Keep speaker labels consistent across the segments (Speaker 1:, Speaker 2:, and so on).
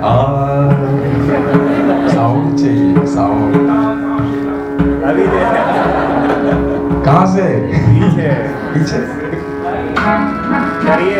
Speaker 1: 啊，手指手
Speaker 2: ，अभी
Speaker 1: कहाँ से
Speaker 2: पीछे।
Speaker 1: पीछे
Speaker 2: करिए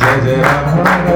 Speaker 1: जय जय
Speaker 3: राम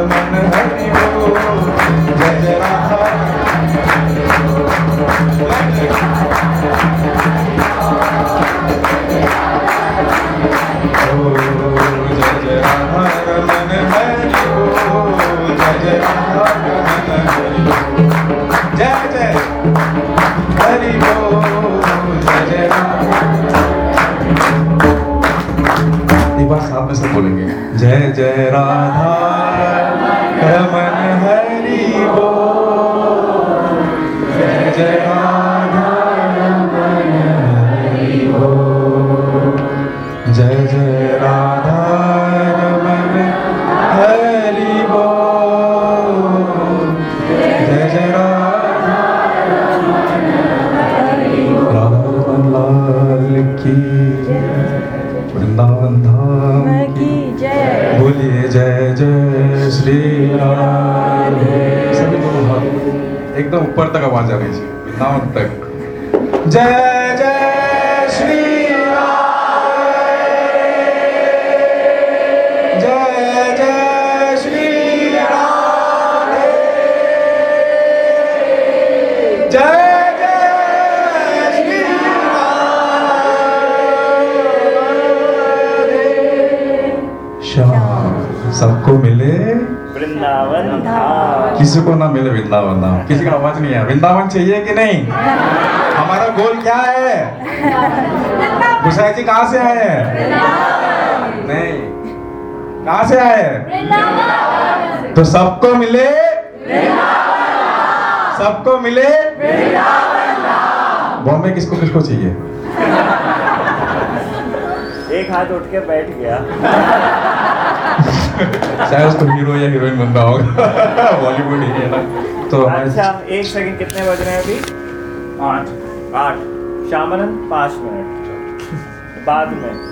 Speaker 2: किसी का आवाज़ नहीं है। वृंदावन चाहिए कि नहीं? हमारा गोल क्या है? गुसाई जी कहाँ से आए हैं? नहीं। कहाँ से आए हैं? तो सबको मिले? सबको मिले? बॉम्बे किसको किसको चाहिए?
Speaker 3: एक हाथ उठ के बैठ गया।
Speaker 2: शायद उसको हीरो या हीरोइन बनना होगा। बॉलीवुड ही है ना। तो
Speaker 3: अच्छा एक सेकंड कितने बज रहे हैं अभी? आठ आठ। शामन पाँच मिनट। बाद में।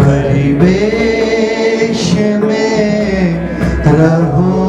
Speaker 4: परिवेश में रहो।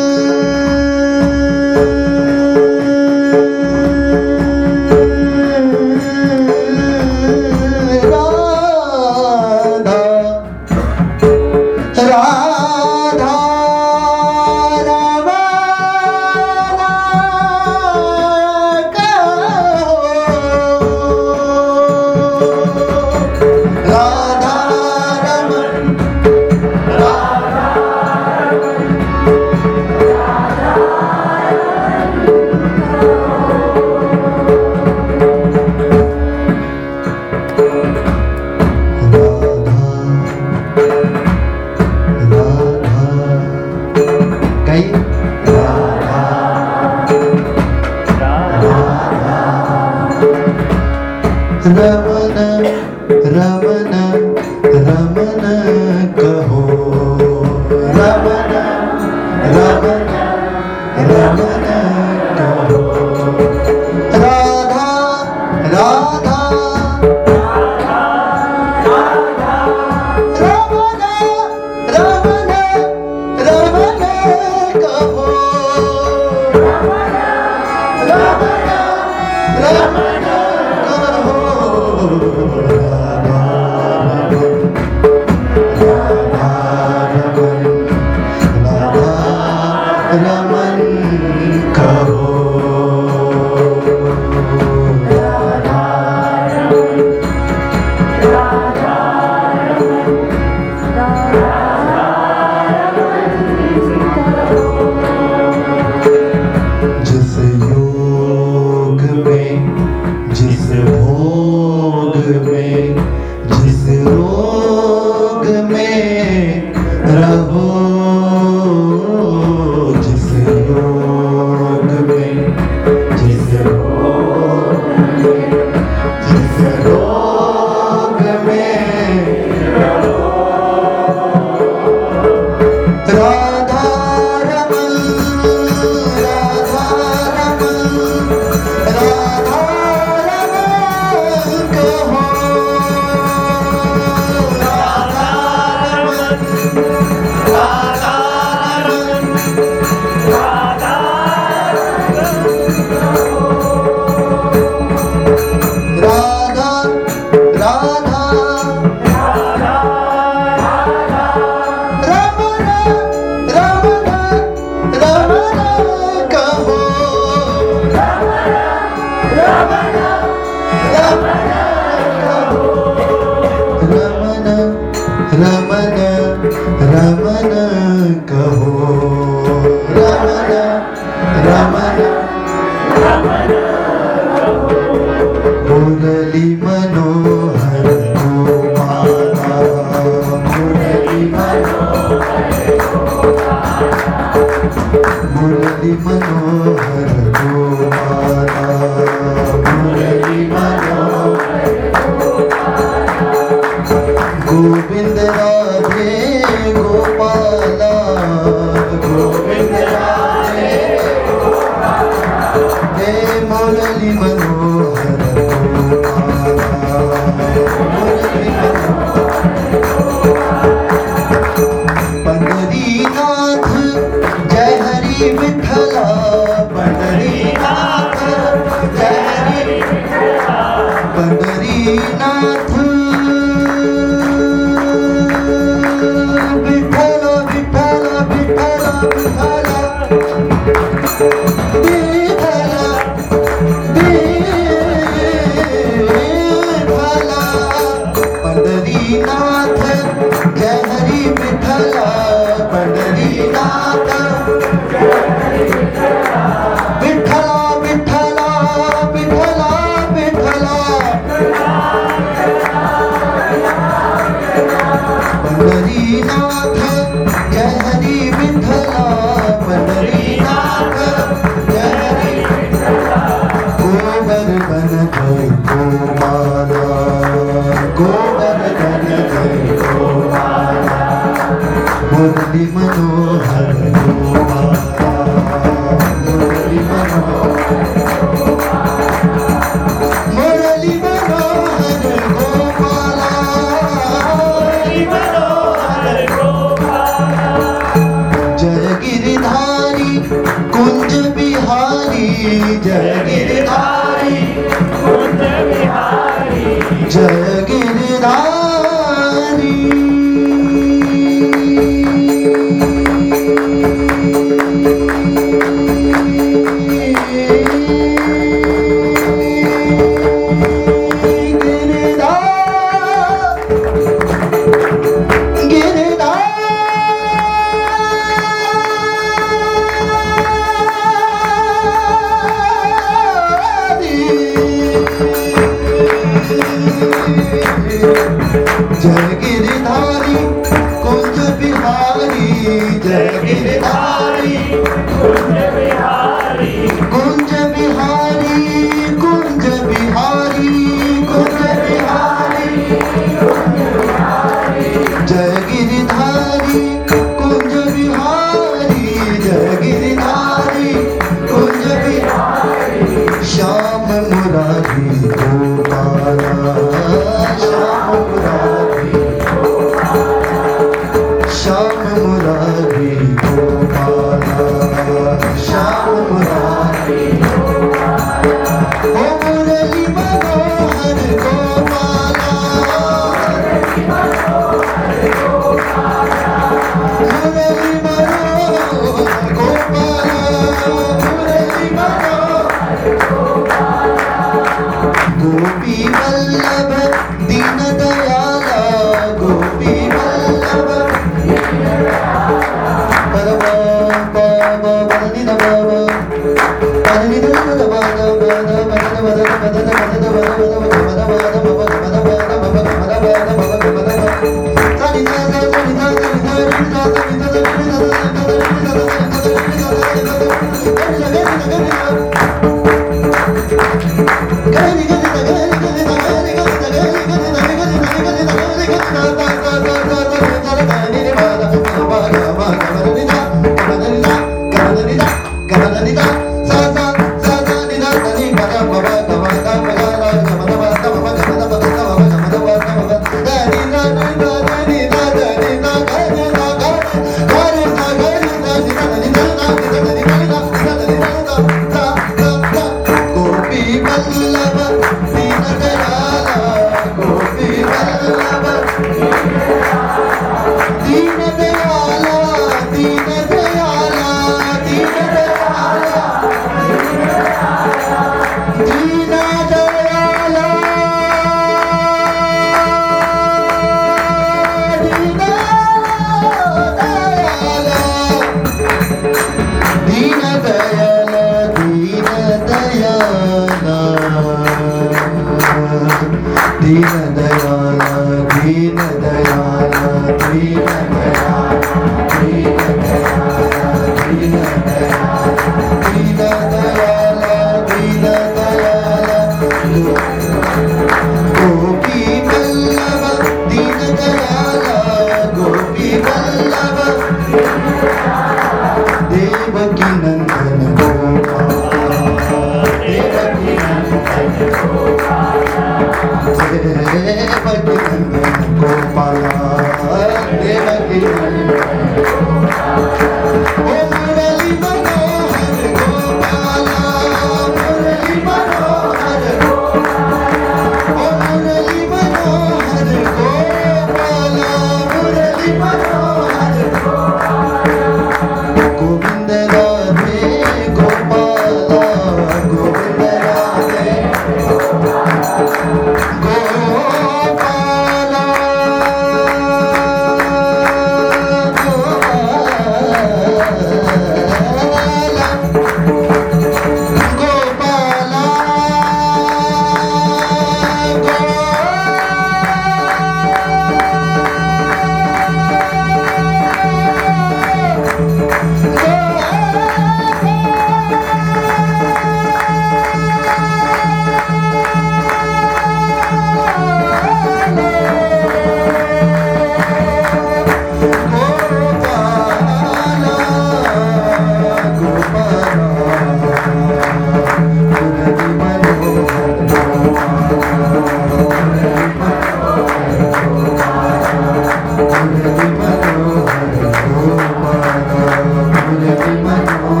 Speaker 1: every man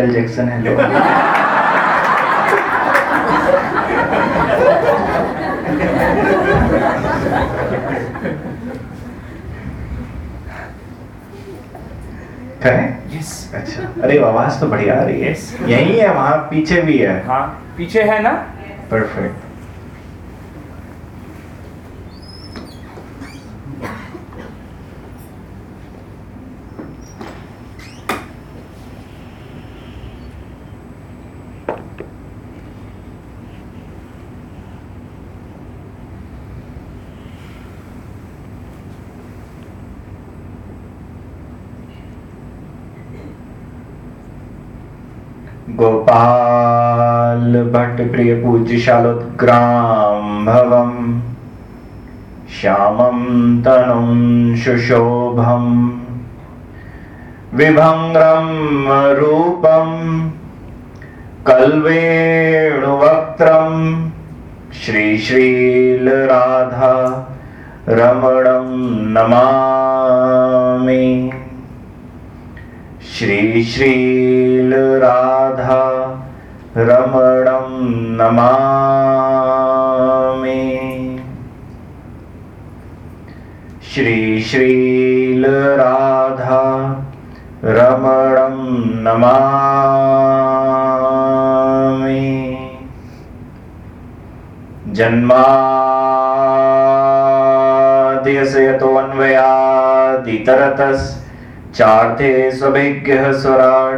Speaker 1: माइकल जैक्सन है लोग करें? अच्छा। अरे आवाज़ तो बढ़िया आ रही है। यही है वहाँ पीछे भी है।
Speaker 2: हाँ पीछे है ना?
Speaker 1: परफेक्ट पूजिशलुत्क्राम्भवम् श्यामं तनुं शुशोभम् विभङ्ग्रं रूपं कल्वेणुवक्त्रं श्रीश्रीलराधा रमणं नमामि। श्रीश्रीलराधा रमणं श्रील राधा रमणं नमामि। जन्माद्यस्य यतोऽन्वयादितरतस् चार्थे स्वभिज्ञः स्वराट्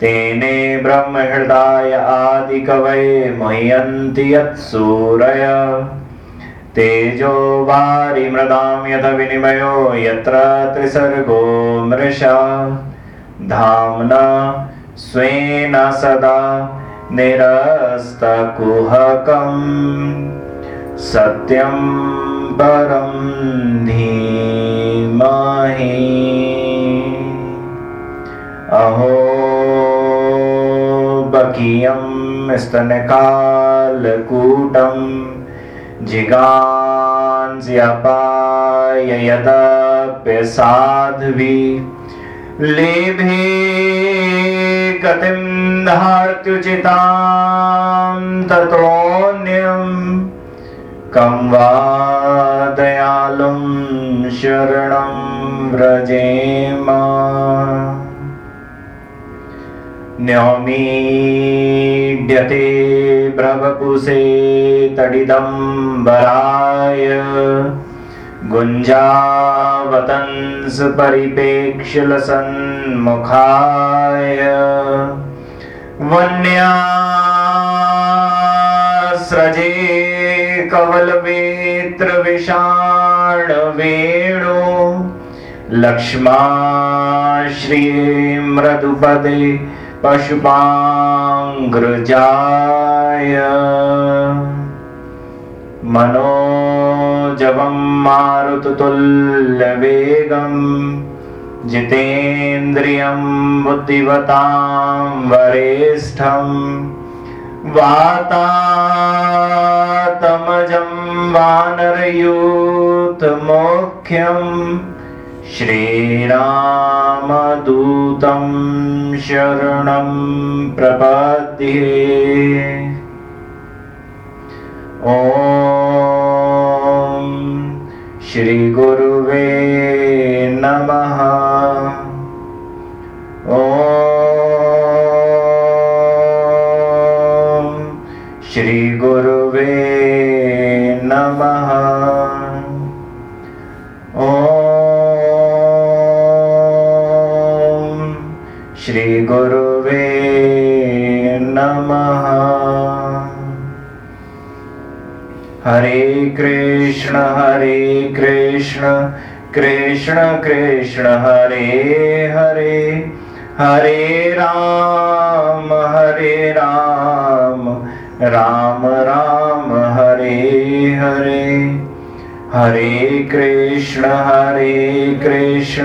Speaker 1: तेने ब्रह्महृदाय आदिकवये मुह्यन्ति यत्सूरय तेजो वारिमृदां यथ विनिमयो यत्र त्रिसर्गो मृषा। धाम्ना स्वेन सदा निरस्तकुहकम्। सत्यं परं धीमहि। अहो बकीयं स्तनकालकूटं जिगांस्यपाय यदप्यसाध्वी लेभे गतिं धार्त्युचितां ततोऽन्यं कं वा दयालुं शरणं व्रजेम। न्यौमीड्यते भ्रवपुषे तडिदम्बराय। गुञ्जावतंस परिपेक्ष्यलसन्मुखाय वन्यास्रजे कवलवेत्रविषाणवेणु। लक्ष्माश्रिये मृदुपदे पशुपां मनोजवं मारुततुल्यवेगम् जितेन्द्रियं बुद्धिवतां वरेष्ठम् वातातमजं वानरयूतमोख्यम् श्रीरामदूतं शरणं प्रपद्ये। ॐ श्रीगुरुवे नमः। ॐ श्रीगुरुवे नमः। ॐ श्रीगुरुवे नमः। हरे कृष्ण हरे कृष्ण कृष्ण कृष्ण, हरे हरे। हरे राम हरे राम राम राम, हरे हरे। हरे कृष्ण हरे कृष्ण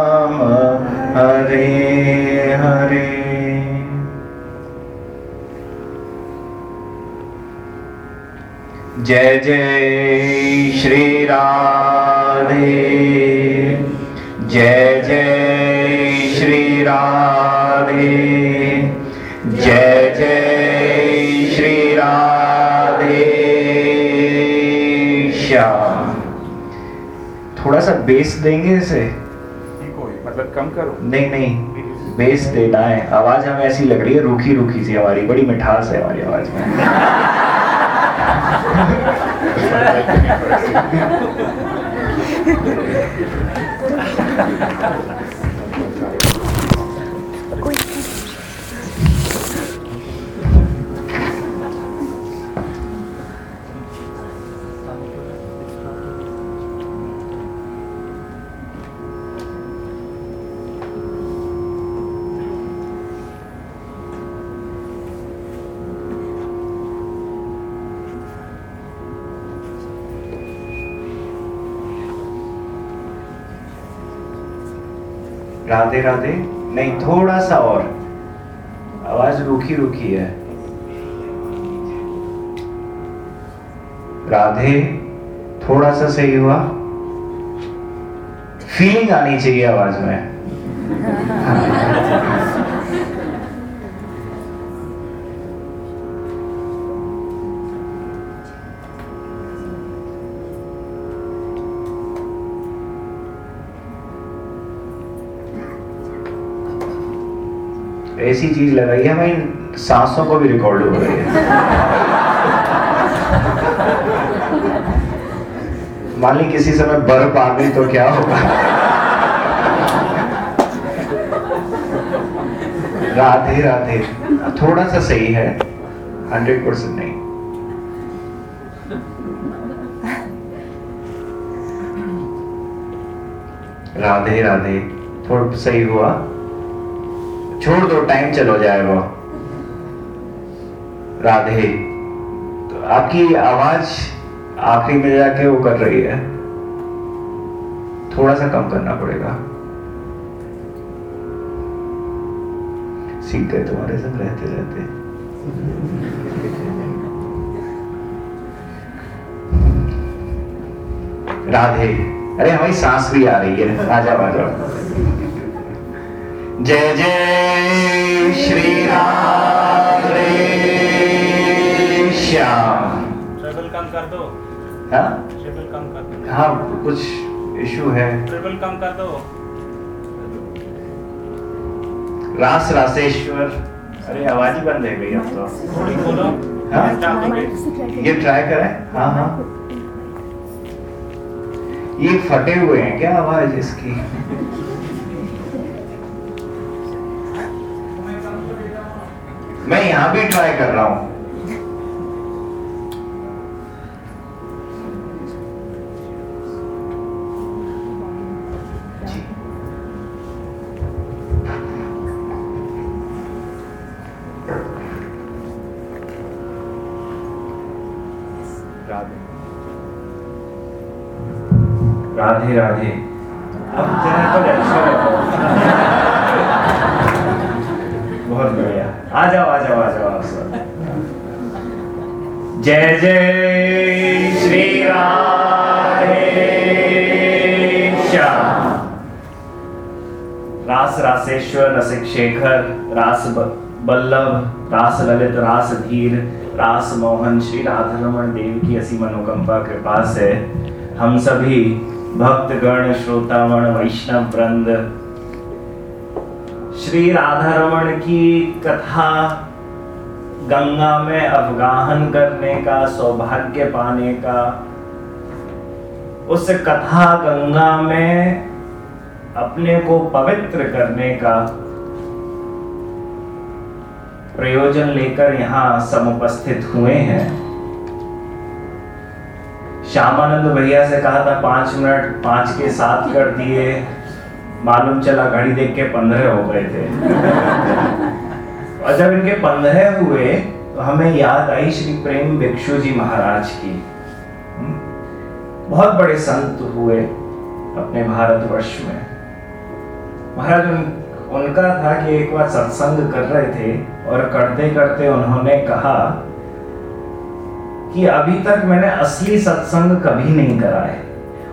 Speaker 1: हरे हरे। जय जय श्री राधे। जय जय श्री राधे। जय जय श्री राधे। श्याम। थोड़ा सा बेस देंगे इसे?
Speaker 2: मतलब कम करो।
Speaker 1: नहीं नहीं। बेस डेटा है। आवाज़ हमें ऐसी लग रही है रूखी रूखी सी हमारी। बड़ी मिठास है हमारी आवाज़ में। राधे राधे। नहीं, थोड़ा सा और। आवाज़ रुकी रुकी है। राधे, थोड़ा सा सही हुआ। फीलिंग आनी चाहिए आवाज़ में। ऐसी चीज़ लगाई है भाई सांसों को भी रिकॉर्ड हो रही है। मान ली किसी समय बर्फ़ आ गई तो क्या होगा? राधे राधे। थोड़ा सा सही है। हंड्रेड परसेंट नहीं। राधे राधे। थोड़ा सही हुआ। छोड़ दो टाइम चलो जाएगा राधे तो आपकी आवाज़ आखिरी में जाके वो कर रही है। थोड़ा सा कम करना पड़ेगा। सीख गए तुम्हारे संग रहते रहते। राधे, अरे हमारी सांस भी आ रही है। आ जाओ। जय जय श्री राधे श्याम
Speaker 2: ट्रिपल कम कर दो।
Speaker 1: हाँ?
Speaker 2: ट्रिपल कम कर दो।
Speaker 1: हाँ कुछ इशू है।
Speaker 2: ट्रिपल कम कर दो।
Speaker 1: रास रासेश्वर। अरे आवाज़ ही बंद है गई अब तो।
Speaker 2: थोड़ी बोलो।
Speaker 1: हाँ? ये ट्राई करें? हाँ हाँ। ये फटे हुए हैं क्या आवाज़ इसकी? मैं यहाँ भी ट्राई कर रहा हूँ। राधे राधे। जय जय श्री रास रासेश्वर रसिक शेखर रास बल्लभ, रास ललित, रास धीर, रास मोहन, श्री राधारमण देव की असीम अनुकंपा कृपा से हम सभी भक्तगण, श्रोतागण, वैष्णव वृंद, श्री राधा रमण की कथा गंगा में अवगाहन करने का, सौभाग्य पाने का। उस कथा गंगा में अपने को पवित्र करने का प्रयोजन लेकर यहाँ समुपस्थित हुए हैं। श्यामानंद भैया से कहा था, पाँच मिनट, पाँच के साथ कर दिए। मालूम चला घड़ी देख के पंद्रह हो गए थे। और जब इनके पंद्रह हुए तो हमें याद आई श्री प्रेम भिक्षु जी महाराज की। हम्म? बहुत बड़े संत हुए अपने भारतवर्ष में। महाराज उन, उनका था कि एक बार सत्संग कर रहे थे और करते करते उन्होंने कहा कि अभी तक मैंने असली सत्संग कभी नहीं करा है।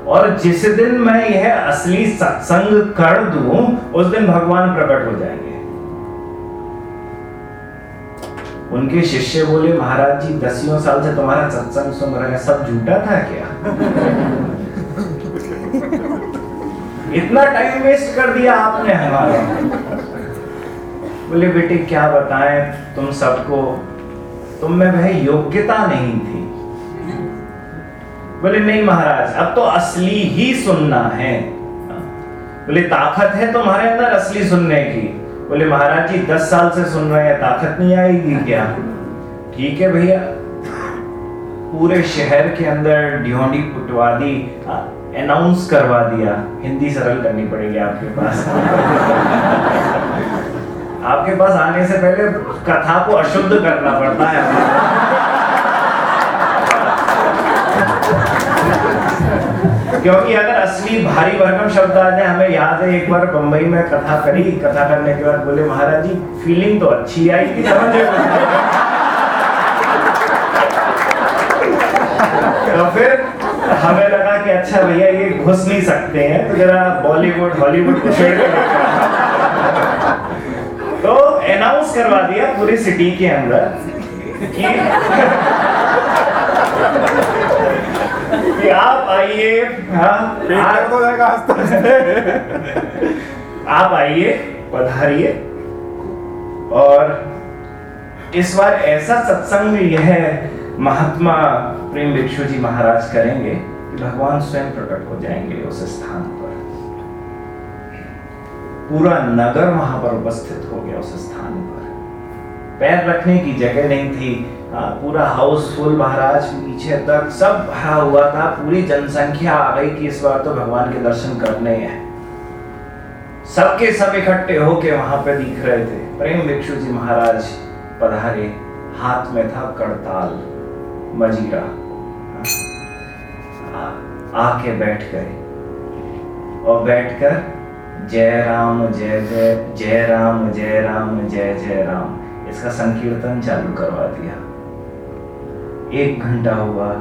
Speaker 1: और जिस दिन मैं यह असली सत्संग कर दूँ उस दिन भगवान प्रकट हो जाएँगे। उनके शिष्य बोले महाराज जी दसियों साल से तुम्हारा सत्संग सुन रहे हैं, सब झूठा था क्या? इतना टाइम वेस्ट कर दिया आपने हमारा। बोले, बेटे, क्या बताएँ, तुम सबको, तुम में वह योग्यता नहीं थी। बोले, नहीं महाराज, अब तो असली ही सुनना है। बोले, ताकत है तुम्हारे अंदर असली सुनने की। बोले, महाराज जी, दस साल से सुन रहे हैं, ताकत नहीं आएगी क्या? ठीक है भैया। पूरे शहर के अंदर डिहोंडी पुटवा दी अनाउंस करवा दिया। हिंदी सरल करनी पड़ेगी आपके पास। आपके पास आने से पहले कथा को अशुद्ध करना पड़ता है। क्योंकि अगर असली भारी भरकम शब्द आ जाए, हमें याद है, एक बार बंबई में कथा करी, कथा करने के बाद बोले, महाराज जी फीलिंग तो अच्छी आई थी समझे तो फिर हमें लगा कि अच्छा भैया, ये घुस नहीं सकते हैं तो जरा बॉलीवुड हॉलीवुड को छेड़ तो अनाउंस करवा दिया पूरी सिटी के अंदर कि कि आप आइए। हाँ।
Speaker 5: हँसते
Speaker 1: आप आइए पधारिए। और इस बार ऐसा सत्संग यह महात्मा प्रेम भिक्षु जी महाराज करेंगे कि भगवान स्वयं प्रकट हो जाएँगे उस स्थान पर। पूरा नगर वहाँ पर उपस्थित हो गया उस स्थान पर। पैर रखने की जगह नहीं थी। हाँ, पूरा हाउसफुल महाराज, पीछे तक सब भरा हुआ था, पूरी जनसंख्या आ गई कि इस बार तो भगवान के दर्शन करने हैं। सबके सब इकट्ठे होके वहाँ पे दिख रहे थे। प्रेम भिक्षु जी महाराज पधारे, हाथ में था करताल, मजीरा। आके बैठ गए। और बैठकर जय राम, जय जय जय राम जय राम, जय जय राम, इसका संकीर्तन चालू करवा दिया। एक घंटा हुआ,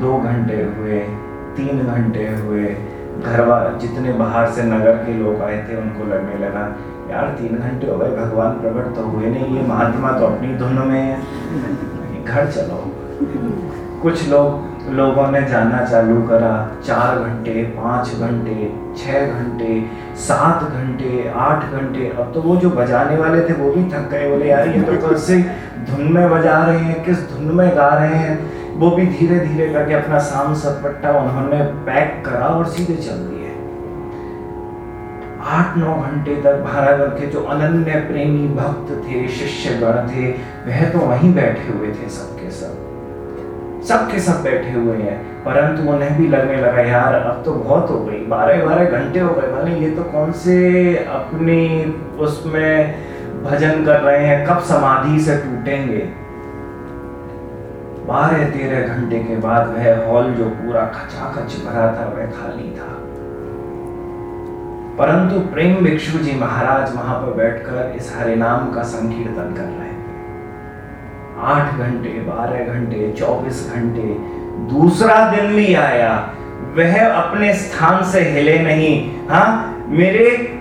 Speaker 1: दो घंटे हुए, तीन घंटे हुए। घर जितने बाहर से नगर के लोग आए थे, उनको लगने लगा, यार, तीन घंटे हो गए, भगवान प्रकट तो हुए नहीं ये महात्मा तो अपनी धुन में है। घर चलो। कुछ लोग, लोगों ने जाना चालू करा, चार घंटे, पाँच घंटे छः घंटे, सात घंटे, आठ घंटे। अब तो वो जो बजाने वाले थे, वो भी थक गए, बोले, यार, ये तो कल से धुन में बजा रहे हैं, किस धुन में गा रहे हैं, वो भी धीरे धीरे करके अपना साम सपट्टा उन्होंने पैक करा और सीधे चल दिए। आठ नौ घंटे तक भारत के जो अनन्य प्रेमी भक्त थे शिष्य गण थे, वह तो वहीं बैठे हुए थे सबके सब। सबके सब बैठे हुए हैं, परंतु उन्हें भी लगने लगा, यार, अब तो बहुत हो गई बारह बारह घंटे हो गए, माने ये तो कौन से अपनी उसमें भजन कर रहे हैं, कब समाधि से टूटेंगे? बारह तेरह घंटे के बाद वह हॉल जो पूरा खचाखच भरा था, वह खाली था। परंतु प्रेम भिक्षु जी महाराज वहाँ पर बैठकर इस हरिनाम का संकीर्तन कर रहे थे आठ घंटे, बारह घंटे, चौबीस घंटे, दूसरा दिन भी आया। वह अपने स्थान से हिले नहीं। हाँ मेरे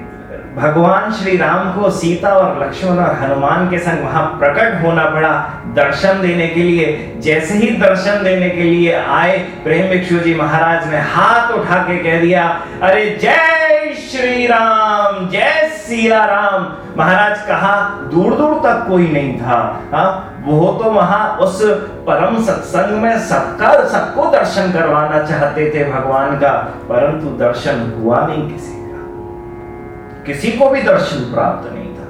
Speaker 1: भगवान श्री राम को सीता और लक्ष्मण और हनुमान के संग वहाँ प्रकट होना पड़ा दर्शन देने के लिए। जैसे ही दर्शन देने के लिए आए प्रेम भिक्षु जी महाराज ने हाथ उठा के कह दिया, अरे जय श्री राम, जय सिया राम। महाराज कहा, दूर दूर तक कोई नहीं था हाँ? वो तो वहाँ उस परम सत्संग में सबका, सबको दर्शन करवाना चाहते थे भगवान का, परंतु दर्शन हुआ नहीं किसी किसी को भी दर्शन प्राप्त नहीं था।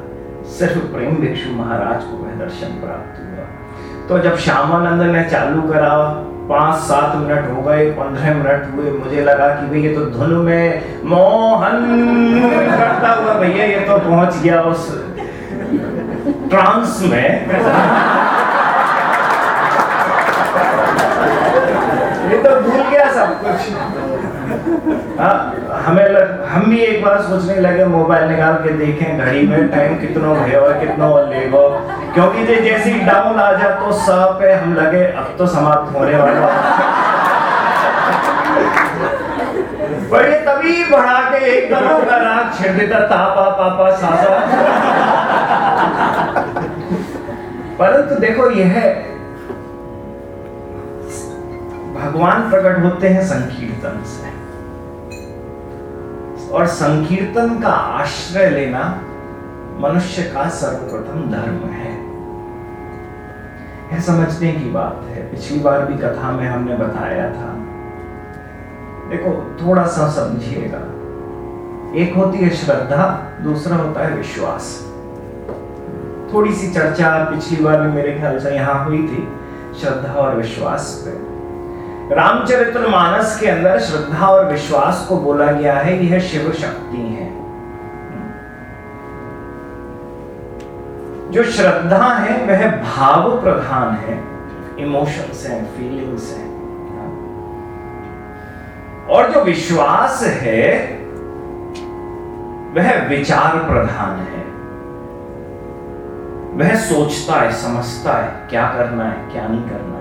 Speaker 1: सिर्फ़ प्रेम भिक्षु महाराज को वह दर्शन प्राप्त हुआ। तो जब श्यामानंद ने चालू करा पाँच सात मिनट हो गए, पंद्रह मिनट हुए, मुझे लगा कि भाई ये तो धुन में मोहन करता हुआ भैया, ये तो पहुँच गया उस ट्रांस में। ये तो भूल गया सब कुछ। हाँ। हमें लग, हम भी एक बार सोचने लगे मोबाइल निकाल के देखें घड़ी में टाइम कितना भयो और कितना लेगो क्योंकि जे जैसे ही डाउन आ जाए तो सब पे हम लगे अब तो समाप्त होने वाला ये तभी बढ़ा के एकदम होगा रात छेड़ देता तापा पापा सासा परंतु देखो यह भगवान प्रकट होते हैं संकीर्तन से। और संकीर्तन का आश्रय लेना मनुष्य का सर्वप्रथम धर्म है। यह समझने की बात है। पिछली बार भी कथा में हमने बताया था। देखो, थोड़ा सा समझिएगा। एक होती है श्रद्धा, दूसरा होता है विश्वास। थोड़ी सी चर्चा पिछली बार भी मेरे ख्याल से यहाँ हुई थी, श्रद्धा और विश्वास पे। रामचरित्र मानस के अंदर श्रद्धा और विश्वास को बोला गया है यह शिव शक्ति है। जो श्रद्धा है, वह भाव प्रधान है। इमोशंस हैं फीलिंग्स हैं। और जो विश्वास है, वह विचार प्रधान है। वह सोचता है, समझता है, क्या करना है, क्या नहीं करना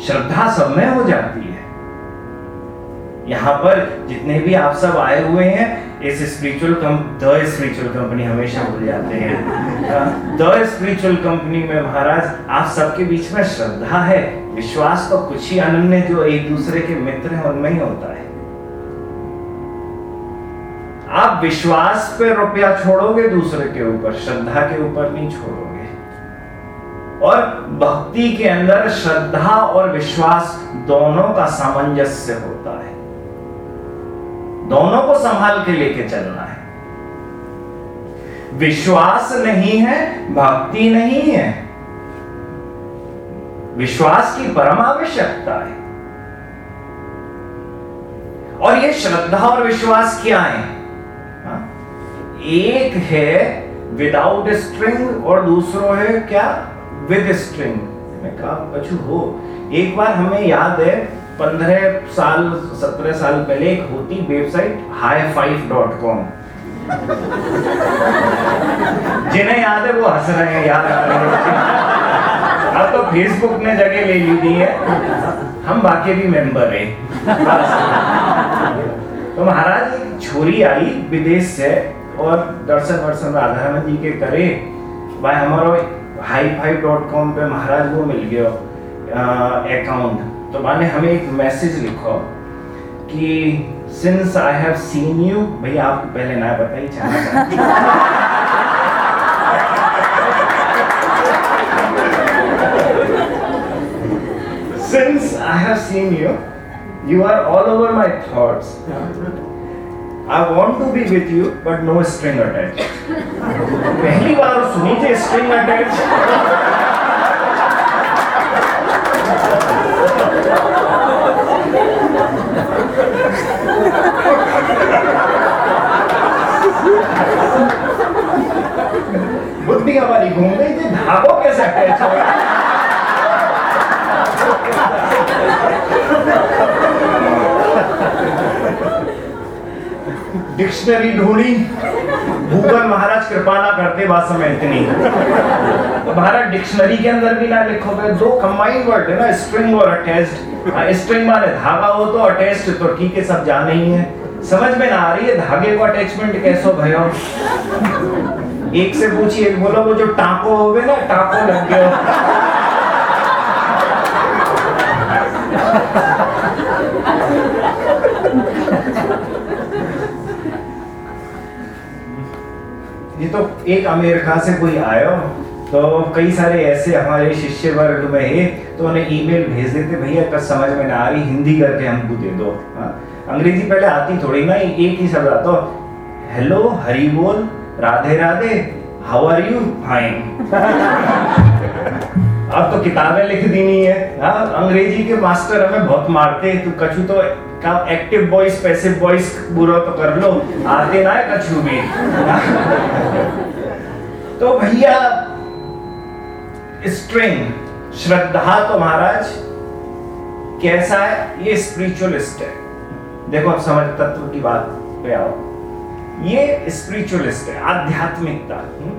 Speaker 1: श्रद्धा सब में हो जाती है। यहाँ पर जितने भी आप सब आए हुए हैं, इस स्पिरिचुअल द स्पिरिचुअल कंपनी हमेशा भूल जाते हैं। द स्पिरिचुअल कंपनी में महाराज, आप सबके बीच में श्रद्धा है, विश्वास तो कुछ ही अनन्य जो एक दूसरे के मित्र हैं, उनमें ही होता है। आप विश्वास पे रुपया छोड़ोगे दूसरे के ऊपर, श्रद्धा के ऊपर नहीं छोड़ोगे। और भक्ति के अंदर श्रद्धा और विश्वास दोनों का सामंजस्य होता है। दोनों को संभाल के लेके चलना है। विश्वास नहीं है, भक्ति नहीं है। विश्वास की परम आवश्यकता है। और ये श्रद्धा और विश्वास क्या है? हाँ? एक है विदाउट स्ट्रिंग और दूसरो है क्या? विद स्ट्रिंग मैं कहा कछु हो। एक बार हमें याद है, पंद्रह साल, सत्रह साल पहले एक होती website hi five dot com जिन्हें याद है, वो हंस रहे हैं, याद आ रहे हैं। अब तो फेसबुक ने जगह ले ली दी है। हम बाकी भी मेंबर हैं। तो महाराज, छोरी आई विदेश से, और दर्शन वर्शन राधा जी के करे भाई, हमारो हाई फाइव डॉट कॉम पे महाराज वो मिल गया अकाउंट तो माने हमें एक मैसेज लिखो कि since I have seen you भैया आप पहले ना चाहना Since I have seen you, you are all over my thoughts. I want to be with you, but no string attached. पहली बार सुनी थी string attached. बुद्धि हमारी घूम गई थी धागों कैसे अटैच हो गए डिक्शनरी ढूंढी। गूगल महाराज कृपा ना करते बात समय इतनी। महाराज डिक्शनरी के अंदर भी ना लिखोगे, दो कंबाइंड वर्ड है ना स्ट्रिंग और अटैच्ड स्ट्रिंग माने धागा हो तो अटैच्ड तो ठीक है, सब जाने ही है। समझ में ना आ रही है, धागे को अटैचमेंट कैसो भयो एक से पूछिए, एक बोलो, वो जो टाको हो गए ना, टाको लग गया। ये तो एक अमेरिका से कोई आयो तो कई सारे ऐसे हमारे शिष्य वर्ग में है तो उन्हें ईमेल भेज देते, भैया कल समझ में ना आ रही, हिंदी करके हमको दे दो। हाँ? अंग्रेज़ी पहले आती थोड़ी ना, एक ही शब्द आता हेलो, हरी बोल, Radhe Radhe, how are you? Fine. अब तो किताबें लिख दी नहीं है। हाँ अंग्रेज़ी के मास्टर हमें बहुत मारते तो कछु तो का एक्टिव वॉइस पैसिव वॉइस बुरा तो कर लो आते ना है कछु भी तो भैया स्ट्रिंग श्रद्धा तो महाराज, कैसा है? ये स्पिरिचुअलिस्ट है। देखो अब समझ, तत्व की बात पे आओ। ये स्पिरिचुअलिस्ट है, आध्यात्मिकता। हम्म?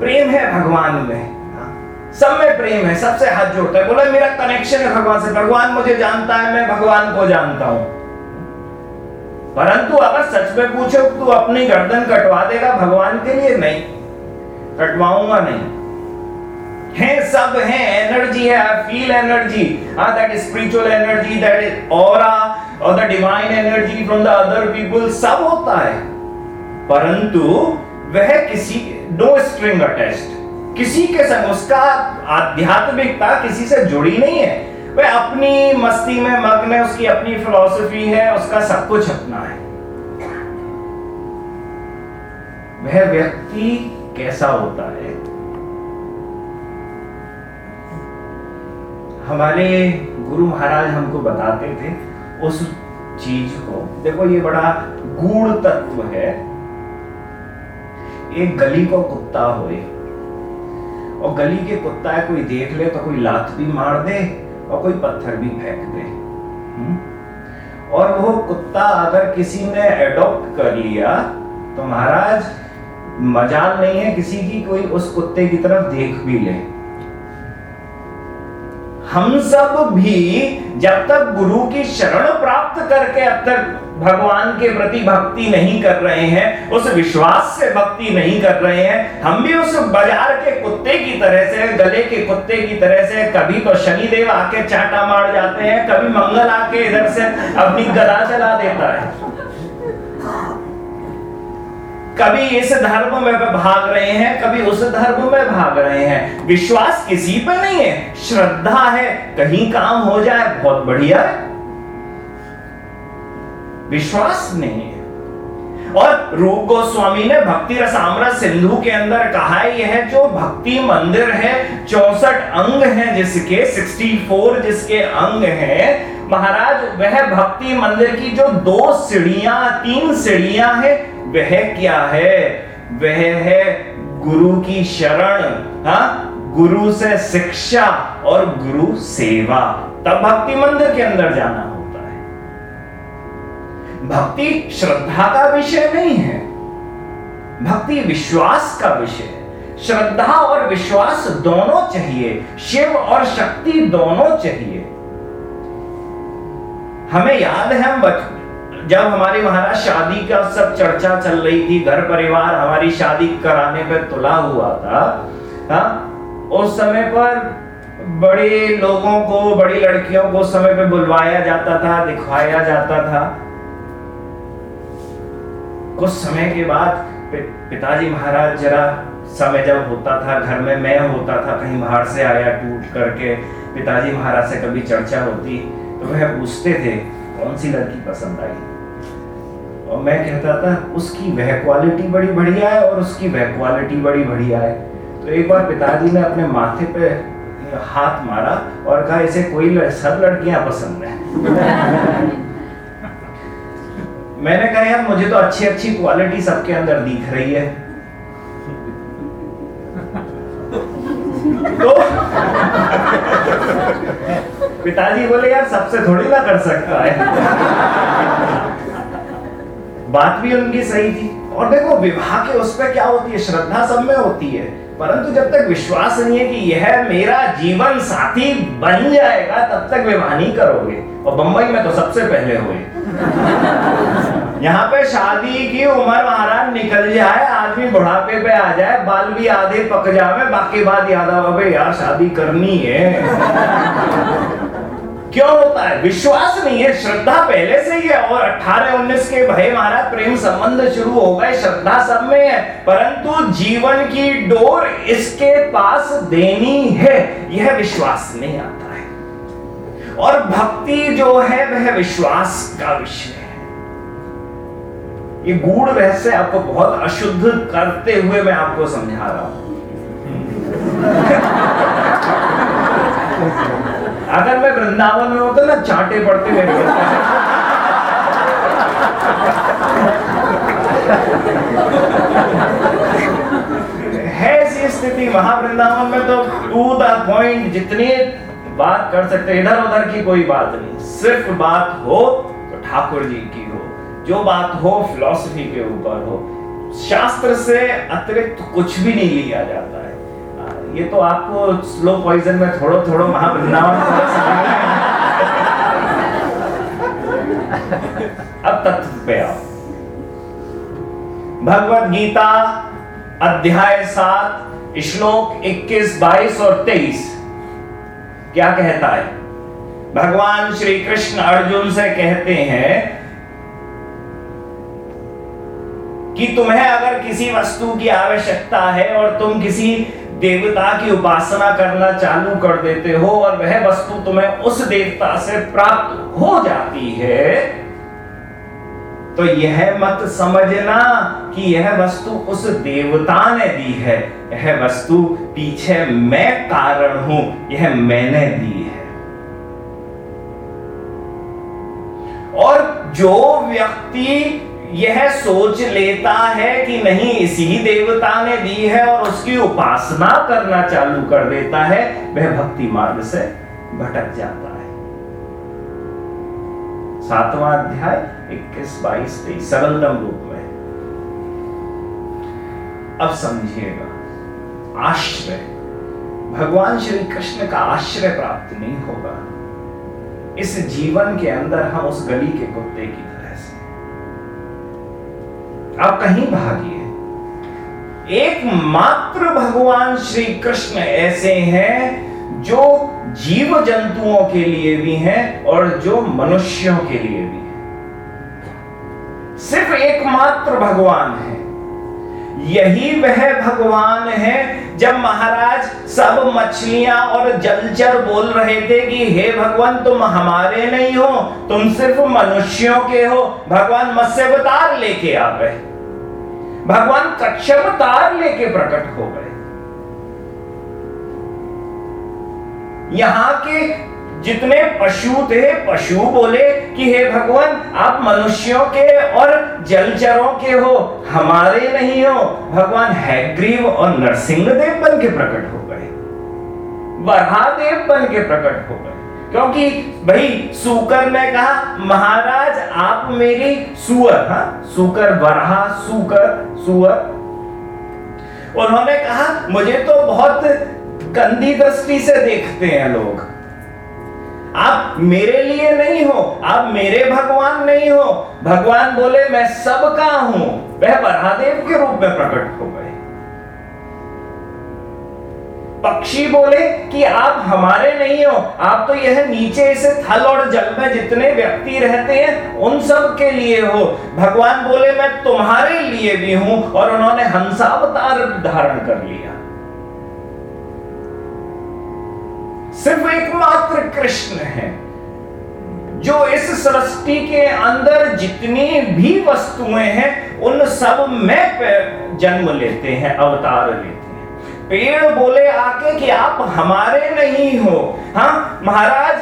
Speaker 1: प्रेम है भगवान में। हाँ? सब में प्रेम है, सबसे हाथ जोड़ता है। बोला, मेरा कनेक्शन है भगवान से। भगवान मुझे जानता है, मैं भगवान को जानता हूँ। परंतु अगर सच में पूछो, तू अपनी गर्दन कटवा देगा भगवान के लिए? नहीं। कटवाऊँगा नहीं। है, सब है एनर्जी है I feel energy that spiritual energy that is or the divine energy from the other people सब होता है। परंतु, वह किसी नो स्ट्रिंग अटैच्ड किसी के संग उसका आध्यात्मिकता किसी से जुड़ी नहीं है। वह अपनी मस्ती में मग्न है उसकी अपनी फिलॉसफी है, उसका सब कुछ अपना है। वह व्यक्ति कैसा होता है? हमारे गुरु महाराज हमको बताते थे उस चीज़ को। देखो, ये बड़ा गूढ़ तत्व है। एक गली को कुत्ता होए। और गली के कुत्ता है, कोई देख ले तो कोई लात भी मार दे। और कोई पत्थर भी फेंक दे हम्म? और वो कुत्ता अगर किसी ने एडॉप्ट कर लिया तो महाराज मजाल नहीं है किसी की कोई उस कुत्ते की तरफ़ देख भी ले हम सब भी जब तक गुरु की शरण प्राप्त करके अब तक भगवान के प्रति भक्ति नहीं कर रहे हैं, उस विश्वास से भक्ति नहीं कर रहे हैं, हम भी उस बाज़ार के कुत्ते की तरह से, गले के कुत्ते की तरह से, कभी तो शनिदेव आके चाटा मार जाते हैं, कभी मंगल आके इधर से अपनी गदा चला देता है। कभी इस धर्म में भाग रहे हैं, कभी उस धर्म में भाग रहे हैं। विश्वास किसी पर नहीं है, श्रद्धा है, कहीं काम हो जाए, बहुत बढ़िया है। विश्वास नहीं है। और रूप गोस्वामी ने भक्ति रसामृत सिंधु के अंदर कहा यह जो भक्ति मंदिर है, चौसठ अंग हैं जिसके 64 जिसके अंग हैं, महाराज, वह भक्ति मंदिर की जो दो सीढ़ियाँ, तीन सीढ़ियाँ हैं, वह क्या है? वह है गुरु की शरण, हा? गुरु से शिक्षा और गुरु सेवा। तब भक्ति मंदिर के अंदर जाना है भक्ति श्रद्धा का विषय नहीं है। भक्ति विश्वास का विषय है। श्रद्धा और विश्वास दोनों चाहिए। शिव और शक्ति दोनों चाहिए। हमें याद है हम बच जब हमारी महाराज शादी का सब चर्चा चल रही थी, घर परिवार हमारी शादी कराने पर तुला हुआ था, हा? उस समय पर बड़े लोगों को, बड़ी लड़कियों को समय पे बुलवाया जाता था दिखाया जाता था। कुछ समय के बाद पिताजी महाराज जरा समय जब होता था घर में, मैं होता था, कहीं बाहर से आया टूट करके, पिताजी महाराज से कभी चर्चा होती तो वह पूछते थे, कौन सी लड़की पसंद आई? और मैं कहता था, उसकी वह क्वालिटी बड़ी बढ़िया है और उसकी वह क्वालिटी बड़ी बढ़िया है। तो एक बार पिताजी ने अपने माथे पे हाथ मारा और कहा, इसे कोई सब लड़कियाँ पसंद है। मैंने कहा, यार, मुझे तो अच्छी अच्छी क्वालिटी सबके अंदर दिख रही है। तो पिताजी बोले, यार, सबसे थोड़ी ना कर सकता है। बात भी उनकी सही थी। और देखो, विवाह के उस पर क्या होती है? श्रद्धा सब में होती है। परंतु जब तक विश्वास नहीं है कि यह मेरा जीवन साथी बन जाएगा, तब तक विवाह नहीं करोगे। और बंबई में तो सबसे पहले हुए। यहाँ पे शादी की उम्र महाराज निकल जाए, आदमी बुढ़ापे पे आ जाए, बाल भी आधे पक जावे, बाकी बात याद आवे यार, शादी करनी है। क्यों होता है? विश्वास नहीं है, श्रद्धा पहले से ही है। और 18 19 के भय महाराज, प्रेम संबंध शुरू हो गए, श्रद्धा सब में है, परंतु जीवन की डोर इसके पास देनी है, यह विश्वास नहीं आता है। और भक्ति जो है, वह विश्वास का विषय है। ये गूढ़ रहस्य आपको बहुत अशुद्ध करते हुए मैं आपको समझा रहा हूँ। अगर मैं वृंदावन में होता ना चांटे पड़ते हुए है ऐसी स्थिति महावृंदावन में तो टू द पॉइंट जितनी बात कर सकते इधर उधर की कोई बात नहीं। सिर्फ़ बात हो तो ठाकुर जी की जो बात हो फिलॉसफी के ऊपर हो शास्त्र से अतिरिक्त कुछ भी नहीं लिया जाता है। ये तो आपको स्लो पॉइजन में थोड़ो थोड़ो महावृंदावन अब तत्व पे आओ। भगवत गीता अध्याय सात श्लोक 21, 22 और 23 क्या कहता है? भगवान श्री कृष्ण अर्जुन से कहते हैं कि तुम्हें अगर किसी वस्तु की आवश्यकता है और तुम किसी देवता की उपासना करना चालू कर देते हो और वह वस्तु तुम्हें उस देवता से प्राप्त हो जाती है तो यह मत समझना कि यह वस्तु उस देवता ने दी है। यह वस्तु पीछे मैं कारण हूँ, यह मैंने दी है। और जो व्यक्ति यह सोच लेता है कि नहीं, इसी देवता ने दी है और उसकी उपासना करना चालू कर देता है। वह भक्ति मार्ग से भटक जाता है। सातवां अध्याय इक्कीस, बाईस, तेईस, सरलतम रूप में। अब समझिएगा, आश्रय। भगवान श्री कृष्ण का आश्रय प्राप्त नहीं होगा। इस जीवन के अंदर हम उस गली के कुत्ते की कहीं भागिए। एकमात्र भगवान श्री कृष्ण ऐसे हैं जो जीव जंतुओं के लिए भी हैं और जो मनुष्यों के लिए भी हैं। सिर्फ़ एकमात्र भगवान है। यही वह भगवान है जब महाराज सब मछलियाँ और जलचर बोल रहे थे कि हे भगवान, तुम हमारे नहीं हो, तुम सिर्फ़ मनुष्यों के हो, भगवान मत्स्य अवतार लेके आ गए। भगवान कच्छवतार लेके प्रकट हो गए। यहाँ के जितने पशु थे, पशु बोले कि हे भगवान, आप मनुष्यों के और जलचरों के हो, हमारे नहीं हो। भगवान हैग्रीव और नरसिंहदेव बन के प्रकट हो गए। वरादेव बन के प्रकट हो गए। क्योंकि भाई, सुकर ने कहा, महाराज, आप मेरी सुअर, हा, सुकर, बरहा, सुकर, सुअर। उन्होंने कहा, मुझे तो बहुत गंदी दृष्टि से देखते हैं लोग। आप मेरे लिए नहीं हो, आप मेरे भगवान नहीं हो। भगवान बोले, मैं सबका हूँ। वह बरादेव के रूप में प्रकट हो गए। पक्षी बोले कि आप हमारे नहीं हो, आप तो यह नीचे से थल और जल में जितने व्यक्ति रहते हैं, उन सब के लिए हो। भगवान बोले, मैं तुम्हारे लिए भी हूँ। और उन्होंने हंसावतार धारण कर लिया। सिर्फ़ एकमात्र कृष्ण है, जो इस सृष्टि के अंदर जितनी भी वस्तुएँ हैं, उन सब में जन्म लेते हैं, अवतार लेते हैं। पेड़ बोले आके कि आप हमारे नहीं हो। हाँ महाराज,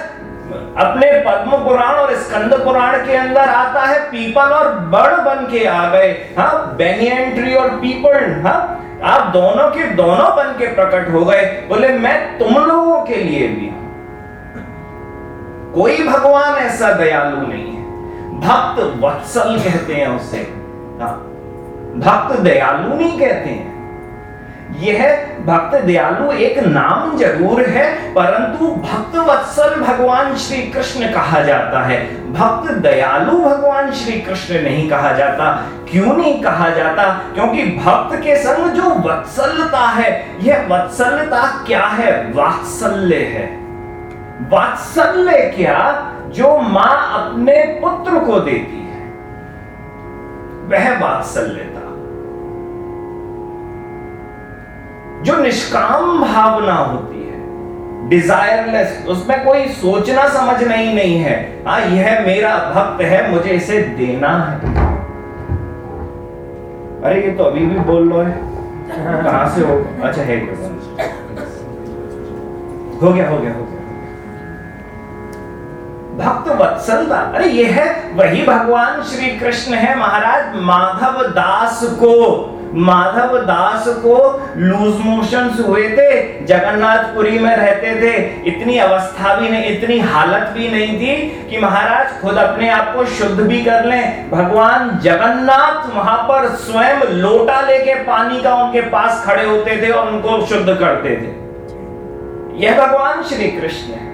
Speaker 1: अपने पद्म पुराण और स्कंद पुराण के अंदर आता है, पीपल और बड़ बन के आ गए। हाँ बेनियन ट्री और पीपल हाँ आप दोनों के दोनों बन के प्रकट हो गए। बोले, मैं तुम लोगों के लिए भी कोई भगवान ऐसा दयालु नहीं है। भक्त वत्सल कहते हैं उसे। हाँ भक्त दयालु नहीं कहते हैं। यह भक्त दयालु एक नाम ज़रूर है, परंतु भक्त वत्सल भगवान श्री कृष्ण कहा जाता है। भक्त दयालु भगवान श्री कृष्ण नहीं कहा जाता। क्यों नहीं कहा जाता? क्योंकि भक्त के संग जो वत्सलता है, यह वत्सलता क्या है? वात्सल्य है। वात्सल्य क्या? जो माँ अपने पुत्र को देती है। वह वात्सल्यता जो निष्काम भावना होती है डिजायरलेस उसमें कोई सोचना समझना ही नहीं है। हाँ यह मेरा भक्त है, मुझे इसे देना है। अरे, ये तो अभी भी बोल लो है। कहाँ से हो? अच्छा है हो गया हो गया हो गया। भक्त वत्सलता। अरे ये है, वही भगवान श्री कृष्ण है, महाराज माधव दास को। माधव दास को लूज मोशन हुए थे, जगन्नाथपुरी में रहते थे। इतनी अवस्था भी नहीं, इतनी हालत भी नहीं थी कि महाराज खुद अपने आप को शुद्ध भी कर लें। भगवान जगन्नाथ वहाँ पर स्वयं लोटा लेके पानी का उनके पास खड़े होते थे और उनको शुद्ध करते थे। यह भगवान श्री कृष्ण है।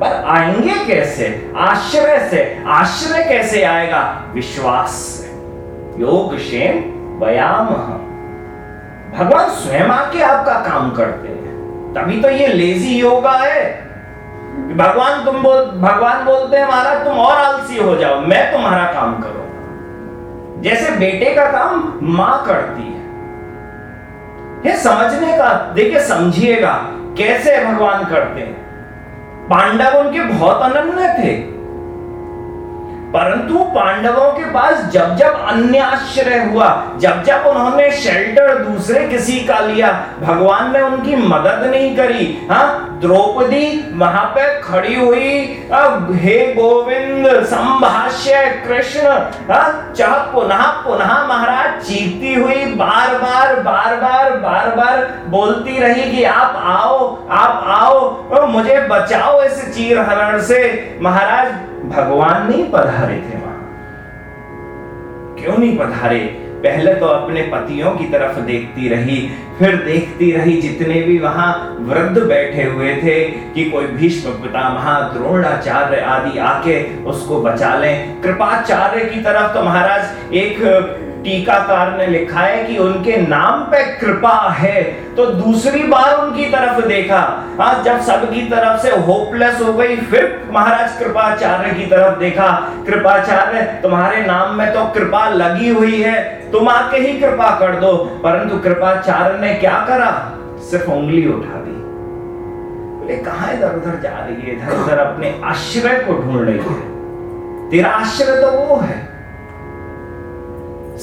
Speaker 1: पर आएँगे कैसे? आश्रय से, आश्रय कैसे आएगा? विश्वास से। योग क्षेम व्यायाम भगवान स्वयं आके आपका काम करते हैं। तभी तो ये लेजी योगा है। भगवान तुम बोल, भगवान बोलते हैं, महाराज, तुम और आलसी हो जाओ। मैं तुम्हारा काम करूँगा। जैसे बेटे का काम माँ करती है। ये समझने का, देखिए, समझिएगा, कैसे भगवान करते हैं। पांडव उनके बहुत अनन्य थे। परंतु पांडवों के पास जब जब अन्य आश्रय हुआ, जब जब उन्होंने शेल्टर दूसरे किसी का लिया, भगवान ने उनकी मदद नहीं करी। हाँ द्रौपदी वहाँ पे खड़ी हुई, अब हे गोविंद, संभाष्य कृष्ण हाँ चाह पुनः पुनः महाराज चीखती हुई बार बार बार बार बार बार बोलती रही कि आप आओ आप आओ मुझे बचाओ इस चीर हरण से। महाराज भगवान नहीं पधारे थे वहाँ। क्यों नहीं पधारे? पहले तो अपने पतियों की तरफ़ देखती रही, फिर देखती रही जितने भी वहाँ वृद्ध बैठे हुए थे कि कोई भीष्म पितामह द्रोणाचार्य आदि आके उसको बचा लें। कृपाचार्य की तरफ़ तो महाराज एक टीकाकार ने लिखा है कि उनके नाम पे कृपा है। तो दूसरी बार उनकी तरफ़ देखा। हाँ जब सबकी तरफ़ से होपलेस हो गई, फिर महाराज कृपाचार्य की तरफ़ देखा। कृपाचार्य, तुम्हारे नाम में तो कृपा लगी हुई है, तुम आके ही कृपा कर दो। परंतु कृपाचार्य ने क्या करा? सिर्फ़ उंगली उठा दी। बोले, कहा इधर उधर जा रही है? इधर उधर अपने आश्रय को ढूंढ रही है। तेरा आश्रय तो वो है।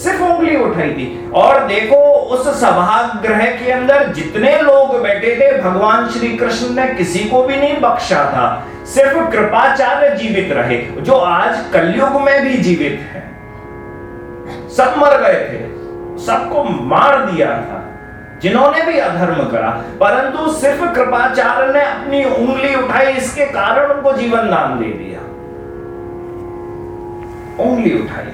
Speaker 1: सिर्फ़ उंगली उठाई थी। और देखो, उस सभाग्रह के अंदर जितने लोग बैठे थे, भगवान श्री कृष्ण ने किसी को भी नहीं बख्शा था। सिर्फ़ कृपाचार्य जीवित रहे, जो आज कलयुग में भी जीवित है। सब मर गए थे, सबको मार दिया था, जिन्होंने भी अधर्म करा। परंतु सिर्फ़ कृपाचार्य ने अपनी उंगली उठाई, इसके कारण उनको जीवन दान दे दिया। उंगली उठाई।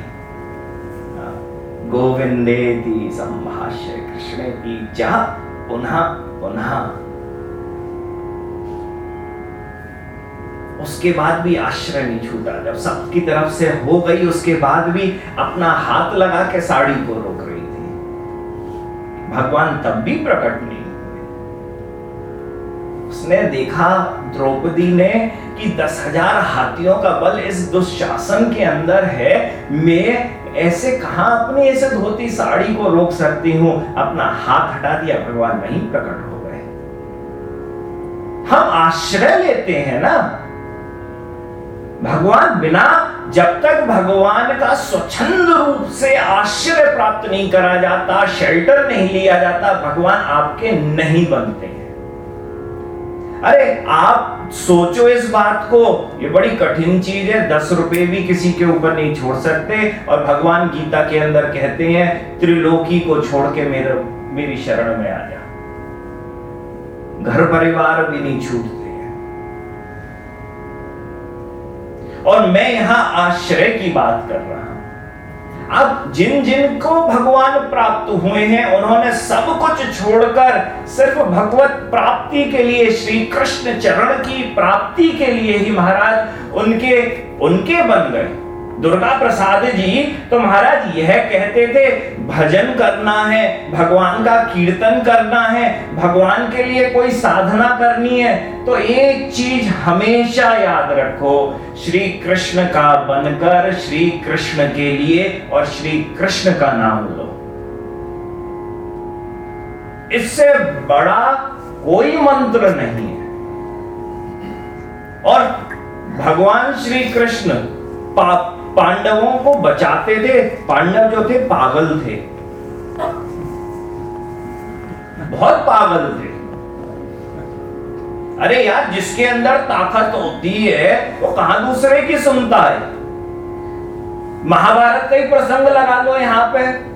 Speaker 1: गोविंदेति संभाष्य कृष्णेति च पुनः पुनः उसके बाद भी आश्रय नहीं छूटा। जब सबकी तरफ़ से हो गई, उसके बाद भी अपना हाथ लगा के साड़ी को रोक रही थी। भगवान तब भी प्रकट नहीं उसने देखा द्रौपदी ने कि दस हज़ार हाथियों का बल इस दुशासन के अंदर है, मैं ऐसे कहा अपनी ऐसे धोती साड़ी को रोक सकती हूँ? अपना हाथ हटा दिया, भगवान वहीं प्रकट हो गए। हम आश्रय लेते हैं ना। भगवान बिना जब तक भगवान का स्वच्छंद रूप से आश्रय प्राप्त नहीं करा जाता शेल्टर नहीं लिया जाता, भगवान आपके नहीं बनते। अरे, आप सोचो इस बात को। ये बड़ी कठिन चीज़ है, दस रुपए भी किसी के ऊपर नहीं छोड़ सकते। और भगवान गीता के अंदर कहते हैं, त्रिलोकी को छोड़ के मेरे, मेरी शरण में आ जा। घर परिवार भी नहीं छूटते हैं। और मैं यहाँ आश्रय की बात कर रहा हूँ। अब जिन जिन को भगवान प्राप्त हुए हैं, उन्होंने सब कुछ छोड़कर सिर्फ़ भगवत प्राप्ति के लिए श्री कृष्ण चरण की प्राप्ति के लिए ही महाराज उनके उनके बन गए। दुर्गा प्रसाद जी तो महाराज यह कहते थे, भजन करना है, भगवान का कीर्तन करना है, भगवान के लिए कोई साधना करनी है तो एक चीज़ हमेशा याद रखो, श्री कृष्ण का बनकर श्री कृष्ण के लिए और श्री कृष्ण का नाम लो। इससे बड़ा कोई मंत्र नहीं है। और भगवान श्री कृष्ण पाप पांडवों को बचाते थे। पांडव जो थे, पागल थे। बहुत पागल थे। अरे यार, जिसके अंदर ताकत होती है, वो कहाँ दूसरे की सुनता है? महाभारत का ही प्रसंग लगा लो यहाँ पे।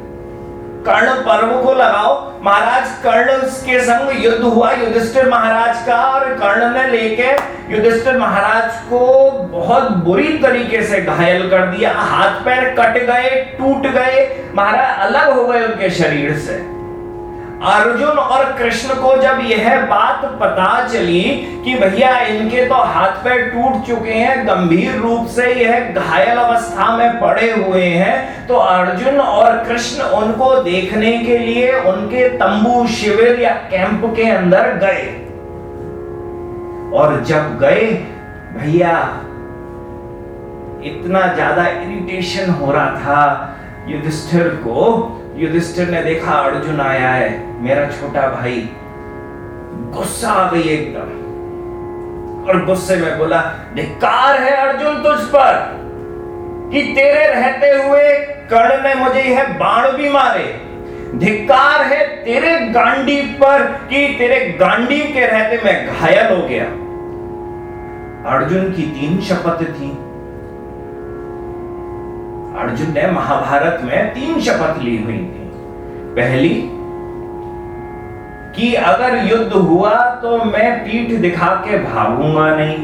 Speaker 1: कर्ण पर्व को लगाओ। महाराज कर्ण के संग युद्ध हुआ, युधिष्ठिर महाराज का, और कर्ण ने लेके युधिष्ठिर महाराज को बहुत बुरी तरीके से घायल कर दिया। हाथ पैर कट गए, टूट गए। महाराज, अलग हो गए उनके शरीर से। अर्जुन और कृष्ण को जब यह बात पता चली कि भैया इनके तो हाथ पैर टूट चुके हैं, गंभीर रूप से यह घायल अवस्था में पड़े हुए हैं तो अर्जुन और कृष्ण उनको देखने के लिए उनके तंबू शिविर या कैंप के अंदर गए। और जब गए, भैया, इतना ज़्यादा इरिटेशन हो रहा था युधिष्ठिर को युधिष्ठिर ने देखा, अर्जुन आया है, मेरा छोटा भाई। गुस्सा आ गई एकदम। और गुस्से में बोला धिकार है अर्जुन तुझ पर कि तेरे रहते हुए कर्ण ने मुझे यह बाण भी मारे। धिकार है तेरे गांडी पर कि तेरे गांडी के रहते मैं घायल हो गया। अर्जुन की तीन शपथ थी। अर्जुन ने महाभारत में तीन शपथ ली हुई थी। पहली, कि अगर युद्ध हुआ तो मैं पीठ दिखा के भागूँगा नहीं।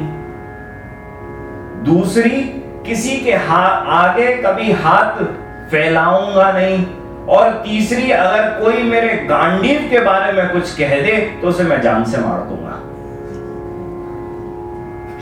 Speaker 1: दूसरी, किसी के हाथ आगे कभी हाथ फैलाऊँगा नहीं। और तीसरी, अगर कोई मेरे गांडीव के बारे में कुछ कह दे तो उसे मैं जान से मार दूँगा।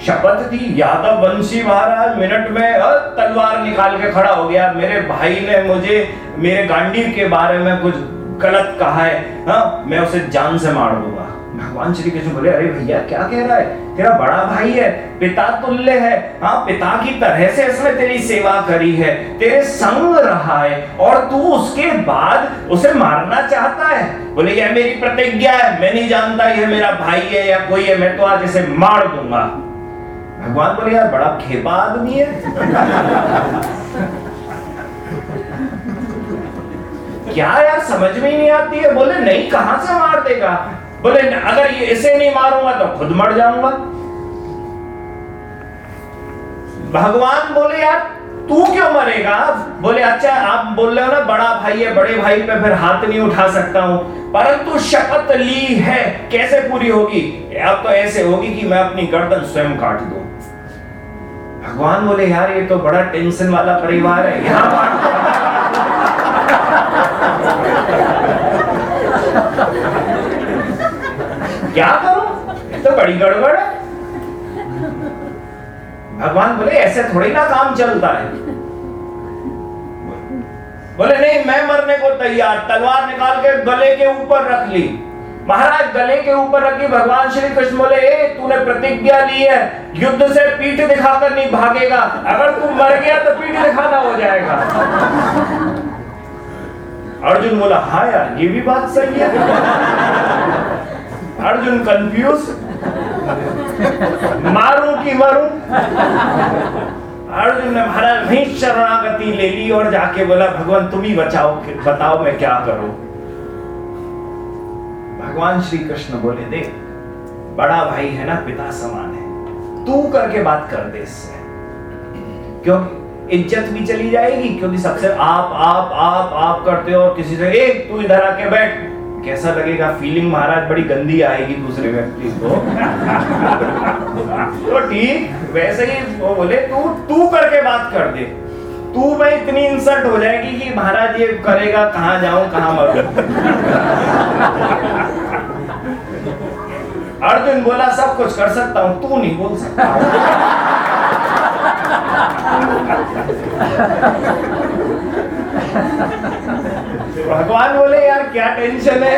Speaker 1: शपथ थी यादव वंशी महाराज मिनट में तलवार निकाल के खड़ा हो गया। मेरे भाई ने मुझे, मेरे गांडीव के बारे में कुछ गलत कहा है हाँ मैं उसे जान से मार दूँगा। भगवान श्री कृष्ण बोले, अरे भैया, क्या कह रहा है? तेरा बड़ा भाई है, पिता तुल्य है हाँ पिता की तरह से इसने तेरी सेवा करी है, तेरे संग रहा है, और तू उसके बाद उसे मारना चाहता है। बोले, यह मेरी प्रतिज्ञा है, मैं नहीं जानता यह मेरा भाई है या कोई है, मैं तो आज इसे मार दूँगा। भगवान बोले, यार, बड़ा खेपा आदमी है। क्या यार, समझ में ही नहीं आती है? बोले, नहीं, कहाँ से मार देगा? बोले, अगर ये इसे नहीं मारूँगा तो खुद मर जाऊँगा। भगवान बोले, यार, तू क्यों मरेगा? बोले अच्छा आप बोल रहे हो ना, बड़ा भाई है, बड़े भाई पे फिर हाथ नहीं उठा सकता हूँ। परंतु शपथ ली है, कैसे पूरी होगी? अब तो ऐसे होगी कि मैं अपनी गर्दन स्वयं काट दूँ। भगवान बोले, यार, ये तो बड़ा टेंशन वाला परिवार है, यहाँ क्या करूँ? तो बड़ी गड़बड़ है। भगवान बोले, ऐसे थोड़ी ना काम चलता है। बोले, नहीं, मैं मरने को तैयार, तलवार निकाल के गले के ऊपर रख ली। महाराज, गले के ऊपर रखी भगवान श्री कृष्ण बोले तूने प्रतिज्ञा ली है, युद्ध से पीठ दिखाकर नहीं भागेगा। अगर तू मर गया तो पीठ दिखाना हो जाएगा। अर्जुन बोला हाँ यार ये भी बात सही है। अर्जुन कंफ्यूज मारूं कि मरूं? अर्जुन ने महाराज वही शरणागति ले ली और जाके बोला, भगवान, तुम ही बचाओ बताओ मैं क्या करूँ? भगवान श्री कृष्ण बोले, देख, बड़ा भाई है ना, पिता समान है। तू करके बात कर दे इससे। क्योंकि इज़्ज़त भी चली जाएगी, क्योंकि सबसे आप आप आप आप करते हो और किसी से एक तू इधर आके बैठ। कैसा लगेगा? फीलिंग महाराज बड़ी गंदी आएगी दूसरे व्यक्ति को। तो ठीक, वैसे ही वो बोले, तू तू करके बात कर दे। तू में इतनी इंसल्ट हो जाएगी कि महाराज ये करेगा, कहाँ जाऊँ, कहाँ मरूं? अर्जुन बोला, सब कुछ कर सकता हूँ, तू नहीं बोल सकता भगवान बोले, यार, क्या टेंशन है?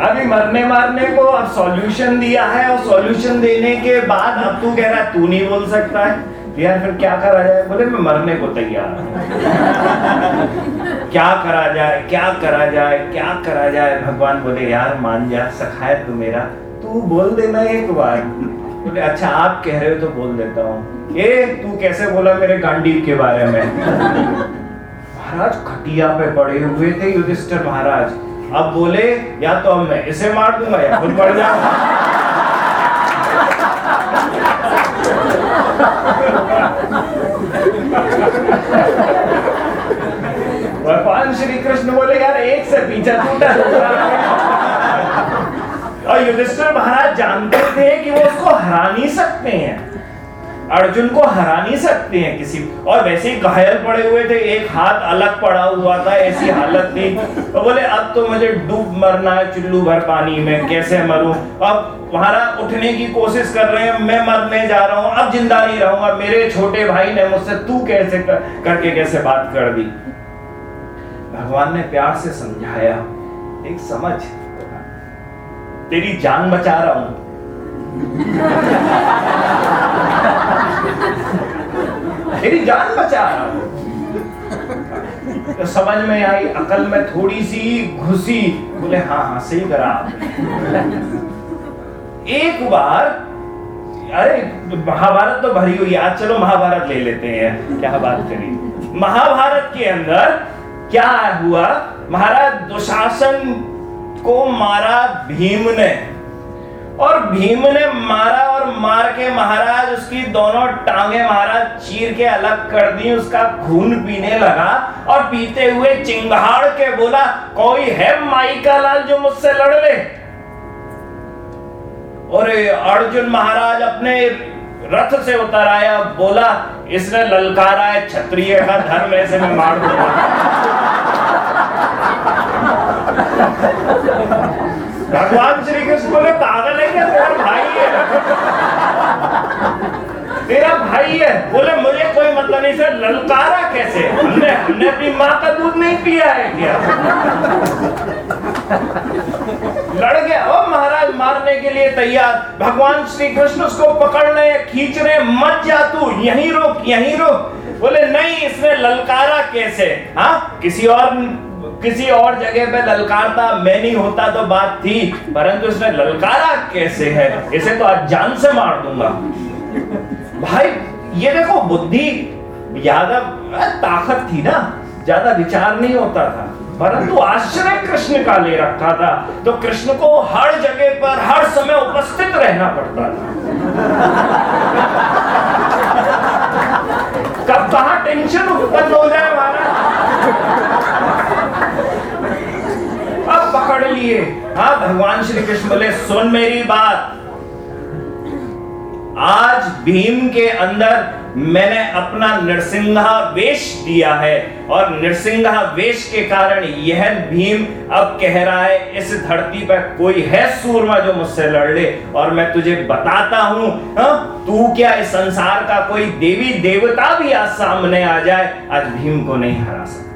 Speaker 1: अभी मरने मारने को अब सॉल्यूशन दिया है, और सॉल्यूशन देने के बाद अब तू कह रहा है, तू नहीं बोल सकता है। यार, फिर क्या करा जाए? बोले, मैं मरने को तैयार क्या करा जाए? क्या करा जाए? क्या करा जाए? भगवान बोले, यार, मान जा सखा है तू मेरा। तू बोल देना एक बार। बोले अच्छा आप कह रहे हो तो बोल देता हूँ। ए, तू कैसे बोला मेरे गांडी के बारे में? महाराज, खटिया पे पड़े हुए थे युधिष्ठिर महाराज। अब बोले, या तो अब मैं इसे मार दूँगा या खुद पड़ जाऊँगा। भगवान श्री कृष्ण बोले, यार, एक से पीछा टूटा और युधिष्ठिर महाराज जानते थे कि वो उसको हरा नहीं सकते हैं। अर्जुन को हरा नहीं सकते हैं किसी और वैसे ही घायल पड़े हुए थे एक हाथ अलग पड़ा हुआ था ऐसी हालत थी। तो बोले अब तो मुझे डूब मरना है चुल्लू भर पानी में कैसे मरूं? अब महाराज उठने की कोशिश कर रहे हैं मैं मरने जा रहा हूँ अब ज़िंदा नहीं रहूँगा मेरे छोटे भाई ने मुझसे तू कैसे कर, करके कैसे बात कर दी? भगवान ने प्यार से समझाया एक समझ। तेरी जान बचा रहा हूँ तेरी जान बचा रहा तो समझ में आई, अकल में थोड़ी सी घुसी। बोले हाँ हाँ सही करा। एक बार, अरे, महाभारत तो भरी हुई, आज चलो महाभारत ले लेते हैं। क्या बात करी। महाभारत के अंदर क्या हुआ? महाराज दुशासन को मारा भीम ने। और भीम ने मारा और मार के महाराज उसकी दोनों टांगे महाराज चीर के अलग कर दी, उसका खून पीने लगा और पीते हुए चिंगाड़ के बोला, कोई है माई का लाल जो मुझसे लड़ ले? और अर्जुन महाराज अपने रथ से उतर आया, बोला, इसने ललकारा है, क्षत्रिय का धर्म ऐसे में मार दूँगा. भगवान श्री कृष्ण बोले, पागल है क्या? तेरा भाई है। तेरा भाई है? बोले, मुझे कोई मतलब नहीं सर ललकारा कैसे? हमने हमने अपनी माँ का दूध नहीं पिया है क्या? लड़ गया। ओ महाराज, मारने के लिए तैयार। भगवान श्री कृष्ण उसको पकड़ रहे खींच रहे मत जा तू। यहीं रुक यहीं रुक। बोले, नहीं, इसने ललकारा कैसे? हाँ किसी और किसी और जगह पे ललकारता मैं नहीं होता तो बात थी, परंतु इसने ललकारा कैसे है? इसे तो आज जान से मार दूँगा। भाई, ये देखो, बुद्धि ज़्यादा ताकत थी ना, ज़्यादा विचार नहीं होता था। परंतु आश्रय कृष्ण का ले रखा था तो कृष्ण को हर जगह पर, हर समय उपस्थित रहना पड़ता था। कब कहा टेंशन उत्पन्न हो जाए हमारा? पकड़ लिए। हाँ भगवान श्री कृष्ण बोले सुन मेरी बात। आज भीम के अंदर मैंने अपना नरसिंहा वेश दिया है और नरसिंहा वेश के कारण यह भीम अब कह रहा है इस धरती पर कोई है सूरमा जो मुझसे लड़ ले और मैं तुझे बताता हूँ। हाँ, तू क्या इस संसार का कोई देवी देवता भी आज सामने आ जाए? आज भीम को नहीं हरा सकता।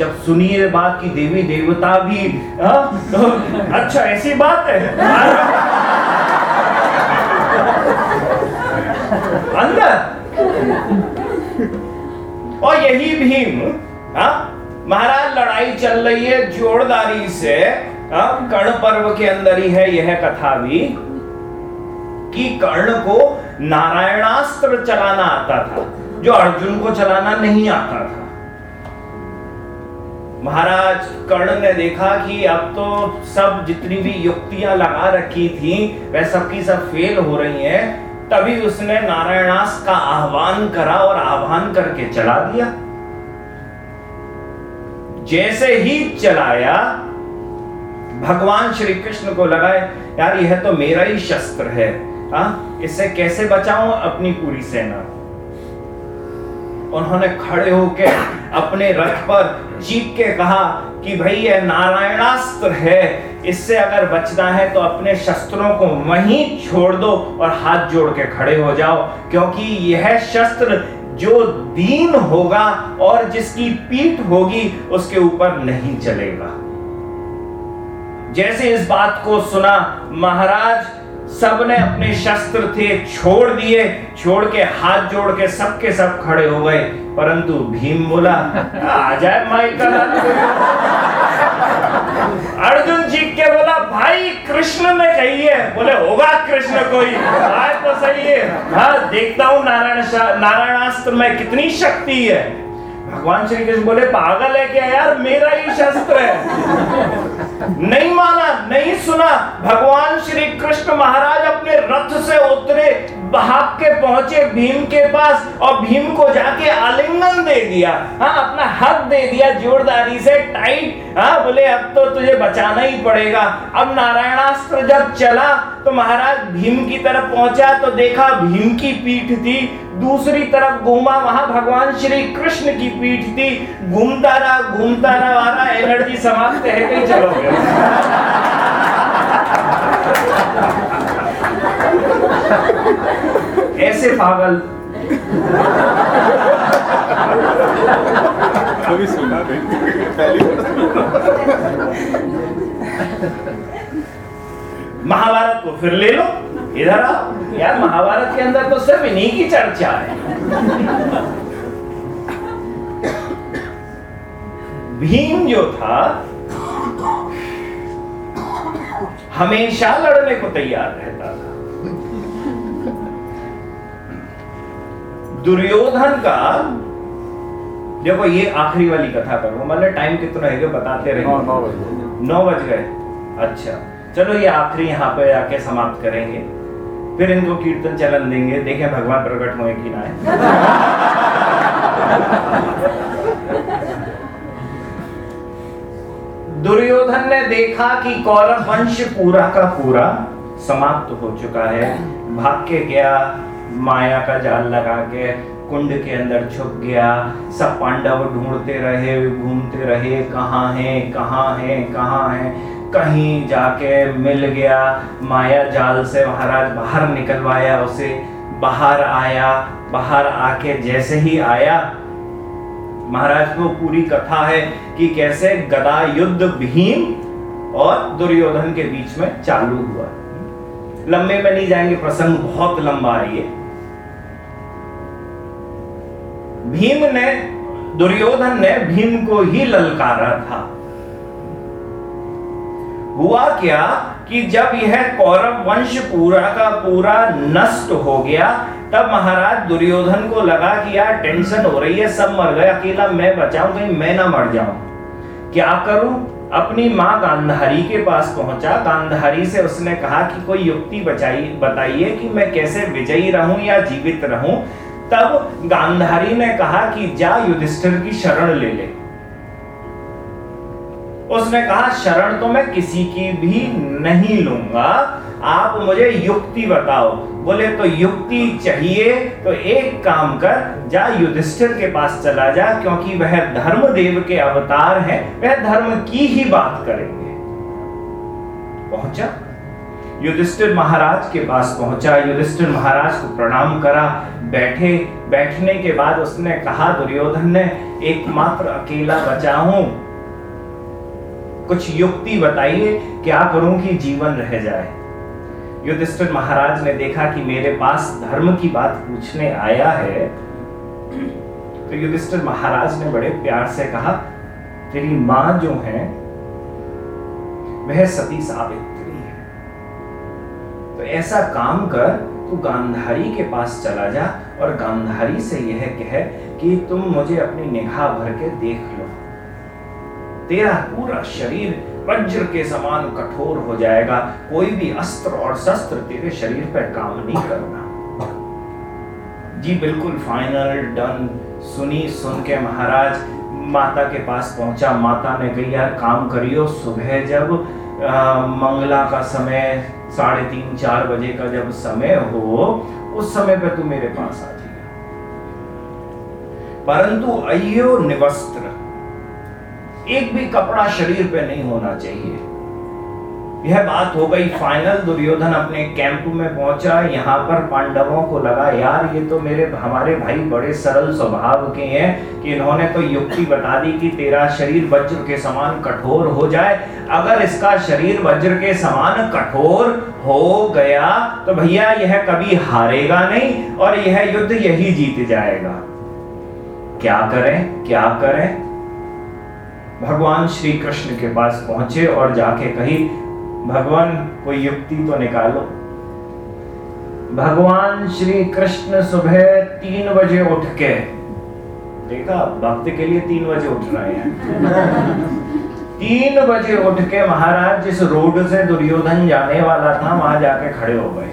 Speaker 1: जब सुनिए बात की देवी देवता भी हाँ, तो अच्छा ऐसी बात है। अंदर। और यही भीम हाँ? महाराज लड़ाई चल रही है जोरदारी से हाँ? कर्ण पर्व के अंदर ही है यह कथा भी कि कर्ण को नारायणास्त्र चलाना आता था जो अर्जुन को चलाना नहीं आता था। महाराज कर्ण ने देखा कि अब तो सब जितनी भी युक्तियाँ लगा रखी थी, वह सबकी सब फेल हो रही हैं। तभी उसने नारायणास का आह्वान करा और आह्वान करके चला दिया। जैसे ही चलाया, भगवान श्री कृष्ण को लगा, यार, यह तो मेरा ही शस्त्र है। हा? इससे कैसे बचाऊं अपनी पूरी सेना उन्होंने खड़े होकर अपने रथ पर चीख के कहा कि भाई यह नारायणास्त्र है। इससे अगर बचना है तो अपने शस्त्रों को वहीं छोड़ दो और हाथ जोड़ के खड़े हो जाओ, क्योंकि यह शस्त्र जो दीन होगा और जिसकी पीठ होगी, उसके ऊपर नहीं चलेगा। जैसे इस बात को सुना महाराज सबने अपने शस्त्र थे छोड़ दिए, छोड़ के हाथ जोड़ के सबके सब खड़े हो गए। परंतु भीम बोला, आ जाए माई का अर्जुन जी के बोला, भाई, कृष्ण ने कही है। बोले, होगा कृष्ण कोई। आज तो सही है। हाँ देखता हूँ नारायण नारायणास्त्र में कितनी शक्ति है। भगवान श्री कृष्ण बोले, पागल है क्या यार? मेरा ही शस्त्र है। नहीं माना, नहीं सुना, भगवान श्री कृष्ण महाराज अपने रथ से उतरे। भाग के पहुँचे भीम के पास और भीम को जाके आलिंगन दे दिया। हाँ अपना हाथ दे दिया जोरदारी से, टाइट। हाँ बोले, अब तो तुझे बचाना ही पड़ेगा। अब नारायणास्त्र जब चला तो महाराज भीम की तरफ़ पहुँचा तो देखा भीम की पीठ थी। दूसरी तरफ़ घूमा, वहाँ भगवान श्री कृष्ण की पीठ थी। घूमता रहा घूमता रहा एनर्जी समाप्त है कहीं चलो। ऐसे पागल।
Speaker 2: कभी सुना नहीं पहली
Speaker 1: महाभारत को फिर ले लो। इधर आओ। यार महाभारत के अंदर तो सिर्फ़ इन्हीं की चर्चा है। भीम जो था हमेशा लड़ने को तैयार रहता था। दुर्योधन का देखो ये आखिरी वाली कथा करो। मतलब टाइम कितना है बताते रहे
Speaker 2: नौ बज
Speaker 1: गए। अच्छा चलो ये आखिरी यहाँ पे आके समाप्त करेंगे। फिर इनको कीर्तन चलन देंगे। देखें भगवान प्रकट हुए कि ना दुर्योधन ने देखा कि कौरव वंश पूरा का पूरा समाप्त हो चुका है। भाग के गया। माया का जाल लगा के कुंड के अंदर छुप गया। सब पांडव ढूंढते रहे, घूमते रहे, कहाँ हैं कहाँ हैं कहाँ हैं? कहीं जाके मिल गया। माया जाल से महाराज बाहर निकलवाया, उसे बाहर आया। बाहर आके जैसे ही आया, महाराज को पूरी कथा है कि कैसे गदा युद्ध भीम और दुर्योधन के बीच में चालू हुआ। लंबे में नहीं जाएँगे, प्रसंग बहुत लंबा है भीम ने, दुर्योधन ने भीम को ही ललकारा था। हुआ क्या कि जब यह कौरव वंश पूरा का पूरा नष्ट हो गया, तब महाराज दुर्योधन को लगा कि यार टेंशन हो रही है, सब मर गए, अकेला मैं बचाऊं, कहीं मैं ना मर जाऊँ। क्या करूँ? अपनी माँ गांधारी के पास पहुँचा। गांधारी से उसने कहा कि कोई युक्ति बचाई, बताइए कि मैं कैसे विजयी रहूँ या जीवित रहूँ? तब गांधारी ने कहा कि जा युधिष्ठिर की शरण ले ले। उसने कहा, शरण तो मैं किसी की भी नहीं लूँगा। आप मुझे युक्ति बताओ। बोले तो युक्ति चाहिए तो एक काम कर, जा युधिष्ठिर के पास चला जा, क्योंकि वह धर्मदेव के अवतार हैं, वह धर्म की ही बात करेंगे। पहुँचा। युधिष्ठिर महाराज के पास पहुँचा। युधिष्ठिर महाराज को प्रणाम करा। बैठे, बैठने के बाद उसने कहा, दुर्योधन ने एकमात्र अकेला बचा हूँ। कुछ युक्ति बताइए क्या करूँ कि जीवन रह जाए। युधिष्ठिर महाराज ने देखा कि मेरे पास धर्म की बात पूछने आया है। तो युधिष्ठिर महाराज ने बड़े प्यार से कहा, तेरी माँ जो है, वह सती सावित्री है। तो ऐसा काम कर तू गांधारी के पास चला जा और गांधारी से यह कह कि तुम मुझे अपनी निगाह भर के देख लो। तेरा पूरा शरीर वज्र के समान कठोर हो जाएगा। कोई भी अस्त्र और शस्त्र तेरे शरीर पर काम नहीं करना। जी बिल्कुल फाइनल डन सुनी सुन के महाराज माता के पास पहुँचा। माता ने कही यार काम करियो। सुबह जब आ, मंगला का समय साढ़े तीन चार बजे का जब समय हो, उस समय पर तू मेरे पास आ जाएगा परंतु अयो निवस्त्र, एक भी कपड़ा शरीर पे नहीं होना चाहिए। यह बात हो गई फाइनल। दुर्योधन अपने कैंप में पहुँचा, यहाँ पर पांडवों को लगा, यार, ये तो मेरे, हमारे भाई बड़े सरल स्वभाव के हैं कि इन्होंने तो युक्ति बता दी कि तेरा शरीर वज्र के समान कठोर हो जाए। अगर इसका शरीर वज्र के समान कठोर हो गया तो भैया, यह कभी हारेगा नहीं और यह युद्ध यही जीत जाएगा। क्या करें? क्या करें? भगवान श्री कृष्ण के पास पहुँचे और जाके कही भगवान, कोई युक्ति तो निकालो। भगवान श्री कृष्ण सुबह तीन बजे उठ के, देखा, भक्त के लिए तीन बजे उठ रहे हैं। तीन बजे उठ के महाराज, जिस रोड से दुर्योधन जाने वाला था, वहाँ जाके खड़े हो गए।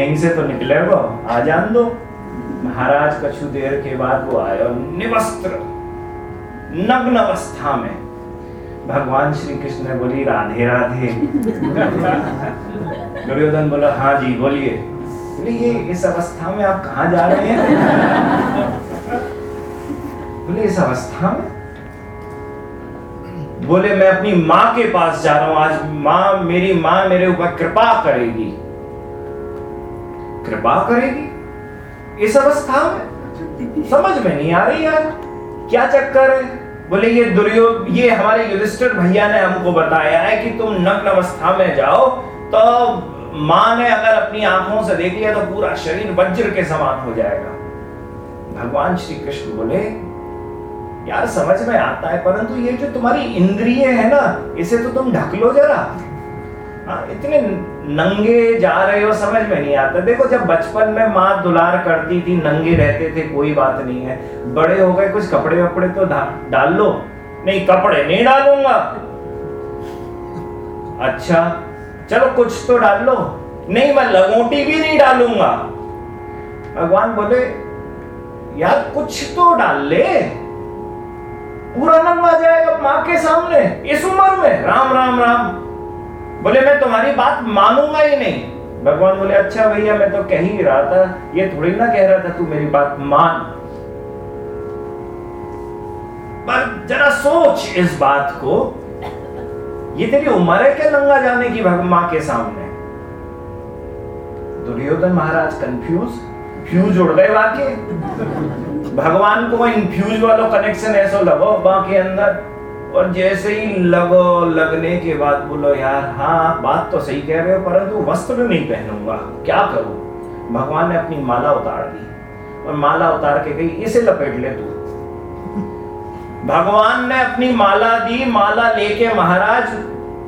Speaker 1: यहीं से तो निकले वो, आ जान दो। महाराज, कछु देर के बाद वो आए और निवस्त्र, नग्न अवस्था में। भगवान श्री कृष्ण ने बोली राधे राधे। दुर्योधन बोला हाँ जी बोलिए। बोले ये इस अवस्था में आप कहा जा रहे हैं? बोले इस अवस्था में? बोले मैं अपनी माँ के पास जा रहा हूँ। आज माँ मेरी माँ मेरे ऊपर कृपा करेगी। कृपा करेगी? इस अवस्था में? समझ में नहीं आ रही यार। क्या चक्कर है? बोले, ये दुर्यो ये हमारे युधिष्ठिर भैया ने हमको बताया है कि तुम नग्न अवस्था में जाओ तो माँ ने अगर अपनी आँखों से देख लिया तो पूरा शरीर वज्र के समान हो जाएगा। भगवान श्री कृष्ण बोले, यार, समझ में आता है, परंतु ये जो तुम्हारी इंद्रिय है ना, इसे तो तुम ढक लो जरा। हाँ इतने नंगे जा रहे हो, समझ में नहीं आता। देखो, जब बचपन में माँ दुलार करती थी, नंगे रहते थे, कोई बात नहीं है। बड़े हो गए, कुछ कपड़े वपड़े तो डाल लो। नहीं, कपड़े नहीं डालूँगा। अच्छा चलो, कुछ तो डाल लो। नहीं, मैं लगोटी भी नहीं डालूँगा। भगवान बोले, यार, कुछ तो डाल ले। पूरा नंगा जाएगा माँ के सामने। इस उम्र में। राम राम राम। बोले, मैं तुम्हारी बात मानूँगा ही नहीं। भगवान बोले अच्छा भैया, मैं तो कह ही रहा था, ये थोड़ी ना कह रहा था, तू मेरी बात मान। पर जरा सोच इस बात को। ये तेरी उम्र है क्या लंगा जाने की माँ के सामने? दुर्योधन महाराज कंफ्यूज फ्यूज उड़ गए वाके भगवान को इन फ्यूज वालों कनेक्शन ऐसा लगो बा के अंदर। और जैसे ही लगो, लगने के बाद बोलो, यार हाँ बात तो सही कह रहे हो, परंतु वस्त्र नहीं पहनूँगा। क्या करूँ? भगवान ने अपनी माला उतार दी और माला उतार के गई इसे लपेट ले तू। भगवान ने अपनी माला दी, माला लेके महाराज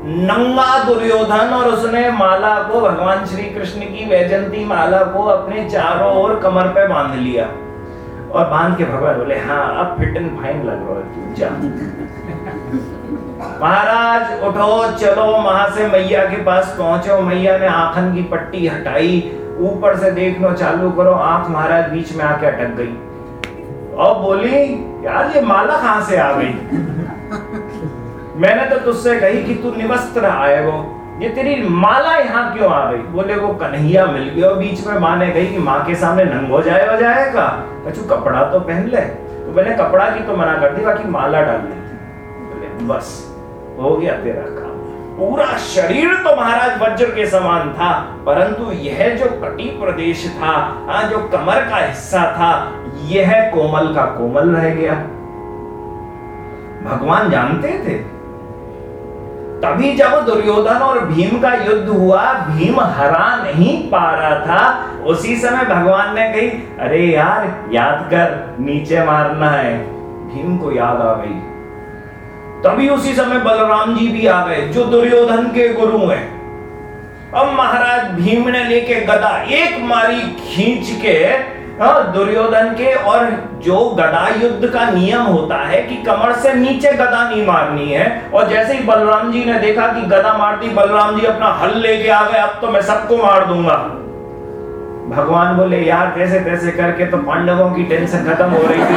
Speaker 1: नंगा दुर्योधन और उसने माला को, भगवान श्री कृष्ण की वैजंती माला को अपने चारों ओर कमर पे बाँध लिया और बाँध के भगवान बोले हाँ अब फिट एंड फाइन लग रहा है तू, जा। महाराज, उठो, चलो, वहाँ से मैया के पास पहुंचो। मैया ने आखन की पट्टी हटाई। ऊपर से देखना चालू करो। आँख महाराज बीच में आके अटक गई। और बोली, यार, ये माला कहाँ से आ गई? मैंने तो तुझसे कही कि तू निवस्त्र आए वो। ये तेरी माला यहाँ क्यों आ गई? बोले, वो कन्हैया मिल गया बीच में माँ ने कही कि माँ के सामने नंग हो जाए जाएगा। कचू कपड़ा तो पहन ले। तो मैंने कपड़ा की तो मना कर दी, बाकी माला डाल दी। बोले, बस। हो गया तेरा काम। पूरा शरीर तो महाराज वज्र के समान था, परंतु यह जो कटी प्रदेश था जो कमर का हिस्सा था, यह कोमल का कोमल रह गया। भगवान जानते थे? तभी जब दुर्योधन और भीम का युद्ध हुआ, भीम हरा नहीं पा रहा था। उसी समय भगवान ने कही, अरे यार, याद कर, नीचे मारना है। भीम को याद आ गई। तभी उसी समय बलराम जी भी आ गए जो दुर्योधन के गुरु हैं। अब महाराज भीम ने लेके गदा एक मारी खींच के हाँ, दुर्योधन के और जो गदा युद्ध का नियम होता है कि कमर से नीचे गदा नहीं मारनी है और जैसे ही बलराम जी ने देखा कि गदा मारती बलराम जी अपना हल लेके आ गए अब तो मैं सबको मार दूँगा। भगवान बोले यार कैसे तैसे करके तो पांडवों की टेंशन खत्म हो रही थी।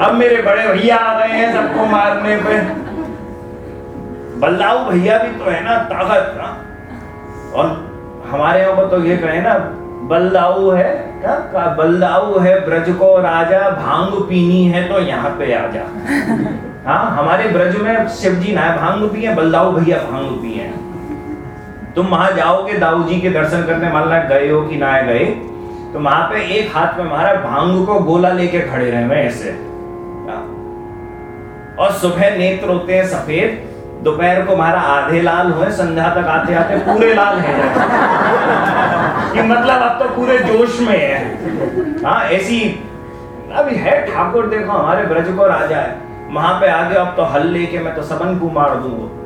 Speaker 1: अब मेरे बड़े भैया आ गए हैं सबको मारने पे। बल्लाऊ भैया भी तो है ना, ताकत ना और हमारे यहाँ को तो ये कहे ना, बल्लाऊ है, क्या? का बल्लाऊ है ब्रज को राजा, भाँग पीनी है तो यहाँ पे आ जा हाँ हमारे ब्रज में शिव जी ना भाँग पिए, बल्लाऊ भैया भाँग पिए। तुम वहाँ जाओगे दाऊ जी के दर्शन करने, मान गए हो कि ना गए तो वहाँ पे एक हाथ में महाराज भाँग को गोला लेके खड़े रहे हुए ऐसे। और सुबह नेत्र होते हैं सफ़ेद, दोपहर को हमारा आधे लाल हुए, संध्या तक आते आते पूरे लाल है। कि मतलब अब तो पूरे जोश में है। हाँ ऐसी, अभी है ठाकुर, देखो, हमारे ब्रज को राजा है। वहाँ पे आगे अब तो हल लेके मैं तो सबन को मार दूँगा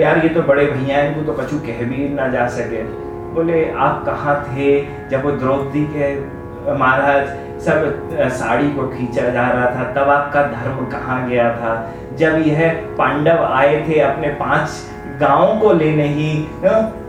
Speaker 1: यार, ये तो बड़े भैया इनको तो कछु कह भी ना जा सके। बोले आप कहाँ थे? जब वो द्रौपदी के महाराज सब साड़ी को खींचा जा रहा था तब आपका धर्म कहाँ गया था? जब यह पांडव आए थे अपने पाँच गाँवों को लेने ही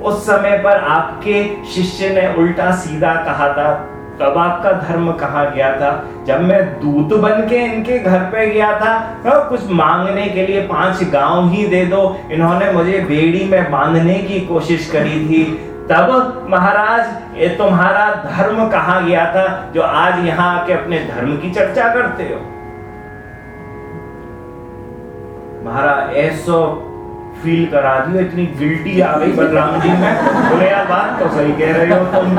Speaker 1: उस समय पर आपके शिष्य ने उल्टा सीधा कहा था तब आपका धर्म कहाँ गया था? जब मैं दूत बन के इनके घर पे गया था हाँ, कुछ मांगने के लिए पाँच गाँव ही दे दो इन्होंने मुझे बेड़ी में बांधने की कोशिश करी थी। तब महाराज, ये तुम्हारा धर्म कहा गया था जो आज यहाँ आके अपने धर्म की चर्चा करते हो? महाराज, ऐसो फील करा दियो, इतनी गिल्टी आ गई बलराम जी में। बोले, यार, बात तो सही कह रहे हो तुम।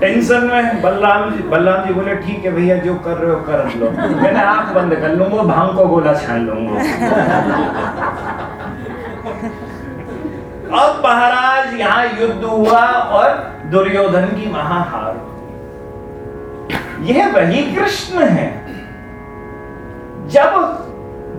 Speaker 1: टेंशन में बलराम जी बलराम जी बोले, ठीक है भैया, जो कर रहे हो कर लो। मैंने आँख बंद कर लूँगा, भाँग को गोला छान लूँगा। अब महाराज यहाँ युद्ध हुआ और दुर्योधन की महाहार यह वही कृष्ण है। जब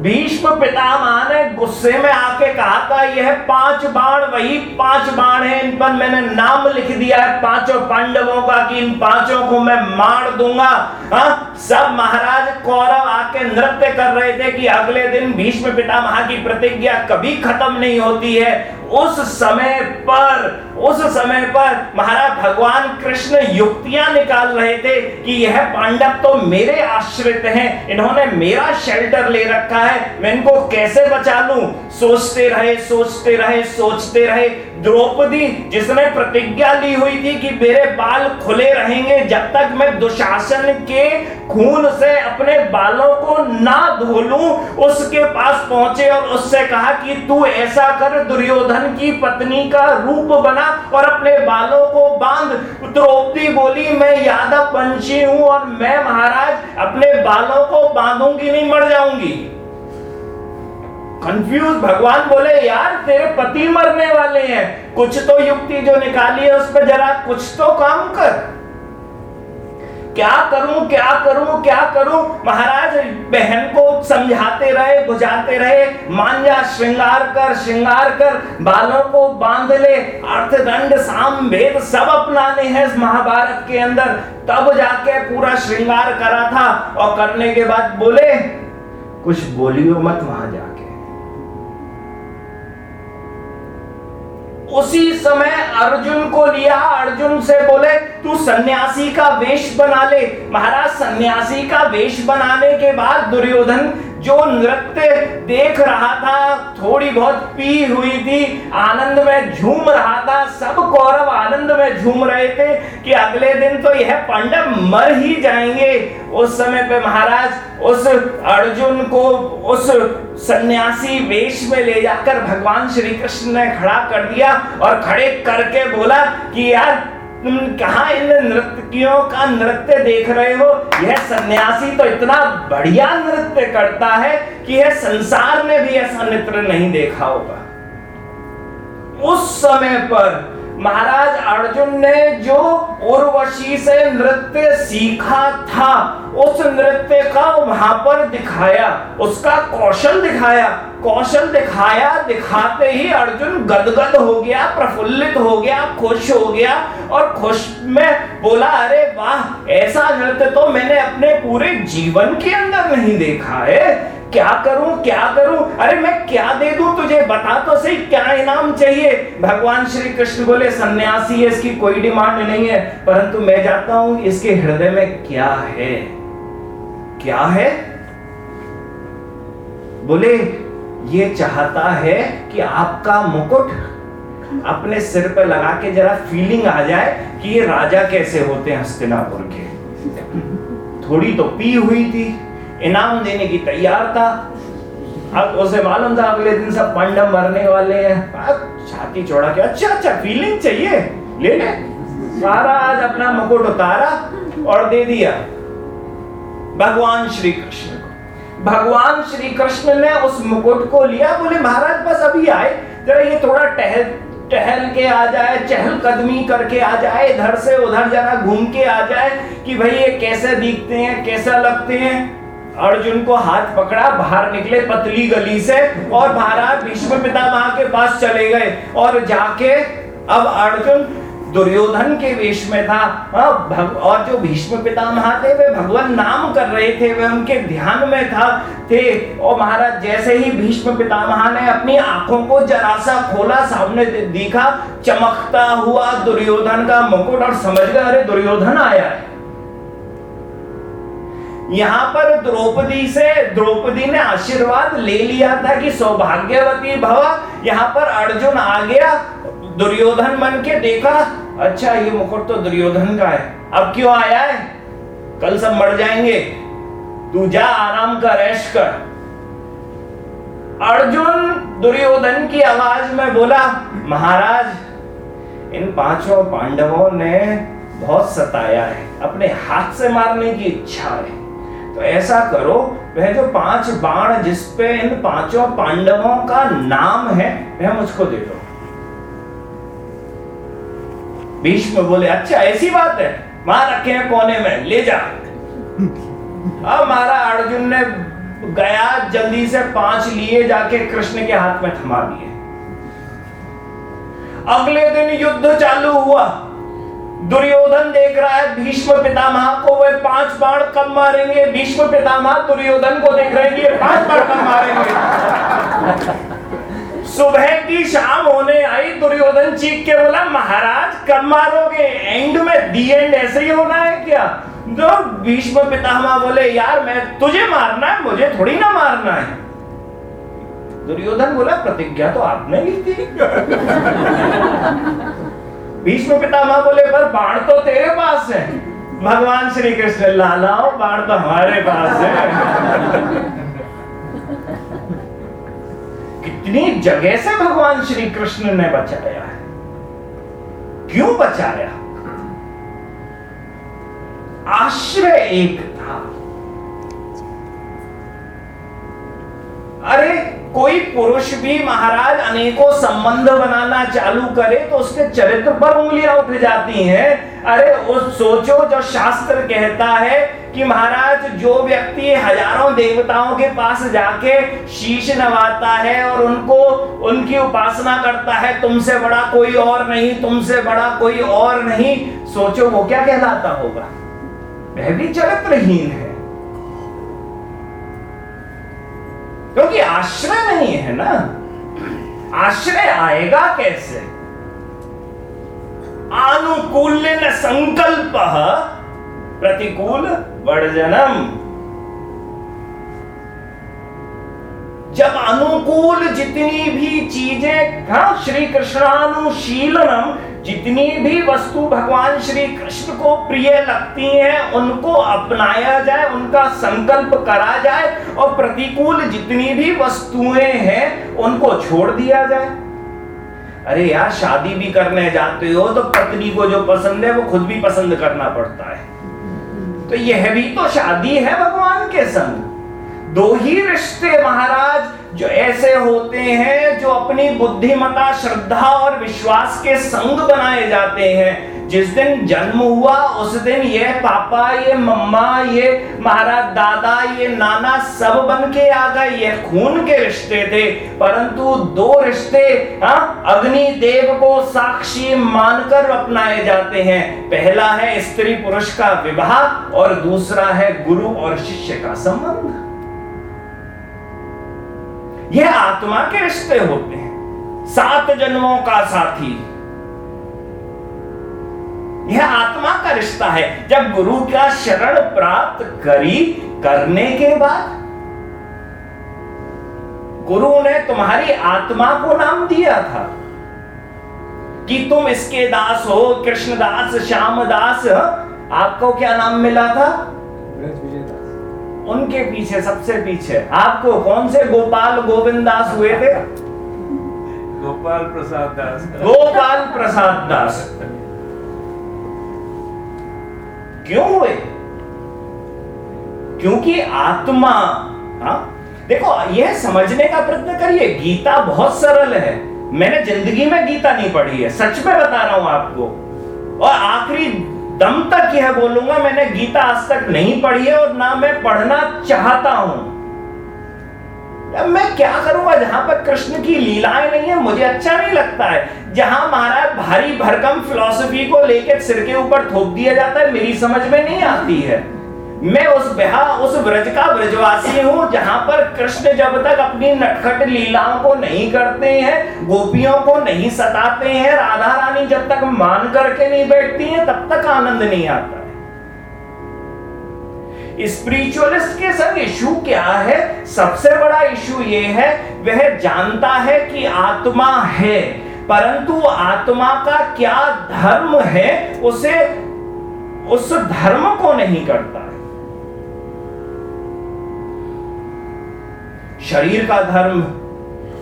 Speaker 1: भीष्म पितामह ने गुस्से में आके कहा था, यह पाँच बाण, वही पाँच बाण है, इन पर मैंने नाम लिख दिया है, पाँचों पांडवों का कि इन पाँचों को मैं मार दूँगा। हाँ सब महाराज कौरव आके नृत्य कर रहे थे कि अगले दिन भीष्म पितामह की प्रतिज्ञा कभी खत्म नहीं होती है। उस समय पर, उस समय पर महाराज भगवान कृष्ण युक्तियाँ निकाल रहे थे कि यह पांडव तो मेरे आश्रित हैं, इन्होंने मेरा शेल्टर ले रखा है, मैं इनको कैसे बचा लूँ? सोचते रहे सोचते रहे सोचते रहे द्रौपदी, जिसने प्रतिज्ञा ली हुई थी कि मेरे बाल खुले रहेंगे, जब तक मैं दुशासन के खून से अपने बालों को ना धो लूँ, उसके पास पहुँचे और उससे कहा कि तू ऐसा कर, दुर्योधन की पत्नी का रूप बना और अपने बालों को बाँध। द्रौपदी बोली, मैं यादव वंशी हूँ और मैं महाराज अपने बालों को बांधूँगी, नहीं मर जाऊँगी। कंफ्यूज भगवान बोले, यार, तेरे पति मरने वाले हैं। कुछ तो युक्ति जो निकाली है उस पर जरा कुछ तो काम कर। क्या करूँ क्या करूँ क्या करूँ? महाराज, बहन को समझाते रहे, बुझाते रहे मान जा श्रृंगार कर श्रृंगार कर, बालों को बाँध ले, अर्थदंड साम भेद सब अपनाने हैं इस महाभारत के अंदर। तब जाके पूरा श्रृंगार करा था और करने के बाद बोले, कुछ बोलियो मत वहाँ जाके उसी समय अर्जुन को लिया। अर्जुन से बोले, तू सन्यासी का वेश बना ले। महाराज, सन्यासी का वेश बनाने के बाद दुर्योधन जो नृत्य देख रहा था, थोड़ी बहुत पी हुई थी, आनंद में झूम रहा था, सब कौरव आनंद में झूम रहे थे कि अगले दिन तो यह पांडव मर ही जाएँगे। उस समय पे महाराज, उस अर्जुन को, उस सन्यासी वेश में ले जाकर भगवान श्री कृष्ण ने खड़ा कर दिया और खड़े करके बोला कि यार तुम कहा इन नृत्यकियों का नृत्य देख रहे हो? यह सन्यासी तो इतना बढ़िया नृत्य करता है कि यह संसार में भी ऐसा नृत्य नहीं देखा होगा। उस समय पर महाराज अर्जुन ने जो उर्वशी से नृत्य सीखा था, उस नृत्य का वहाँ पर दिखाया, उसका कौशल दिखाया कौशल दिखाया, दिखाते ही अर्जुन गदगद हो गया, प्रफुल्लित हो गया, खुश हो गया और खुश में बोला, अरे वाह, ऐसा नृत्य तो मैंने अपने पूरे जीवन के अंदर नहीं देखा है। क्या करूँ क्या करूँ? अरे मैं क्या दे दूँ तुझे? बता तो सही, क्या इनाम चाहिए? भगवान श्री कृष्ण बोले, सन्यासी है, इसकी कोई डिमांड नहीं है, परंतु मैं जाता हूँ, इसके हृदय में क्या है? क्या है? बोले ये चाहता है कि आपका मुकुट अपने सिर पर लगा के जरा फीलिंग आ जाए कि ये राजा कैसे होते हैं हस्तिनापुर के। थोड़ी तो पी हुई थी, इनाम देने की तैयार था। अब उसे मालूम था अगले दिन सब पांडव मरने वाले हैं। छाती चौड़ा के अच्छा अच्छा फीलिंग चाहिए, ले ले। सारा आज अपना मुकुट उतारा और दे दिया। भगवान श्री कृष्ण भगवान श्री कृष्ण ने उस मुकुट को लिया। बोले, महाराज, बस अभी आए। जरा ये थोड़ा टहल टहल के आ जाए, चहल कदमी करके आ जाए, इधर से उधर जरा घूम के आ जाए कि भाई ये कैसे दिखते हैं, कैसा लगते हैं? अर्जुन को हाथ पकड़ा, बाहर निकले पतली गली से और महाराज भीष्म पितामह के पास चले गए और जाके अब अर्जुन दुर्योधन के वेश में था। और जो भीष्म पितामह थे वे भगवान नाम कर रहे थे, वे उनके ध्यान में था। थे। और महाराज, जैसे ही भीष्म पितामह ने अपनी आँखों को जरा सा खोला, सामने दिखा, चमकता हुआ दुर्योधन का मुकुट और समझ गए अरे दुर्योधन आया है। यहाँ पर द्रौपदी से, द्रौपदी ने आशीर्वाद ले लिया था कि सौभाग्यवती भव। यहाँ पर अर्जुन आ गया दुर्योधन बन के देखा अच्छा ये मुकुट तो दुर्योधन का है। अब क्यों आया है? कल सब मर जाएँगे। तू जा आराम कर, ऐश कर। अर्जुन दुर्योधन की आवाज़ में बोला, महाराज, इन पाँचों पांडवों ने बहुत सताया है। अपने हाथ से मारने की इच्छा है। तो ऐसा करो, वह जो पाँच बाण जिस पे इन पाँचों पांडवों का नाम है, वह मुझको दे दो। भीष्म बोले अच्छा ऐसी बात है। वहाँ रखे हैं कोने में, ले जा। अब मारा अर्जुन ने गया, जल्दी से पाँच लिए जाके कृष्ण के हाथ में थमा दिए। अगले दिन युद्ध चालू हुआ। दुर्योधन देख रहा है, भीष्म पितामह को वे पाँच बाण कम मारेंगे? भीष्म पितामह दुर्योधन को देख रहे हैं कि पाँच बाण कम मारेंगे? सुबह की शाम होने आई दुर्योधन चीख के बोला, महाराज, कब मारोगे? एंड में दी एंड ऐसे ही होना है क्या? जो भीष्म पितामह बोले, यार, मैं, तुझे मारना है, मुझे थोड़ी ना मारना है. दुर्योधन बोला, प्रतिज्ञा तो आपने ली थी. भीष्म पितामह बोले, पर बाण तो तेरे पास है। भगवान श्री कृष्ण, लालाओ, बाण तो हमारे पास है। कितनी जगह से भगवान श्री कृष्ण ने बचाया है? क्यों बचाया? आश्रय एक अरे, कोई पुरुष भी महाराज अनेकों संबंध बनाना चालू करे तो उसके चरित्र पर उंगलियाँ उठ जाती हैं। अरे, उस सोचो जो शास्त्र कहता है कि महाराज, जो व्यक्ति हज़ारों देवताओं के पास जाके शीश नवाता है और उनको, उनकी उपासना करता है, तुमसे बड़ा कोई और नहीं, तुमसे बड़ा कोई और नहीं, सोचो वो क्या कहलाता होगा? वह भी चरित्रहीन है। क्योंकि आश्रय नहीं है ना? आश्रय आएगा कैसे? आनुकूल संकल्प प्रतिकूल वर्जनम। जब अनुकूल जितनी भी चीज़ें हाँ श्री कृष्णानुशीलनम जितनी भी वस्तु भगवान श्री कृष्ण को प्रिय लगती हैं, उनको अपनाया जाए, उनका संकल्प करा जाए और प्रतिकूल जितनी भी वस्तुएँ हैं, उनको छोड़ दिया जाए। अरे यार, शादी भी करने जाते हो तो पत्नी को जो पसंद है, वो खुद भी पसंद करना पड़ता है। तो यह भी तो शादी है भगवान के संग। दो ही रिश्ते, महाराज जो ऐसे होते हैं जो अपनी बुद्धिमता, श्रद्धा और विश्वास के संग बनाए जाते हैं। जिस दिन जन्म हुआ, उस दिन ये पापा, ये मम्मा, ये महाराज दादा, ये नाना सब बन के आ गए। ये खून के रिश्ते थे, परंतु दो रिश्ते हाँ अग्नि देव को साक्षी मानकर अपनाए जाते हैं। पहला है स्त्री पुरुष का विवाह और दूसरा है गुरु और शिष्य का संबंध। यह आत्मा के रिश्ते होते हैं। सात जन्मों का साथी। यह आत्मा का रिश्ता है। जब गुरु का शरण प्राप्त करी, करने के बाद गुरु ने तुम्हारी आत्मा को नाम दिया था कि तुम इसके दास हो, कृष्णदास, श्यामदास, आपको क्या नाम मिला था? उनके पीछे सबसे पीछे। आपको कौन से गोपाल गोविंद दास हुए थे?
Speaker 2: गोपाल प्रसाद दास।
Speaker 1: गोपाल प्रसाद दास। क्यों हुए? क्योंकि आत्मा हा? देखो यह समझने का प्रयत्न करिए गीता बहुत सरल है। मैंने ज़िंदगी में गीता नहीं पढ़ी है सच में बता रहा हूँ आपको। और आखिरी दम तक यह बोलूँगा, मैंने गीता आज तक नहीं पढ़ी है और ना मैं पढ़ना चाहता हूँ। मैं क्या करूँगा? जहाँ पर कृष्ण की लीलाएँ नहीं है, मुझे अच्छा नहीं लगता है। जहाँ महाराज भारी भरकम फिलॉसफी को लेकर सिर के ऊपर थोप दिया जाता है, मेरी समझ में नहीं आती है। मैं उस बिहार उस ब्रज का ब्रजवासी हूँ, जहाँ पर कृष्ण जब तक अपनी नटखट लीलाओं को नहीं करते हैं, गोपियों को नहीं सताते हैं, राधा रानी जब तक मान करके नहीं बैठती हैं, तब तक आनंद नहीं आता। स्पिरिचुअलिस्ट के संग इशू क्या है? सबसे बड़ा इशू ये है, वह जानता है कि आत्मा है, परंतु आत्मा का क्या धर्म है, उसे, उस धर्म को नहीं करता। शरीर का धर्म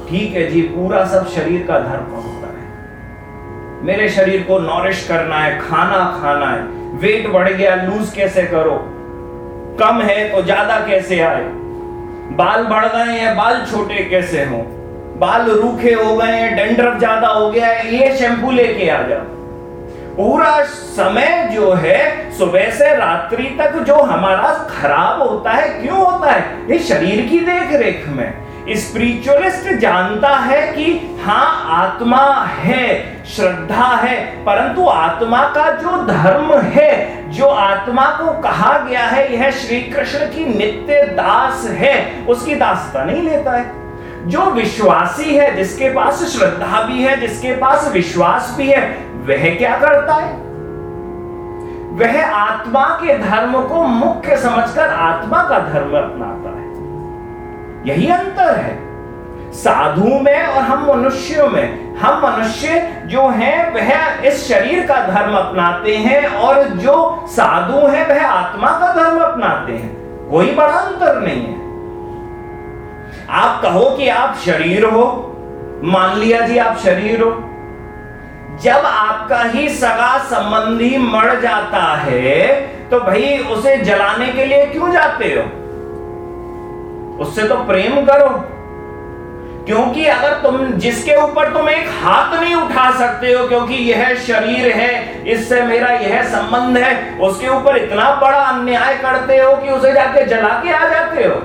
Speaker 1: ठीक है जी, पूरा सब शरीर का धर्म होता है। मेरे शरीर को नॉरिश करना है, खाना खाना है। वेट बढ़ गया लूज कैसे करो? कम है तो ज़्यादा कैसे आए? बाल बढ़ गए हैं, बाल छोटे कैसे हो? बाल रूखे हो गए हैं, डेंड्रफ ज़्यादा हो गया है, ये शैम्पू लेके आ जाओ। पूरा समय जो है, सुबह से रात्रि तक जो हमारा खराब होता है, क्यों होता है? ये शरीर की देख रेख में। स्पिरिचुअलिस्ट जानता है कि हाँ आत्मा है, श्रद्धा है, परंतु आत्मा का जो धर्म है, जो आत्मा को कहा गया है, यह श्री कृष्ण की नित्य दास है, उसकी दासता नहीं लेता है। जो विश्वासी है, जिसके पास श्रद्धा भी है, जिसके पास विश्वास भी है वह क्या करता है? वह आत्मा के धर्म को मुख्य समझकर आत्मा का धर्म अपनाता है। यही अंतर है। साधु में और हम मनुष्यों में, हम मनुष्य जो हैं, वह इस शरीर का धर्म अपनाते हैं और जो साधु हैं, वह आत्मा का धर्म अपनाते हैं। कोई बड़ा अंतर नहीं है। आप कहो कि आप शरीर हो। मान लिया जी, आप शरीर हो। जब आपका ही सगा संबंधी मर जाता है तो भाई उसे जलाने के लिए क्यों जाते हो? उससे तो प्रेम करो। क्योंकि अगर तुम, जिसके ऊपर तुम एक हाथ नहीं उठा सकते हो, क्योंकि यह शरीर है, इससे मेरा यह संबंध है, उसके ऊपर इतना बड़ा अन्याय करते हो कि उसे जाके जला के आ जाते हो।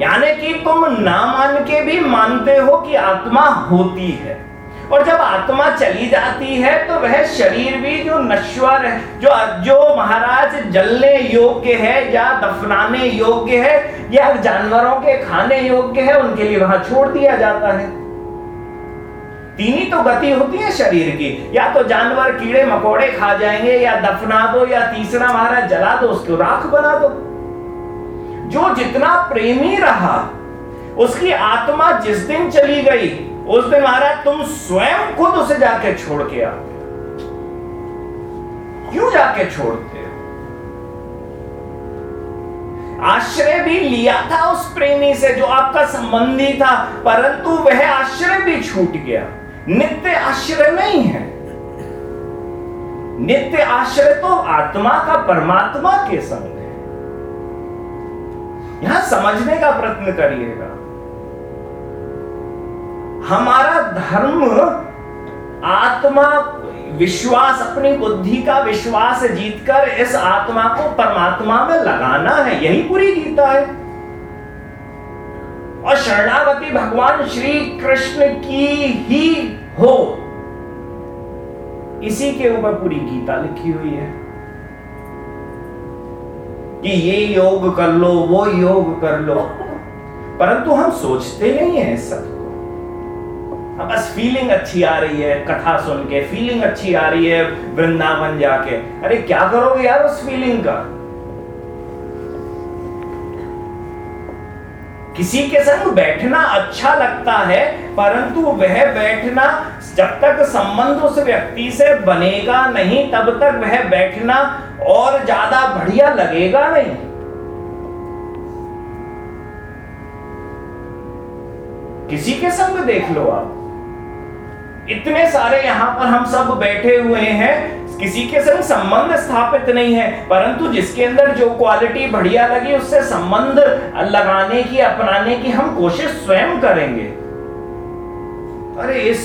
Speaker 1: यानी कि तुम ना मान के भी मानते हो कि आत्मा होती है। और जब आत्मा चली जाती है तो वह शरीर भी जो नश्वर है, जो जो महाराज जलने योग्य है या दफनाने योग्य है, या जानवरों के खाने योग्य है, उनके लिए वहाँ छोड़ दिया जाता है। तीन ही तो गति होती है शरीर की। या तो जानवर कीड़े मकोड़े खा जाएँगे, या दफना दो, या तीसरा महाराज जला दो, उसको राख बना दो। जो जितना प्रेमी रहा, उसकी आत्मा जिस दिन चली गई उस दिन महाराज तुम स्वयं खुद उसे जाके छोड़ के आते क्यों जाके छोड़ते हो? आश्रय भी लिया था उस प्रेमी से जो आपका संबंधी था, परंतु वह आश्रय भी छूट गया। नित्य आश्रय नहीं है। नित्य आश्रय तो आत्मा का परमात्मा के संग है। यहाँ समझने का प्रयत्न करिएगा। हमारा धर्म आत्मा, विश्वास, अपनी बुद्धि का विश्वास जीतकर इस आत्मा को परमात्मा में लगाना है। यही पूरी गीता है। और शरणागति भगवान श्री कृष्ण की ही हो। इसी के ऊपर पूरी गीता लिखी हुई है। कि ये योग कर लो, वो योग कर लो। परंतु हम सोचते नहीं है सब बस फीलिंग अच्छी आ रही है, कथा सुन के फीलिंग अच्छी आ रही है वृंदावन जाके। अरे, क्या करोगे यार उस फीलिंग का? किसी के संग बैठना अच्छा लगता है, परंतु वह बैठना जब तक संबंध उस व्यक्ति से बनेगा नहीं, तब तक वह बैठना और ज़्यादा बढ़िया लगेगा नहीं। किसी के संग देख लो आप। इतने सारे यहाँ पर हम सब बैठे हुए हैं, किसी के संग संबंध स्थापित नहीं है, परंतु जिसके अंदर जो क्वालिटी बढ़िया लगी, उससे संबंध लगाने की, अपनाने की हम कोशिश स्वयं करेंगे। अरे, इस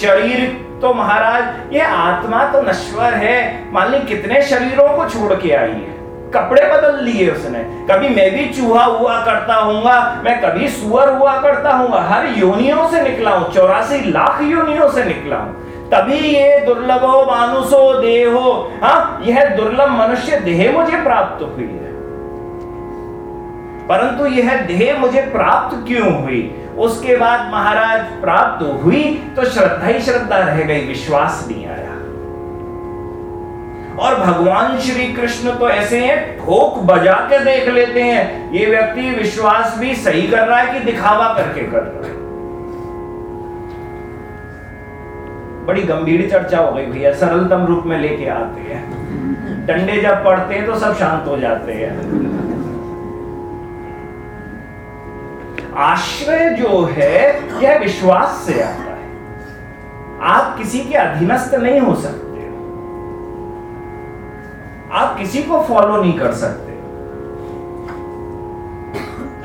Speaker 1: शरीर तो महाराज, ये आत्मा तो नश्वर है। मान ली कितने शरीरों को छोड़ के आई है? कपड़े बदल लिए उसने। कभी मैं भी चूहा हुआ करता हूँगा, मैं कभी सुअर हुआ करता हूँगा, हर योनियों से निकला हूँ चौरासी लाख योनियों से निकला हूँ तभी ये दुर्लभो मानुषो देहो। हाँ यह दुर्लभ मनुष्य देह मुझे प्राप्त हुई है। परंतु यह देह मुझे प्राप्त क्यों हुई? उसके बाद महाराज प्राप्त हुई तो श्रद्धा ही श्रद्धा रह गई, विश्वास नहीं आया। और भगवान श्री कृष्ण तो ऐसे हैं ठोक बजा के देख लेते हैं। ये व्यक्ति विश्वास भी सही कर रहा है कि दिखावा करके कर रहा है? बड़ी गंभीर चर्चा हो गई भैया, सरलतम रूप में लेके आते हैं। डंडे जब पड़ते हैं तो सब शांत हो जाते हैं। आश्रय जो है, यह विश्वास से आता है। आप किसी के अधीनस्थ नहीं हो सकते। आप किसी को फॉलो नहीं कर सकते।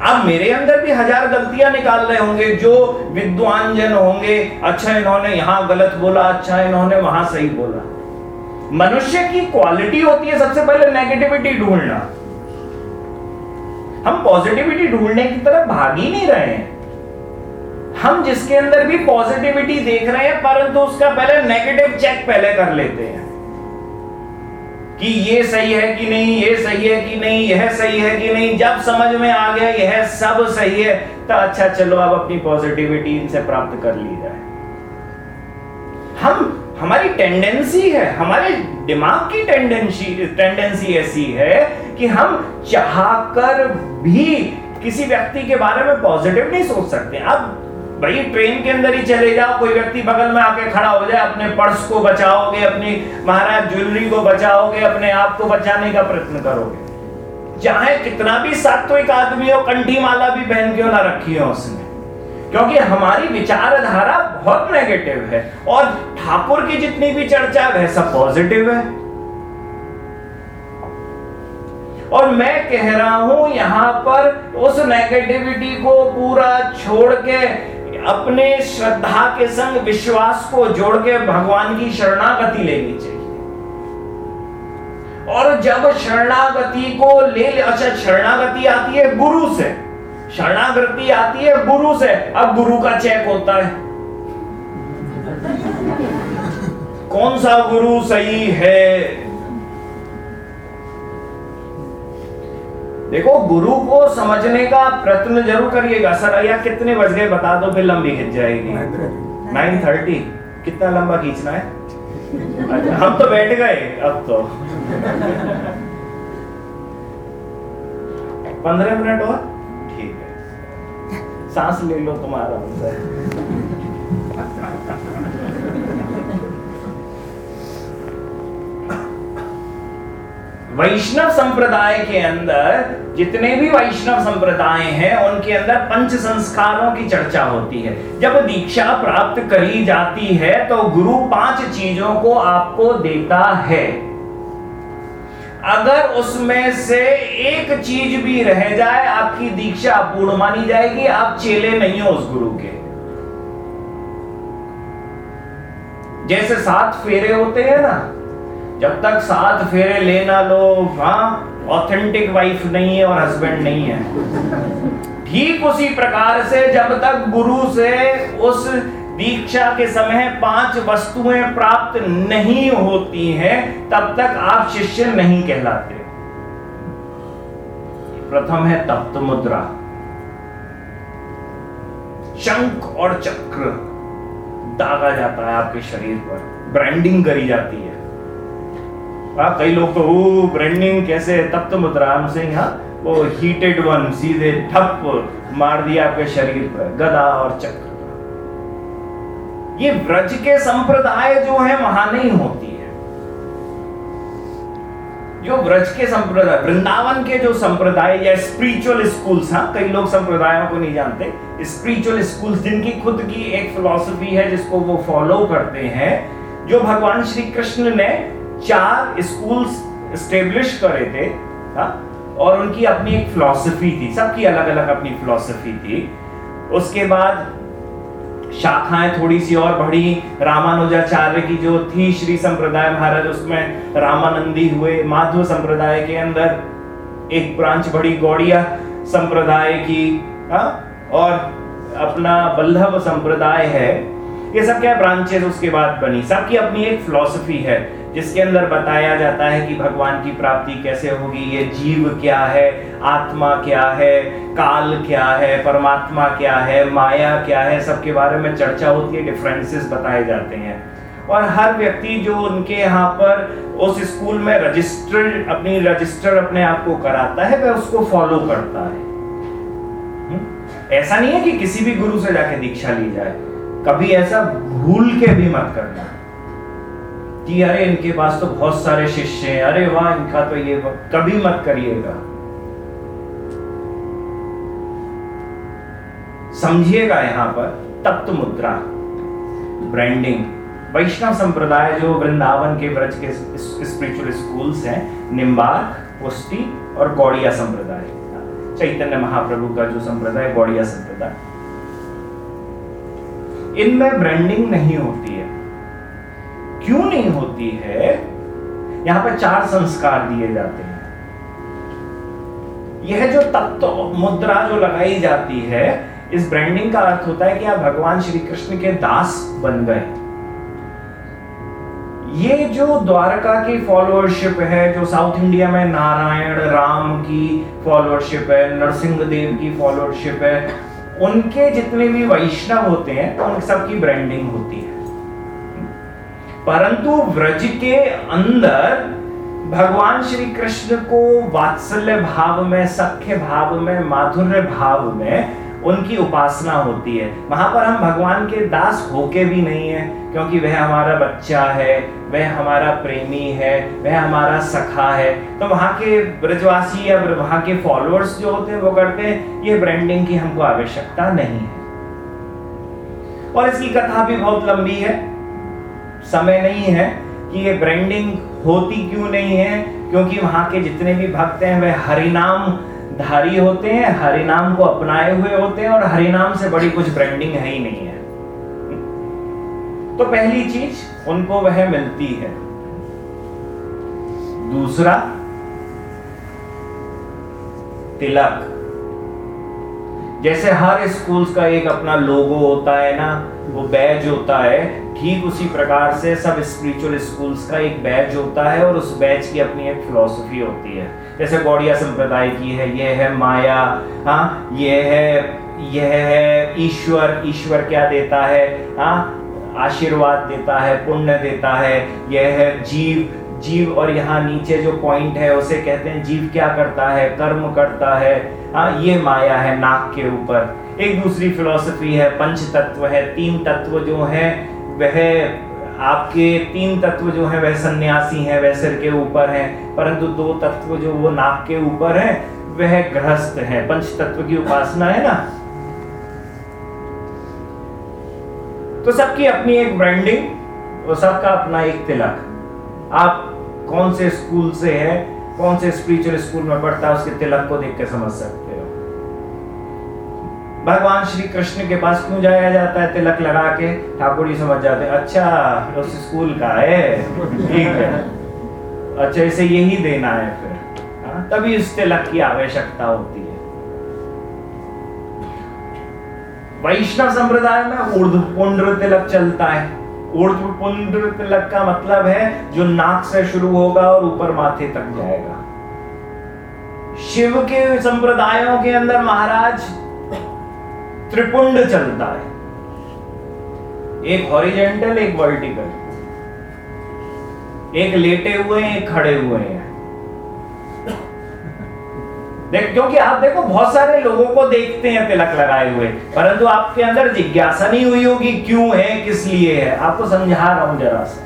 Speaker 1: आप मेरे अंदर भी हज़ार गलतियाँ निकाल रहे होंगे, जो विद्वान जन होंगे अच्छा इन्होंने यहाँ गलत बोला अच्छा इन्होंने वहाँ सही बोला। मनुष्य की क्वालिटी होती है सबसे पहले नेगेटिविटी ढूंढना। हम पॉजिटिविटी ढूँढने की तरफ़ भाग ही नहीं रहे हैं। हम जिसके अंदर भी पॉजिटिविटी देख रहे हैं, परंतु उसका पहले नेगेटिव चेक पहले कर लेते हैं। कि ये सही है कि नहीं, ये सही है कि नहीं, यह सही है कि नहीं, जब समझ में आ गया यह सब सही है तो अच्छा चलो अब अपनी पॉजिटिविटी इनसे प्राप्त कर ली जाए। हम, हमारी टेंडेंसी है, हमारे दिमाग की टेंडेंसी टेंडेंसी ऐसी है कि हम चाहकर भी किसी व्यक्ति के बारे में पॉजिटिव नहीं सोच सकते। अब भाई, ट्रेन के अंदर ही चले जाओ, कोई व्यक्ति बगल में आके खड़ा हो जाए, अपने पर्स को बचाओगे, अपनी महाराज ज्वेलरी को बचाओगे, अपने आप को बचाने का प्रयत्न करोगे। चाहे कितना भी सात्विक आदमी हो कंठी माला भी पहन क्यों ना रखी हो उसने। क्योंकि हमारी विचारधारा बहुत नेगेटिव है, और ठाकुर की जितनी भी चर्चा है वह सब पॉजिटिव है। और मैं कह रहा हूँ, यहाँ पर उस नेगेटिविटी को पूरा छोड़ के अपने श्रद्धा के संग विश्वास को जोड़ के भगवान की शरणागति लेनी चाहिए। और जब शरणागति को ले अच्छा शरणागति आती है गुरु से। शरणागति आती है गुरु से। अब गुरु का चेक होता है। कौन सा गुरु सही है? देखो, गुरु को समझने का प्रयत्न ज़रूर करिएगा। सर या कितने बज गए बता दो, फिर लंबी खिंच जाएगी। Nine thirty. कितना लंबा खींचना है? अच्छा हम तो बैठ गए। अब तो। पंद्रह मिनट और? ठीक है। सांस ले लो तुम्हारा। वैष्णव संप्रदाय के अंदर जितने भी वैष्णव संप्रदाय हैं, उनके अंदर पंच संस्कारों की चर्चा होती है। जब दीक्षा प्राप्त करी जाती है तो गुरु पाँच चीज़ों को आपको देता है। अगर उसमें से एक चीज़ भी रह जाए, आपकी दीक्षा अपूर्ण मानी जाएगी। आप चेले नहीं हो उस गुरु के। जैसे सात फेरे होते हैं ना जब तक सात फेरे लेना लो हाँ ऑथेंटिक वाइफ नहीं है और हस्बैंड नहीं है। ठीक उसी प्रकार से जब तक गुरु से उस दीक्षा के समय पाँच वस्तुएँ प्राप्त नहीं होती हैं, तब तक आप शिष्य नहीं कहलाते। प्रथम है तप्त मुद्रा। शंख और चक्र दागा जाता है आपके शरीर पर ब्रांडिंग करी जाती है। आप कई लोग तो वो ब्रांडिंग कैसे तप्त मुद्रा हम से यहाँ वो हीटेड वन सीधे ठप मार दिया आपके शरीर पर, गदा और चक्र। ये व्रज के संप्रदाय जो है, वहाँ नहीं होती है। जो व्रज के संप्रदाय, वृंदावन के जो संप्रदाय या स्पिरिचुअल स्कूल्स हाँ कई लोग संप्रदायों को नहीं जानते। स्पिरिचुअल स्कूल्स जिनकी खुद की एक फिलॉसफी है, जिसको वो फॉलो करते हैं, जो भगवान श्री कृष्ण ने चार स्कूल्स स्टेब्लिश करे थे, हा? और उनकी अपनी एक फिलॉसफी थी, सबकी अलग अलग अपनी फिलॉसफी थी उसके बाद शाखाएँ थोड़ी सी और बढ़ी, रामानुजाचार्य की जो थी श्री संप्रदाय महाराज, उसमें रामानंदी हुए, माधव संप्रदाय के अंदर एक ब्रांच बढ़ी, गौड़िया संप्रदाय की, हा? और अपना बल्लभ संप्रदाय है ये सब क्या ब्रांचेस उसके बाद बनी सबकी अपनी एक फिलॉसफी है जिसके अंदर बताया जाता है कि भगवान की प्राप्ति कैसे होगी, ये जीव क्या है, आत्मा क्या है, काल क्या है, परमात्मा क्या है, माया क्या है, सबके बारे में चर्चा होती है डिफरेंसेस बताए जाते हैं। और हर व्यक्ति जो उनके यहाँ पर उस स्कूल में रजिस्टर अपनी रजिस्टर अपने आप को कराता है, वह उसको फॉलो करता है। हम्म? ऐसा नहीं है कि किसी भी गुरु से जाके दीक्षा ली जाए। कभी ऐसा भूल के भी मत करना। कि अरे, इनके पास तो बहुत सारे शिष्य हैं। अरे, वाह, इनका तो ये कभी मत करिएगा। समझिएगा यहाँ पर तप्त मुद्रा ब्रांडिंग वैष्णव संप्रदाय जो वृंदावन के ब्रज के स्पिरिचुअल स्कूल्स हैं, निम्बार्क पुष्टि और गौड़िया संप्रदाय। चैतन्य महाप्रभु का जो संप्रदाय, गौड़िया संप्रदाय। इनमें ब्रांडिंग नहीं होती है। क्यों नहीं होती है? यहाँ पर चार संस्कार दिए जाते हैं। यह जो तत्व मुद्रा जो लगाई जाती है, इस ब्रांडिंग का अर्थ होता है कि आप भगवान श्री कृष्ण के दास बन गए। ये जो द्वारका की फॉलोअरशिप है, जो साउथ इंडिया में नारायण राम की फॉलोअरशिप है नरसिंह देव की फॉलोअरशिप है, उनके जितने भी वैष्णव होते हैं, उन सबकी ब्रांडिंग होती है। परंतु व्रज के अंदर भगवान श्री कृष्ण को वात्सल्य भाव में, सख्य भाव में, माधुर्य भाव में उनकी उपासना होती है। वहाँ पर हम भगवान के दास होके भी नहीं है, क्योंकि वह हमारा बच्चा है, वह हमारा प्रेमी है, वह हमारा सखा है। तो वहाँ के ब्रजवासी या वहाँ के फॉलोअर्स जो होते हैं, वो करते हैं, ये ब्रांडिंग की हमको आवश्यकता नहीं है। और इसकी कथा भी बहुत लंबी है। समय नहीं है कि ये ब्रांडिंग होती क्यों नहीं है, क्योंकि वहाँ के जितने भी भक्त हैं, वे हरिनाम धारी होते हैं, हरिनाम को अपनाए हुए होते हैं और हरिनाम से बड़ी कुछ ब्रांडिंग है ही नहीं है। तो पहली चीज़ उनको वह मिलती है। दूसरा, तिलक। जैसे हर स्कूल्स का एक अपना लोगो होता है ना, वो बैज होता है ठीक उसी प्रकार से सब स्पिरिचुअल स्कूल्स का एक बैच होता है और उस बैच की अपनी एक फिलोसफी होती है। जैसे गौड़िया संप्रदाय की है यह है माया हाँ यह है यह है ईश्वर ईश्वर क्या देता है? हाँ आशीर्वाद देता है, पुण्य देता है, यह है जीव जीव और यहाँ नीचे जो पॉइंट है, उसे कहते हैं जीव क्या करता है? कर्म करता है। हाँ ये माया है नाक के ऊपर। एक दूसरी फिलोसफी है पंच तत्व है, तीन तत्व जो है वह आपके तीन तत्व जो है, वह सन्यासी हैं, वह सिर के ऊपर हैं, परंतु दो तत्व जो वो नाक के ऊपर है, वह गृहस्थ है। पंच तत्व की उपासना है ना? तो सबकी अपनी एक ब्रांडिंग और सबका अपना एक तिलक। आप कौन से स्कूल से है, कौन से स्पिरिचुअल स्कूल में पढ़ता है, उसके तिलक को देख के समझ सकते भगवान श्री कृष्ण के पास क्यों जाया जाता है तिलक लगा के? ठाकुर जी समझ जाते अच्छा उस स्कूल का है। ठीक है। अच्छा इसे यही देना है फिर। हाँ, तभी उस तिलक की आवश्यकता होती है। वैष्णव संप्रदाय में पुंड्र तिलक चलता है। पुंड्र तिलक का मतलब है जो नाक से शुरू होगा और ऊपर माथे तक जाएगा। शिव के संप्रदायों के अंदर महाराज त्रिपुंड चलता है। एक हॉरिजेंटल एक वर्टिकल एक लेटे हुए हैं एक खड़े हुए हैं। देख, क्योंकि आप देखो, बहुत सारे लोगों को देखते हैं तिलक लगाए हुए, परंतु आपके अंदर जिज्ञासा नहीं हुई होगी क्यों है, किस लिए है। आपको समझा रहा हूँ जरा सा।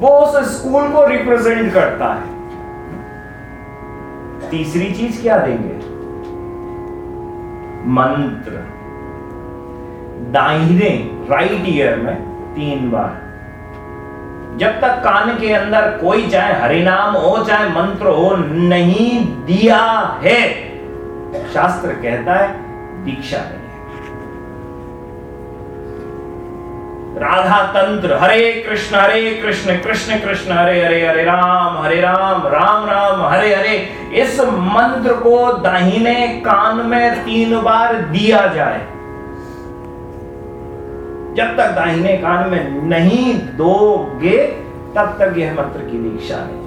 Speaker 1: वो उस स्कूल को रिप्रेजेंट करता है। तीसरी चीज़ क्या देंगे? मंत्र। दाहिने राइट ईयर में तीन बार। जब तक कान के अंदर कोई चाहे हरिनाम हो, चाहे मंत्र हो, नहीं दिया है, शास्त्र कहता है, दीक्षा नहीं। राधा तंत्र हरे कृष्ण हरे कृष्ण कृष्ण कृष्ण, हरे हरे हरे राम हरे राम राम राम, हरे हरे। इस मंत्र को दाहिने कान में तीन बार दिया जाए। जब तक दाहिने कान में नहीं दोगे, तब तक यह मंत्र की दीक्षा नहीं।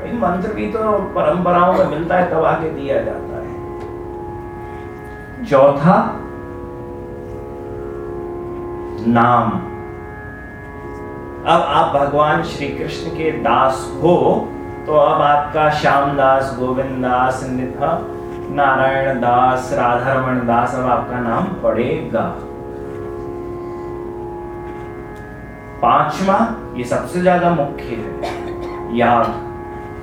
Speaker 1: है मंत्र भी तो परंपराओं में मिलता है, तब आगे दिया जाता है। चौथा नाम। अब आप भगवान श्री कृष्ण के दास हो तो अब आपका श्याम दास गोविंद दास नारायण दास, राधारमण दास, अब आपका नाम पड़ेगा। पांचवा, ये सबसे ज़्यादा मुख्य है, याद,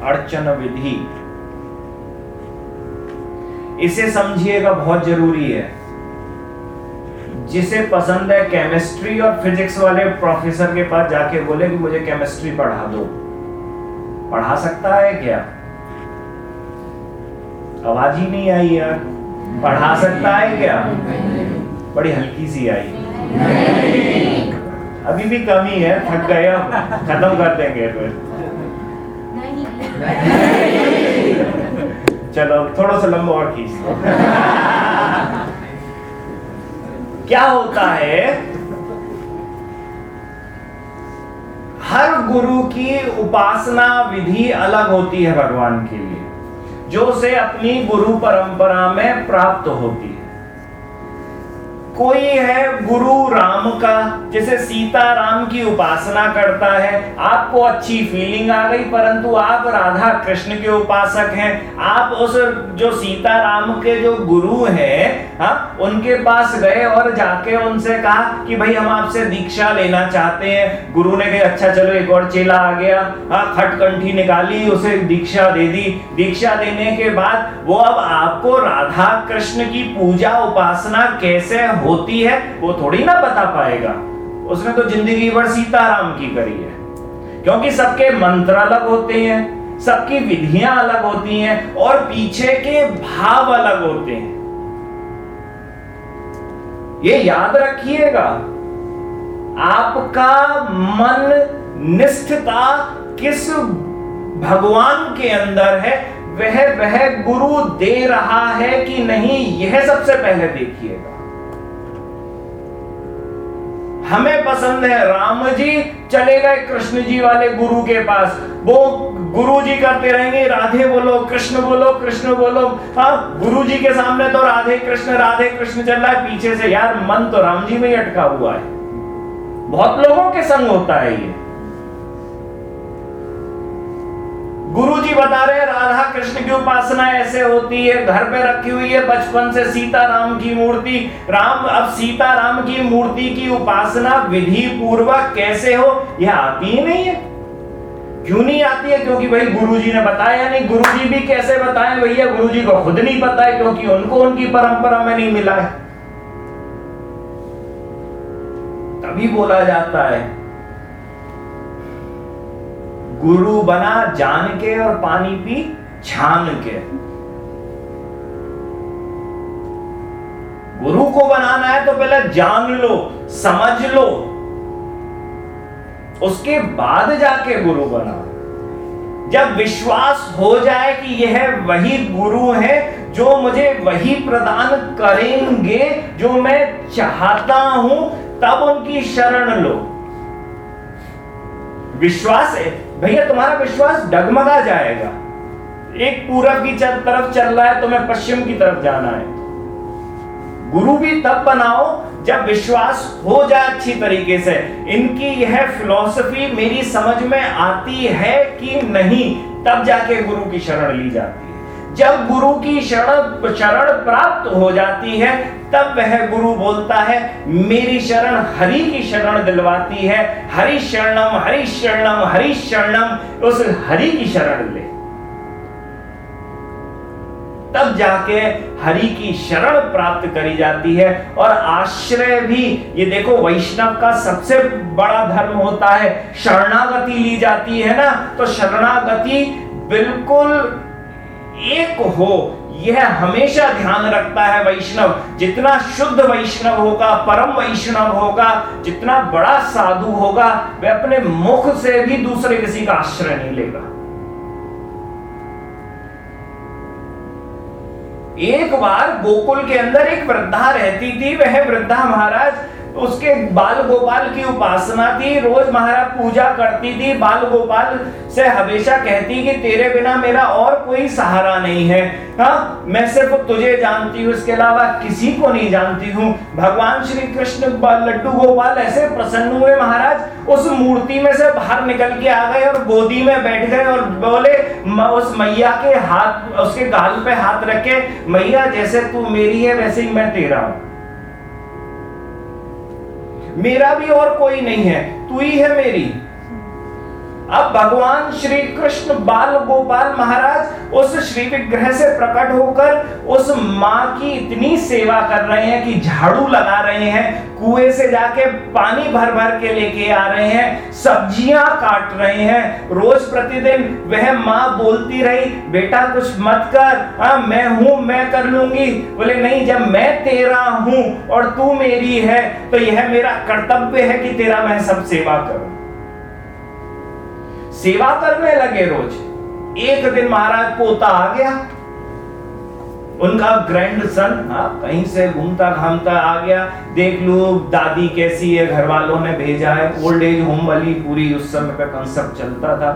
Speaker 1: अर्चन विधि। इसे समझिएगा बहुत ज़रूरी है। जिसे पसंद है केमिस्ट्री और फिजिक्स वाले प्रोफेसर के पास जाके बोले कि मुझे केमिस्ट्री पढ़ा दो। पढ़ा सकता है क्या? आवाज़ ही नहीं आई यार। पढ़ा सकता है क्या? बड़ी हल्की सी आई। अभी भी कमी है थक गए खत्म कर देंगे फिर। चलो थोड़ा सा लंबा और खींच क्या होता है? हर गुरु की उपासना विधि अलग होती है भगवान के लिए, जो उसे अपनी गुरु परंपरा में प्राप्त होती है। कोई है गुरु राम का, जैसे सीता राम की उपासना करता है? आपको अच्छी फीलिंग आ गई, परंतु आप राधा कृष्ण के उपासक हैं। आप उस जो सीता राम के जो गुरु हैं हाँ उनके पास गए और जाके उनसे कहा कि भाई हम आपसे दीक्षा लेना चाहते हैं। गुरु ने कहा अच्छा चलो, एक और चेला आ गया। हाँ खटकंठी निकाली, उसे दीक्षा दे दी। दीक्षा देने के बाद वो अब आपको राधा कृष्ण की पूजा उपासना कैसे होती है, वो थोड़ी ना बता पाएगा। उसने तो ज़िंदगी भर सीताराम की करी है। क्योंकि सबके मंत्र अलग होते हैं, सबकी विधियाँ अलग होती हैं और पीछे के भाव अलग होते हैं। ये याद रखिएगा, आपका मन निष्ठता किस भगवान के अंदर है, वह वह गुरु दे रहा है कि नहीं, यह सबसे पहले देखिएगा। हमें पसंद है राम जी चले गए कृष्ण जी वाले गुरु के पास। वो गुरु जी करते रहेंगे, राधे बोलो, कृष्ण बोलो कृष्ण बोलो। हाँ गुरु जी के सामने तो राधे कृष्ण राधे कृष्ण चल रहा है, पीछे से यार मन तो राम जी में ही अटका हुआ है। बहुत लोगों के संग होता है ये। गुरु जी बता रहे राधा कृष्ण की उपासना ऐसे होती है, घर पे रखी हुई है बचपन से सीता राम की मूर्ति। राम, अब सीता राम की मूर्ति की उपासना विधि पूर्वक कैसे हो? यह आती ही नहीं है। क्यों नहीं आती है? क्योंकि भाई गुरु जी ने बताया नहीं। गुरु जी भी कैसे बताए भैया? गुरु जी को खुद नहीं पता है, क्योंकि उनको उनकी परंपरा में नहीं मिला है। तभी बोला जाता है गुरु बना जान के और पानी पी छान के गुरु को बनाना है तो पहले जान लो, समझ लो। उसके बाद जाके गुरु बना। जब विश्वास हो जाए कि यह वही गुरु है जो मुझे वही प्रदान करेंगे, जो मैं चाहता हूँ, तब उनकी शरण लो। विश्वास है भैया, तुम्हारा विश्वास डगमगा जाएगा। एक पूरब की तरफ़ चल रहा है, तुम्हें पश्चिम की तरफ़ जाना है। गुरु भी तब बनाओ जब विश्वास हो जाए अच्छी तरीके से। इनकी यह फिलॉसफी मेरी समझ में आती है कि नहीं, तब जाके गुरु की शरण ली जाती जब गुरु की शरण शरण प्राप्त हो जाती है, तब वह गुरु बोलता है, मेरी शरण हरि की शरण दिलवाती है। हरि शरणम हरि शरणम हरि शरणम, उस हरि की शरण ले। तब जाके हरि की शरण प्राप्त करी जाती है और आश्रय भी, ये देखो वैष्णव का सबसे बड़ा धर्म होता है, शरणागति ली जाती है ना तो शरणागति बिल्कुल एक हो, यह हमेशा ध्यान रखता है वैष्णव। जितना शुद्ध वैष्णव होगा, परम वैष्णव होगा, जितना बड़ा साधु होगा, वह अपने मुख से भी दूसरे किसी का आश्रय नहीं लेगा। एक बार गोकुल के अंदर एक वृद्धा रहती थी, वह वृद्धा महाराज उसके बाल गोपाल की उपासना थी। रोज महाराज पूजा करती थी। बाल गोपाल से हमेशा कहती कि तेरे बिना मेरा और कोई सहारा नहीं है। हाँ मैं सिर्फ़ तुझे जानती हूँ, इसके अलावा किसी को नहीं जानती हूँ। भगवान श्री कृष्ण लड्डू गोपाल ऐसे प्रसन्न हुए महाराज, उस मूर्ति में से बाहर निकल के आ गए और गोदी में बैठ गए और बोले उस मैया के हाथ उसके गाल पे हाथ रखे, मैया, जैसे तू मेरी है, वैसे ही मैं तेरा हूँ। मेरा भी और कोई नहीं है। तू ही है मेरी। अब भगवान श्री कृष्ण बाल गोपाल महाराज उस श्री विग्रह से प्रकट होकर उस माँ की इतनी सेवा कर रहे हैं कि झाड़ू लगा रहे हैं कुएँ से जाके पानी भर भर के लेके आ रहे हैं सब्ज़ियाँ काट रहे हैं। रोज प्रतिदिन वह माँ बोलती रही बेटा कुछ मत कर। आ, हाँ, मैं हूँ मैं कर लूँगी। बोले नहीं जब मैं तेरा हूँ और तू मेरी है तो यह मेरा कर्तव्य है कि तेरा मैं सब सेवा करूँ। सेवा करने लगे रोज। एक दिन महाराज पोता आ गया। उनका ग्रैंड सन हाँ कहीं से घूमता घामता आ गया। देख लू, दादी कैसी है घर वालों ने भेजा है। ओल्ड एज होम वाली पूरी उस समय पे कंसेप्ट चलता था।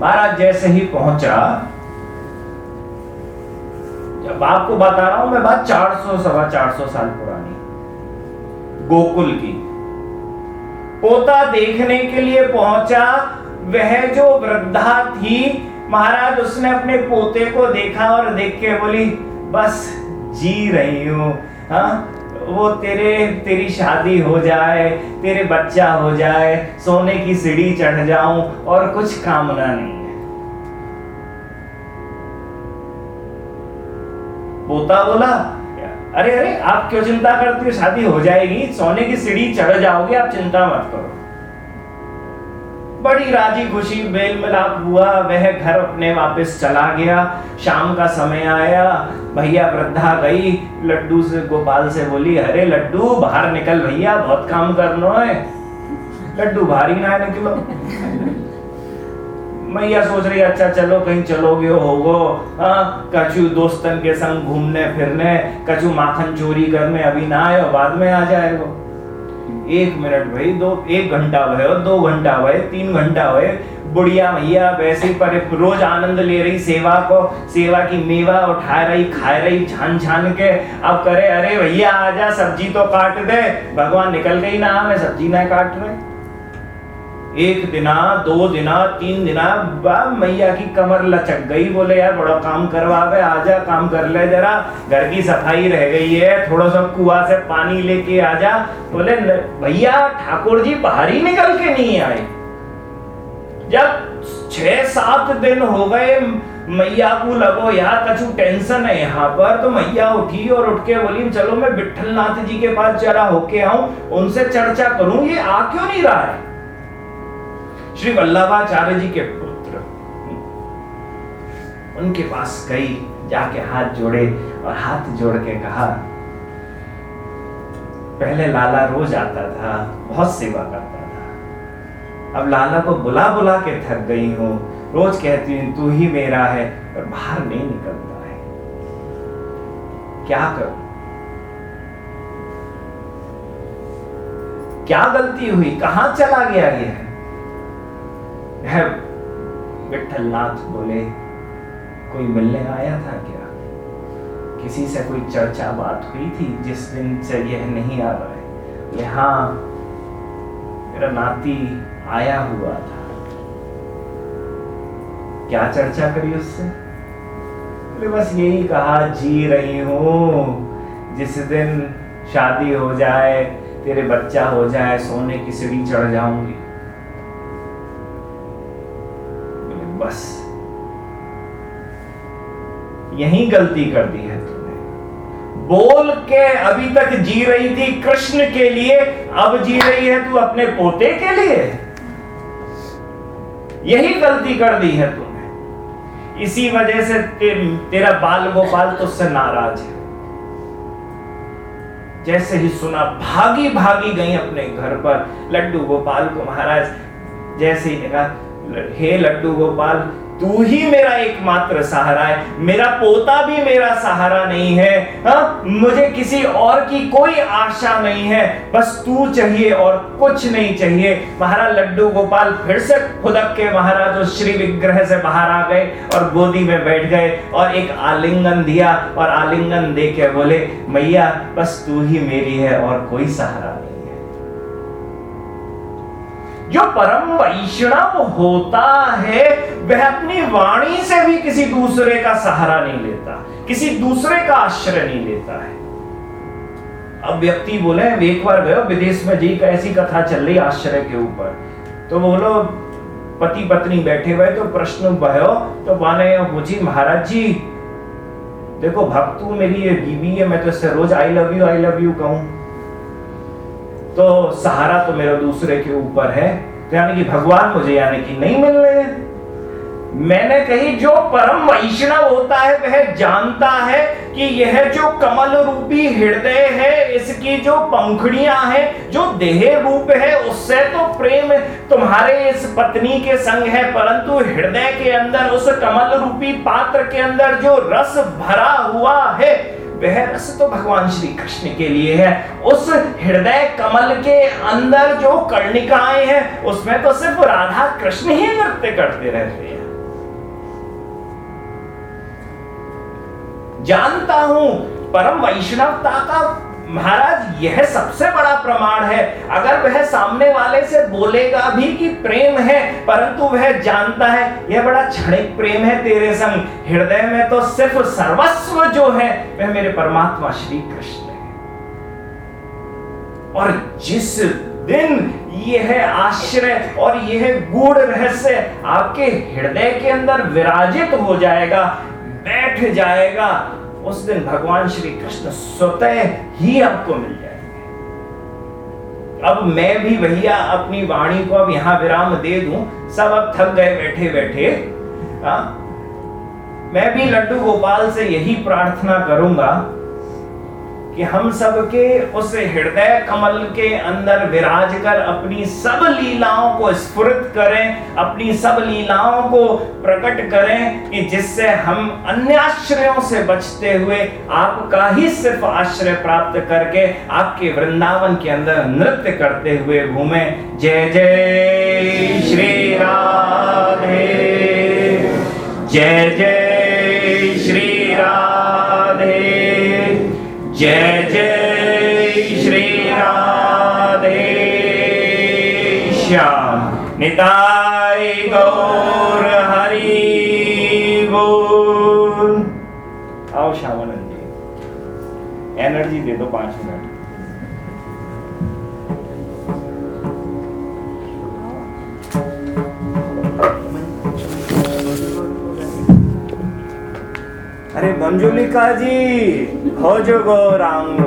Speaker 1: महाराज जैसे ही पहुँचा, जब आपको बता रहा हूँ मैं बात 400 सवा 400 साल पुरानी, गोकुल की। पोता देखने के लिए पहुँचा। वह जो वृद्धा थी, महाराज उसने अपने पोते को देखा और देख के बोली, बस जी रही हूँ। हाँ वो तेरे, तेरी शादी हो जाए, तेरे बच्चा हो जाए, सोने की सीढ़ी चढ़ जाऊँ और कुछ कामना नहीं है। पोता बोला अरे अरे, आप क्यों चिंता करती हो? शादी हो जाएगी। सोने की सीढ़ी चढ़ जाओगे, आप चिंता मत करो। बड़ी राज़ी खुशी मेल मिलाप हुआ। वह घर अपने वापस चला गया। शाम का समय आया। भैया वृद्धा गई। लड्डू से, गोपाल से बोली, अरे, लड्डू, बाहर निकल भैया, बहुत काम करना है। लड्डू भारी ना निकलो। मैया सोच रही अच्छा चलो, कहीं चलोगे, होगो। हाँ कछु दोस्तन के संग घूमने, फिरने, कछु माखन चोरी करने, अभी ना आए बाद में आ जाएगा एक मिनट भाई, दो, एक घंटा भयो दो घंटा भय तीन घंटा भय बुढ़िया भैया वैसे पर रोज आनंद ले रही, सेवा को, सेवा की मेवा उठा रही खा रही, छान छान के। अब करे, अरे भैया, आजा, सब्ज़ी तो काट दे। भगवान निकल गई ना मैं सब्ज़ी ना काट रहे। एक दिना, दो दिना, तीन दिना मैया की कमर लचक गई, बोले, यार, बड़ा काम करवा दे, आजा, काम कर ले जरा, घर की सफ़ाई रह गई है, थोड़ा सा कुआ से पानी लेके आजा। बोले, भैया, ठाकुर जी, बाहर ही निकल के नहीं आए। जब छह सात दिन हो गए, मैया को लगो, यार, कछु टेंशन है यहाँ पर। तो मैया उठी और उठ के बोली, चलो, मैं विठल नाथ जी के पास जरा होके आऊँ, उनसे चर्चा करूँ, ये आ क्यों नहीं रहा है? श्री वल्लभाचार्य जी के पुत्र। उनके पास गई, जाके हाथ जोड़े और हाथ जोड़ के कहा, पहले लाला रोज आता था, बहुत सेवा करता था। अब लाला को बुला बुला के थक गई हूँ। रोज कहती हूँ, तू ही मेरा है, पर बाहर नहीं निकलता है। क्या करूँ? क्या गलती हुई? कहाँ चला गया ये विठलनाथ बोले, कोई मिलने आया था क्या? किसी से कोई चर्चा बात हुई थी जिस दिन से यह नहीं आ रहा है यहाँ मेरा नाती आया हुआ था। क्या चर्चा करी उससे? बोले, बस यही कहा, जी रही हूँ। जिस दिन शादी हो जाए, तेरे बच्चा हो जाए, सोने की सीढ़ी चढ़ जाऊँगी। बस। यही गलती कर दी है तूने। बोल के अभी तक जी रही थी कृष्ण के लिए अब जी रही है तू अपने पोते के लिए। यही गलती कर दी है तूने। इसी वजह से ते, तेरा बाल गोपाल तुझसे नाराज़ है। जैसे ही सुना भागी भागी गई अपने घर पर। लड्डू गोपाल को महाराज जैसे ही कहा हे लड्डू गोपाल, तू ही मेरा एकमात्र सहारा है। मेरा पोता भी मेरा सहारा नहीं है। हा? मुझे किसी और की कोई आशा नहीं है। बस तू चाहिए और कुछ नहीं चाहिए। महाराज लड्डू गोपाल फिर से खुदक के महाराज उस श्री विग्रह से बाहर आ गए और गोदी में बैठ गए और एक आलिंगन दिया और आलिंगन दे के बोले, मैया, बस तू ही मेरी है और कोई सहारा नहीं। जो परम वैष्णव होता है, वह अपनी वाणी से भी किसी दूसरे का सहारा नहीं लेता, किसी दूसरे का आश्रय नहीं लेता है। अब व्यक्ति बोले एक बार गए विदेश में जी का ऐसी कथा चल रही आश्रय के ऊपर। तो बोलो, पति पत्नी बैठे हुए तो प्रश्न भयो तो माने पूछी महाराज जी, देखो, भक्तू मेरी ये बीवी है, मैं तो इससे रोज I love you I love you कहूँ। तो सहारा तो मेरा दूसरे के ऊपर है। तो यानी कि भगवान मुझे यानी कि नहीं मिल रहे हैं। मैंने कही, जो परम वैष्णव होता है, वह जानता है कि यह जो कमल रूपी हृदय है, इसकी जो पंखुड़ियाँ हैं, जो देह रूप है, उससे तो प्रेम तुम्हारे इस पत्नी के संग है, परंतु हृदय के अंदर, उस कमल रूपी पात्र के अंदर जो रस भरा हुआ है वह रस तो भगवान श्री कृष्ण के लिए है। उस हृदय कमल के अंदर जो कर्णिकाएँ हैं, उसमें तो सिर्फ़ राधा कृष्ण ही नृत्य करते रहते हैं। जानता हूँ, परम वैष्णवता का महाराज, यह सबसे बड़ा प्रमाण है। अगर वह सामने वाले से बोलेगा भी कि प्रेम है, परंतु वह जानता है, यह बड़ा क्षणिक प्रेम है तेरे संग। हृदय में तो सिर्फ़ सर्वस्व जो है, वह मेरे परमात्मा श्री कृष्ण है। और जिस दिन यह आश्रय और यह गूढ़ रहस्य आपके हृदय के अंदर विराजित हो जाएगा, बैठ जाएगा उस दिन भगवान श्री कृष्ण स्वतः ही आपको मिल जाएँगे। अब मैं भी भैया अपनी वाणी को अब यहाँ विराम दे दूँ। सब अब थक गए बैठे बैठे। आ? मैं भी लड्डू गोपाल से यही प्रार्थना करूँगा कि हम सबके उस हृदय कमल के अंदर विराज कर अपनी सब लीलाओं को स्फुरित करें, अपनी सब लीलाओं को प्रकट करें कि जिससे हम अन्य आश्रयों से बचते हुए आपका ही सिर्फ़ आश्रय प्राप्त करके आपके वृंदावन के अंदर नृत्य करते हुए घूमे। जय जय श्री राधे। जय जय जय जय श्री राधे श्याम। निताय गौर हरि बोल। आओ श्यामानंद जी। एनर्जी दे दो पाँच मिनट। अरे मंजुलिका जी हो जो गौरांग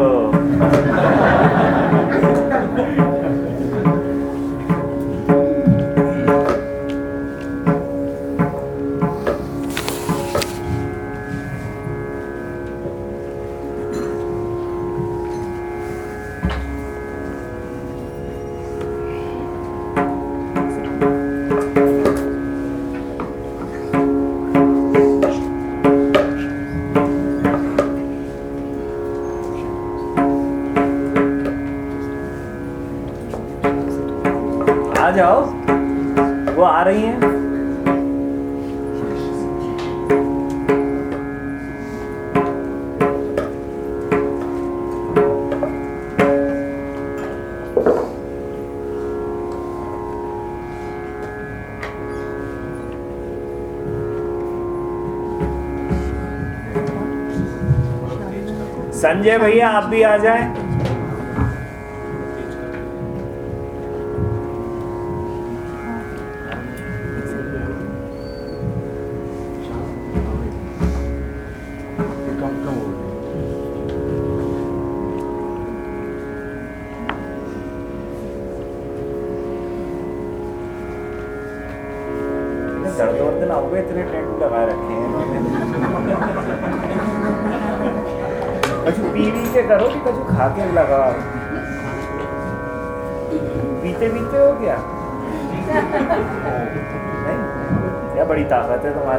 Speaker 1: संजय भैया आप भी आ जाएँ।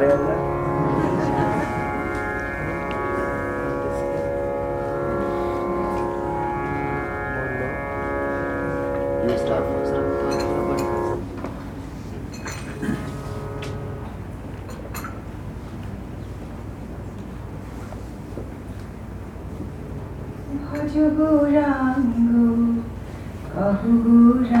Speaker 6: careta. E o Star foi trabalhando. Gurango.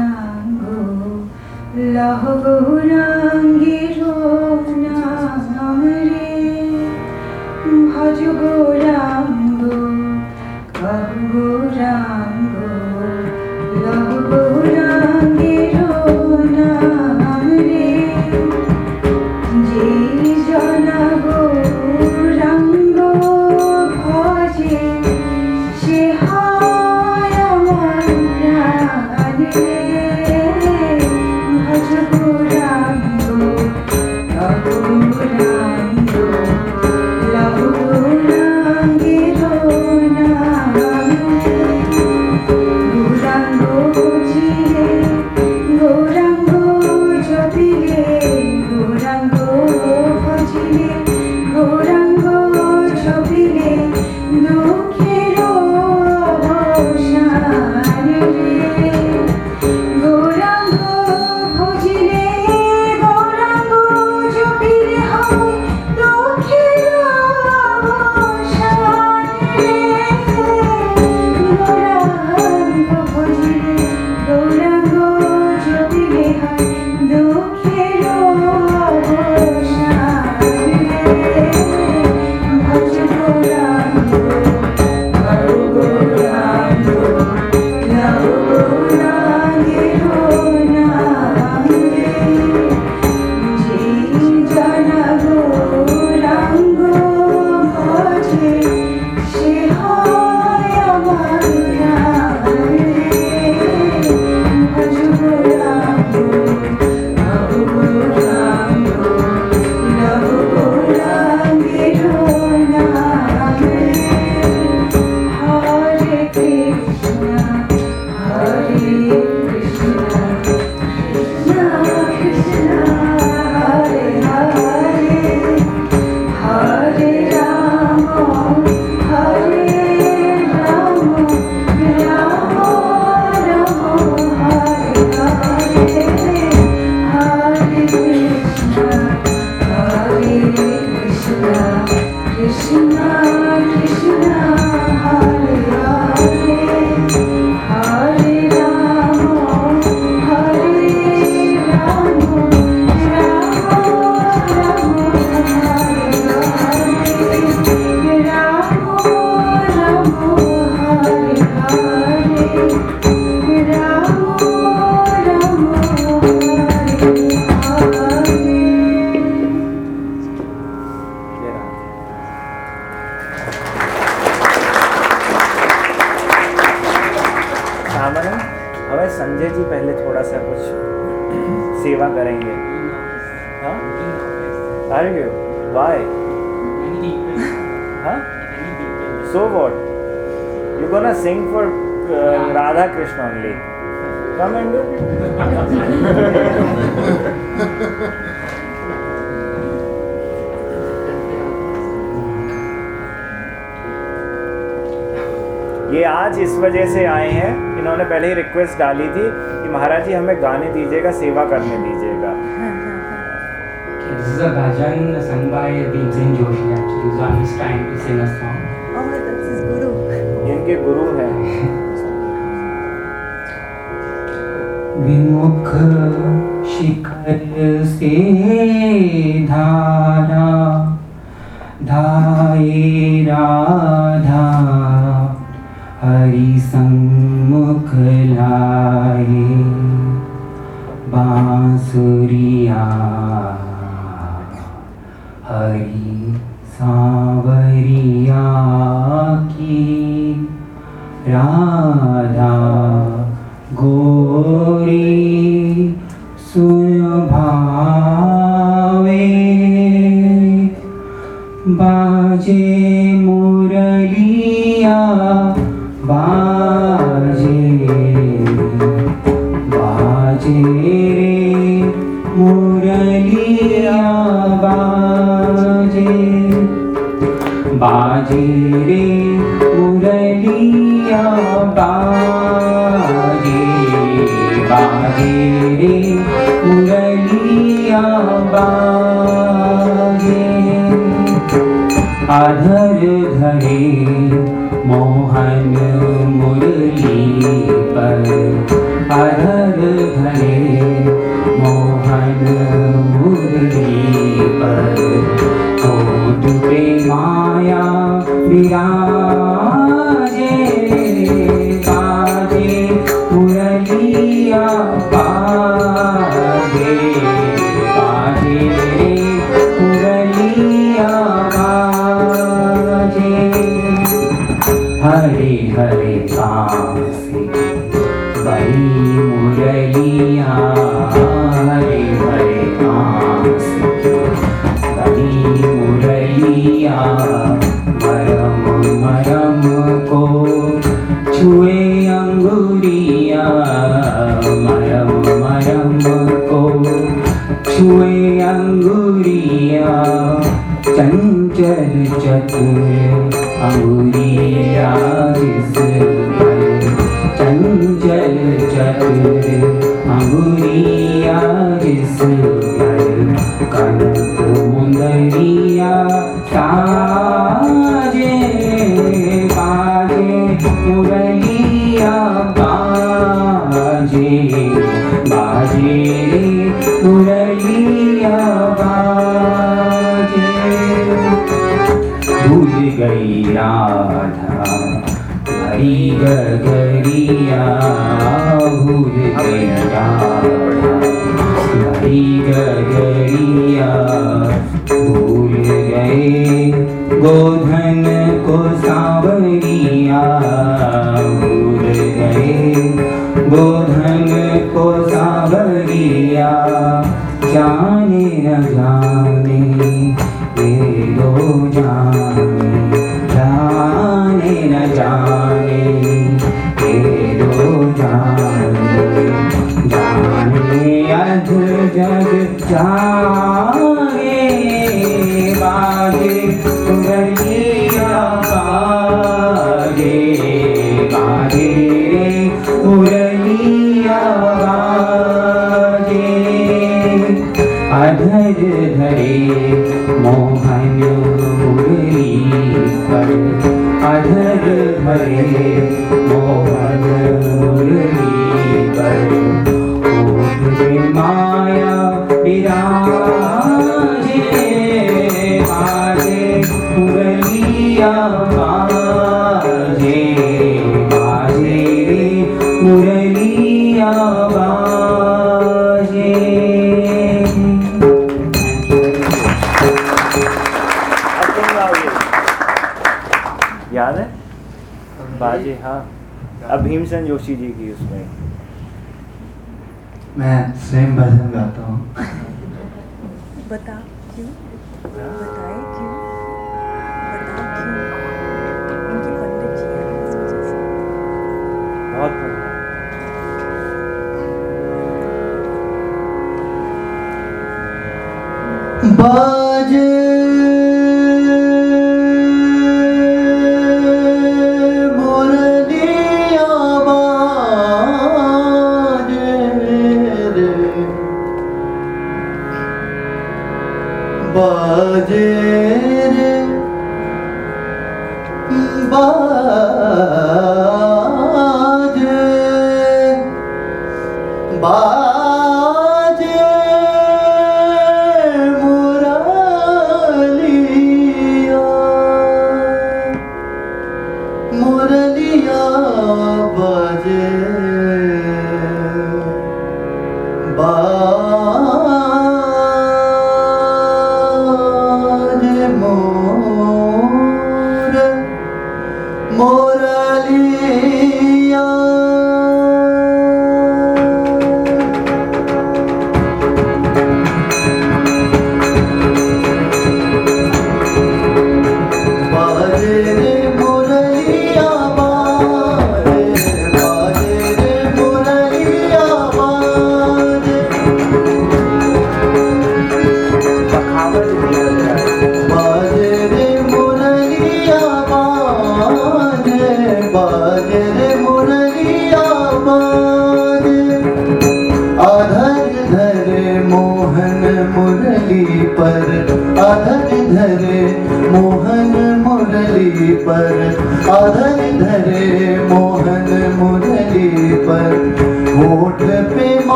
Speaker 6: डाली थी कि महाराज जी हमें गाने दीजिएगा सेवा करने दीजिएगा।
Speaker 7: भजन संभा गोधन को सांवरिया भूल गए। गोधन को सांवरिया जाने न जाने, ये दो जाने जाने न जाने, ये दो जाने जाने अध जग जा
Speaker 6: अब भीमसेन जोशी जी की उसमें।
Speaker 3: मैं सेम भजन गाता हूँ।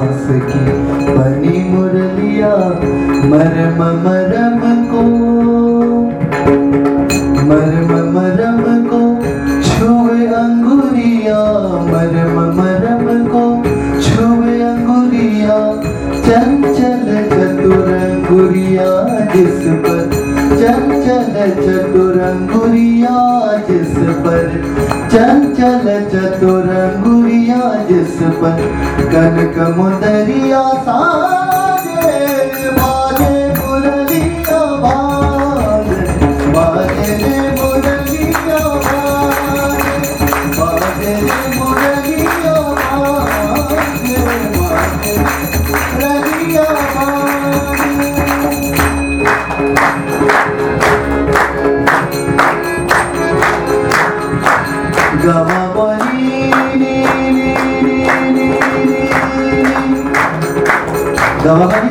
Speaker 3: सांस की बनी मुरलिया, मरम मरम को। मरम मरम को छुए अंगुरिया, मरम मरम को छुए अंगुरिया। चंचल चतुर अंगुरिया जिस पर, चंचल चतुर अंगुरिया जिस पर। चंचल चतुर गुड़िया जिस पर कनक मुदरिया सा ভালো থাকবেন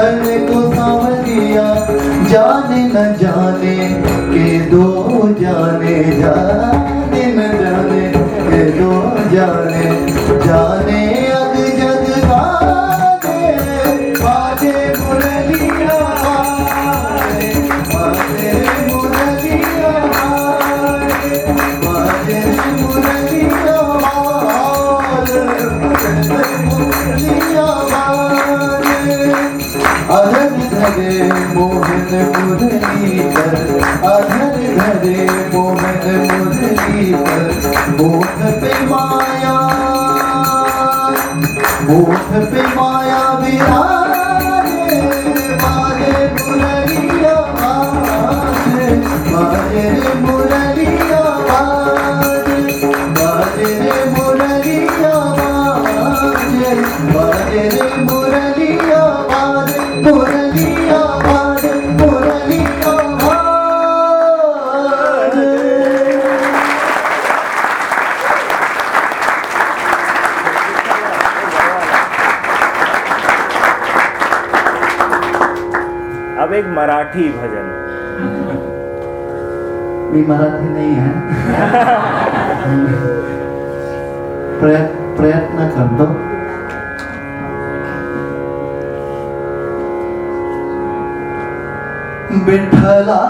Speaker 3: गोधन को सावरिया जाने न जाने के दो जाने जाने न जाने के दो जाने जाने धरे मोहन मुरली पर अधर धरे मोहन मुरली पर मोह पे माया मोह पे माया विराजे मारे मुरलिया मारे मारे
Speaker 6: मराठी भजन।
Speaker 3: मी मराठी नहीं है। प्रयत्न कर करतो बिठला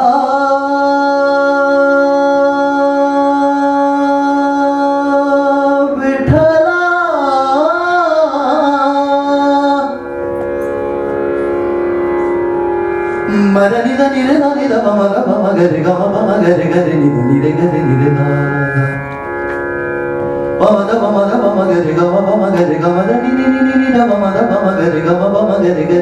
Speaker 3: ma ga ma ma ga re ni ni ni da ma ma ni ni ni ni da ma ma da ni ni ni ni ni da ma da ma ma da
Speaker 6: ni da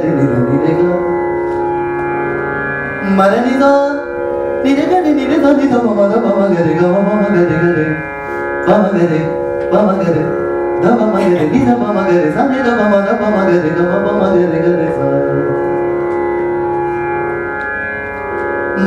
Speaker 6: ni
Speaker 3: da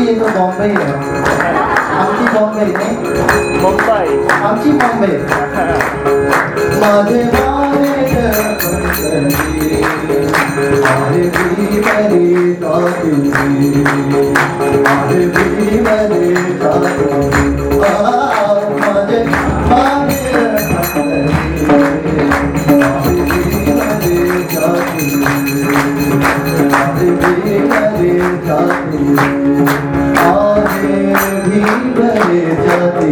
Speaker 3: होने से भी ये तो बॉम्बे ही है आमची बॉम्बे नहीं
Speaker 6: मुंबई
Speaker 3: आमची बॉम्बे माझे माहेर पंढरी माझे भीतरी जाती माझे भीतरी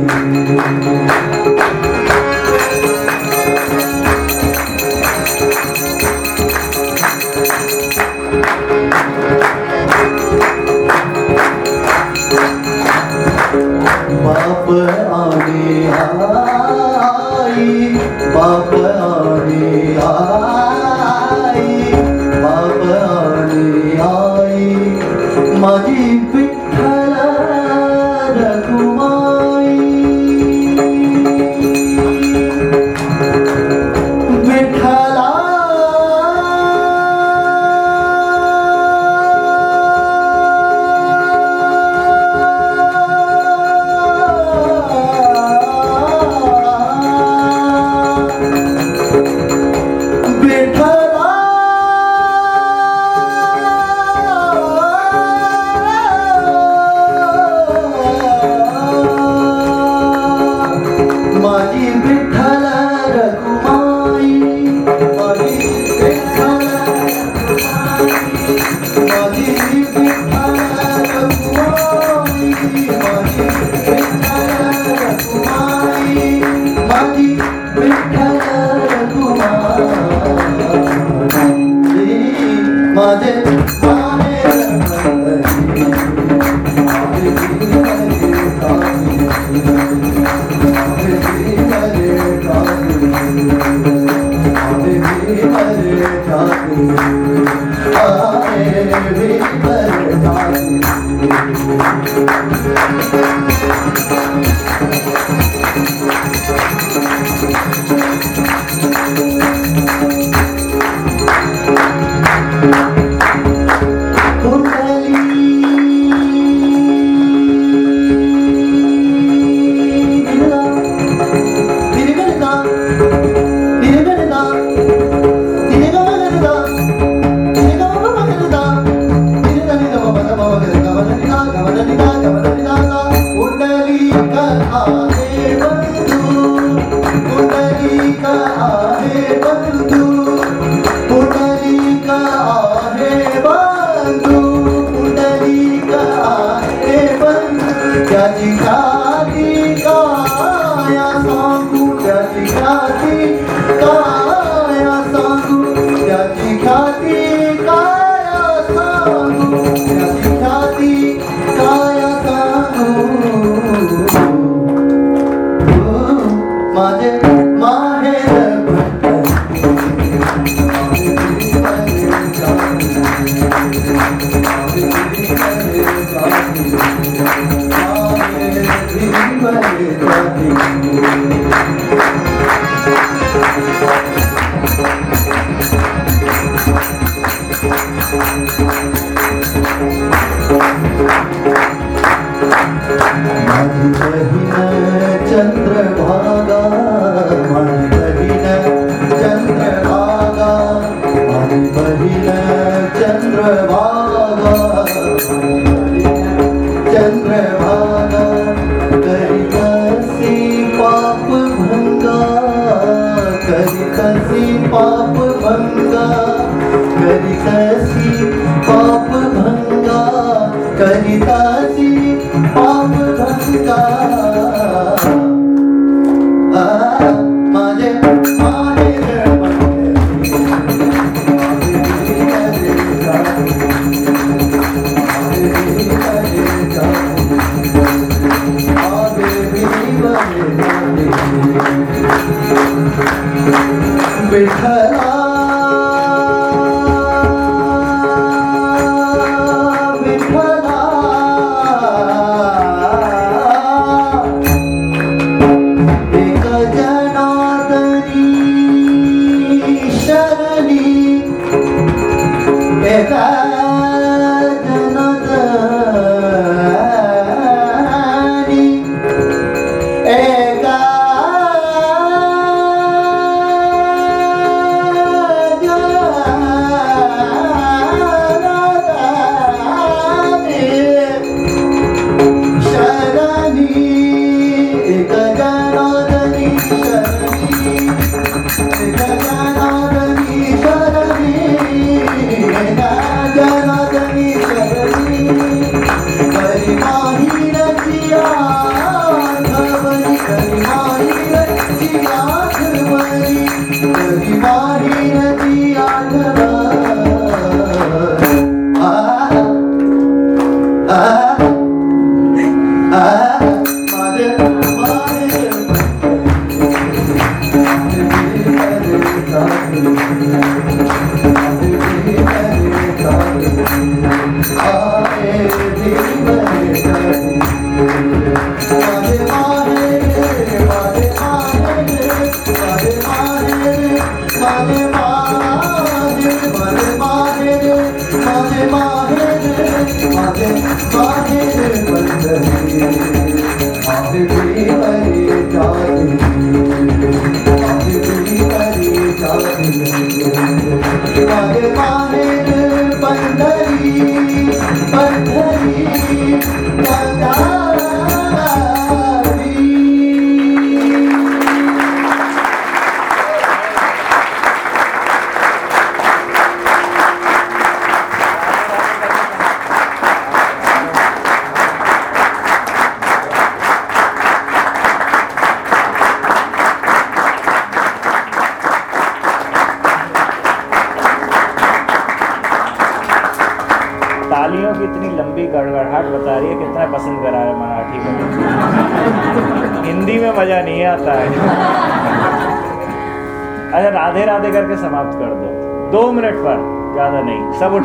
Speaker 3: माझी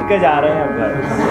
Speaker 3: के जा रहे हैं अब। घर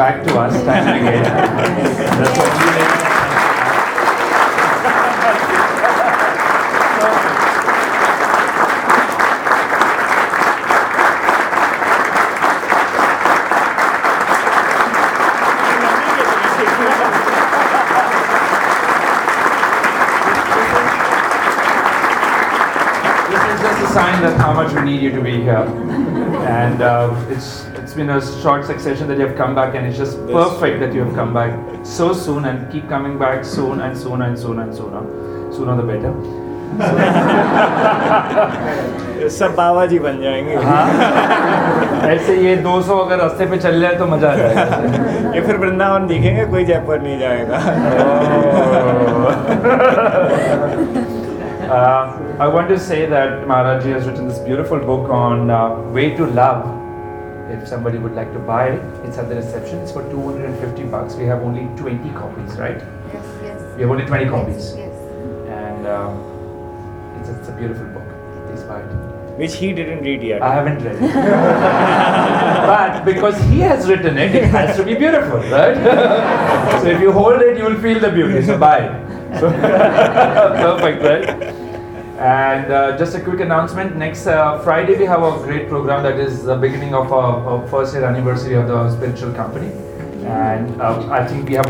Speaker 2: back to us time and again. That's the only way. This is just a sign that how much we need you to be here And uh, it's it's been a short succession that you have come back, and it's just perfect that you have come back so soon and keep coming back soon and soon and soon and sooner. Sooner the better.
Speaker 6: सब बाबा जी बन जाएंगे
Speaker 2: ऐसे ये 200 अगर रास्ते पे चल जाए तो मजा आ जाएगा
Speaker 6: ये फिर वृंदावन दिखेंगे कोई जयपुर नहीं जाएगा
Speaker 2: Uh, I want to say that Maharaj ji has written this beautiful book on uh, way to love. If somebody would like to buy it, it's at the reception. It's for 250 bucks. We have only 20 copies, right?
Speaker 8: Yes, yes.
Speaker 2: We have only 20 copies.
Speaker 8: Yes, yes.
Speaker 2: And um, it's, it's a beautiful book. Please buy it.
Speaker 6: which he didn't read yet
Speaker 2: I haven't read it. but because he has written it, it has to be beautiful, right? so if you hold it, you will feel the beauty. So buy it. So perfect, right? And uh, just a quick announcement next uh, Friday, we have a great program that is the beginning of our, our first year anniversary of the spiritual company. And uh, I think we have